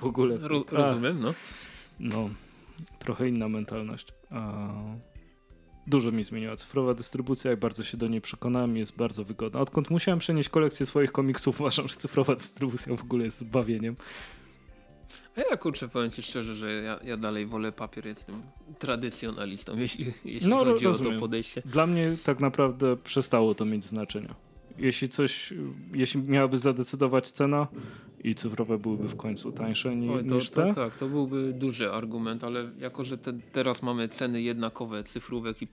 w ogóle... Ro rozumiem, no. No, trochę inna mentalność. A dużo mi zmieniła. Cyfrowa dystrybucja, jak bardzo się do niej przekonałem, jest bardzo wygodna. Odkąd musiałem przenieść kolekcję swoich komiksów, uważam, że cyfrowa dystrybucja w ogóle jest zbawieniem. A ja kurczę, powiem ci szczerze, że ja, ja dalej wolę papier, jestem tradycjonalistą, jeśli, jeśli no, chodzi rozumiem. o to podejście. Dla mnie tak naprawdę przestało to mieć znaczenia. Jeśli coś, jeśli miałaby zadecydować cena, i cyfrowe byłyby w końcu tańsze ni, Oj, to, niż te? To, tak, to byłby duży argument, ale jako, że te, teraz mamy ceny jednakowe cyfrówek i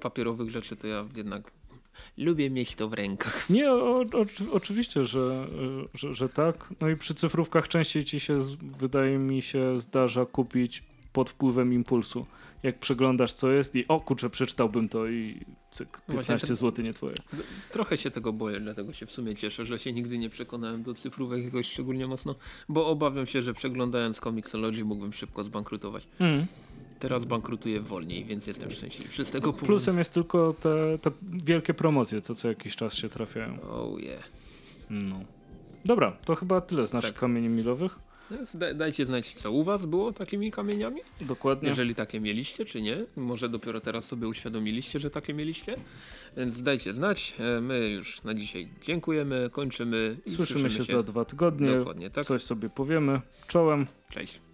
papierowych rzeczy, to ja jednak lubię mieć to w rękach. Nie, o, o, oczywiście, że, że, że, tak. No i przy cyfrówkach częściej ci się, wydaje mi się, zdarza kupić pod wpływem impulsu. Jak przeglądasz co jest i o kurczę, przeczytałbym to i cyk, 15 no zł nie twoje. Trochę się tego boję, dlatego się w sumie cieszę, że się nigdy nie przekonałem do cyfrówek jakoś szczególnie mocno, bo obawiam się, że przeglądając Comixology mógłbym szybko zbankrutować. Mm. Teraz bankrutuję wolniej, więc jestem szczęśliwy z tego powodu. Plusem jest tylko te, te wielkie promocje, co co jakiś czas się trafiają. Oh yeah. No. Dobra, to chyba tyle z naszych tak. kamieni milowych. Dajcie znać, co u was było takimi kamieniami. Dokładnie. Jeżeli takie mieliście, czy nie. Może dopiero teraz sobie uświadomiliście, że takie mieliście. Więc dajcie znać. E, my już na dzisiaj dziękujemy, kończymy. Słyszymy, słyszymy się, się, za dwa tygodnie. Dokładnie tak. Coś sobie powiemy. Czołem. Cześć.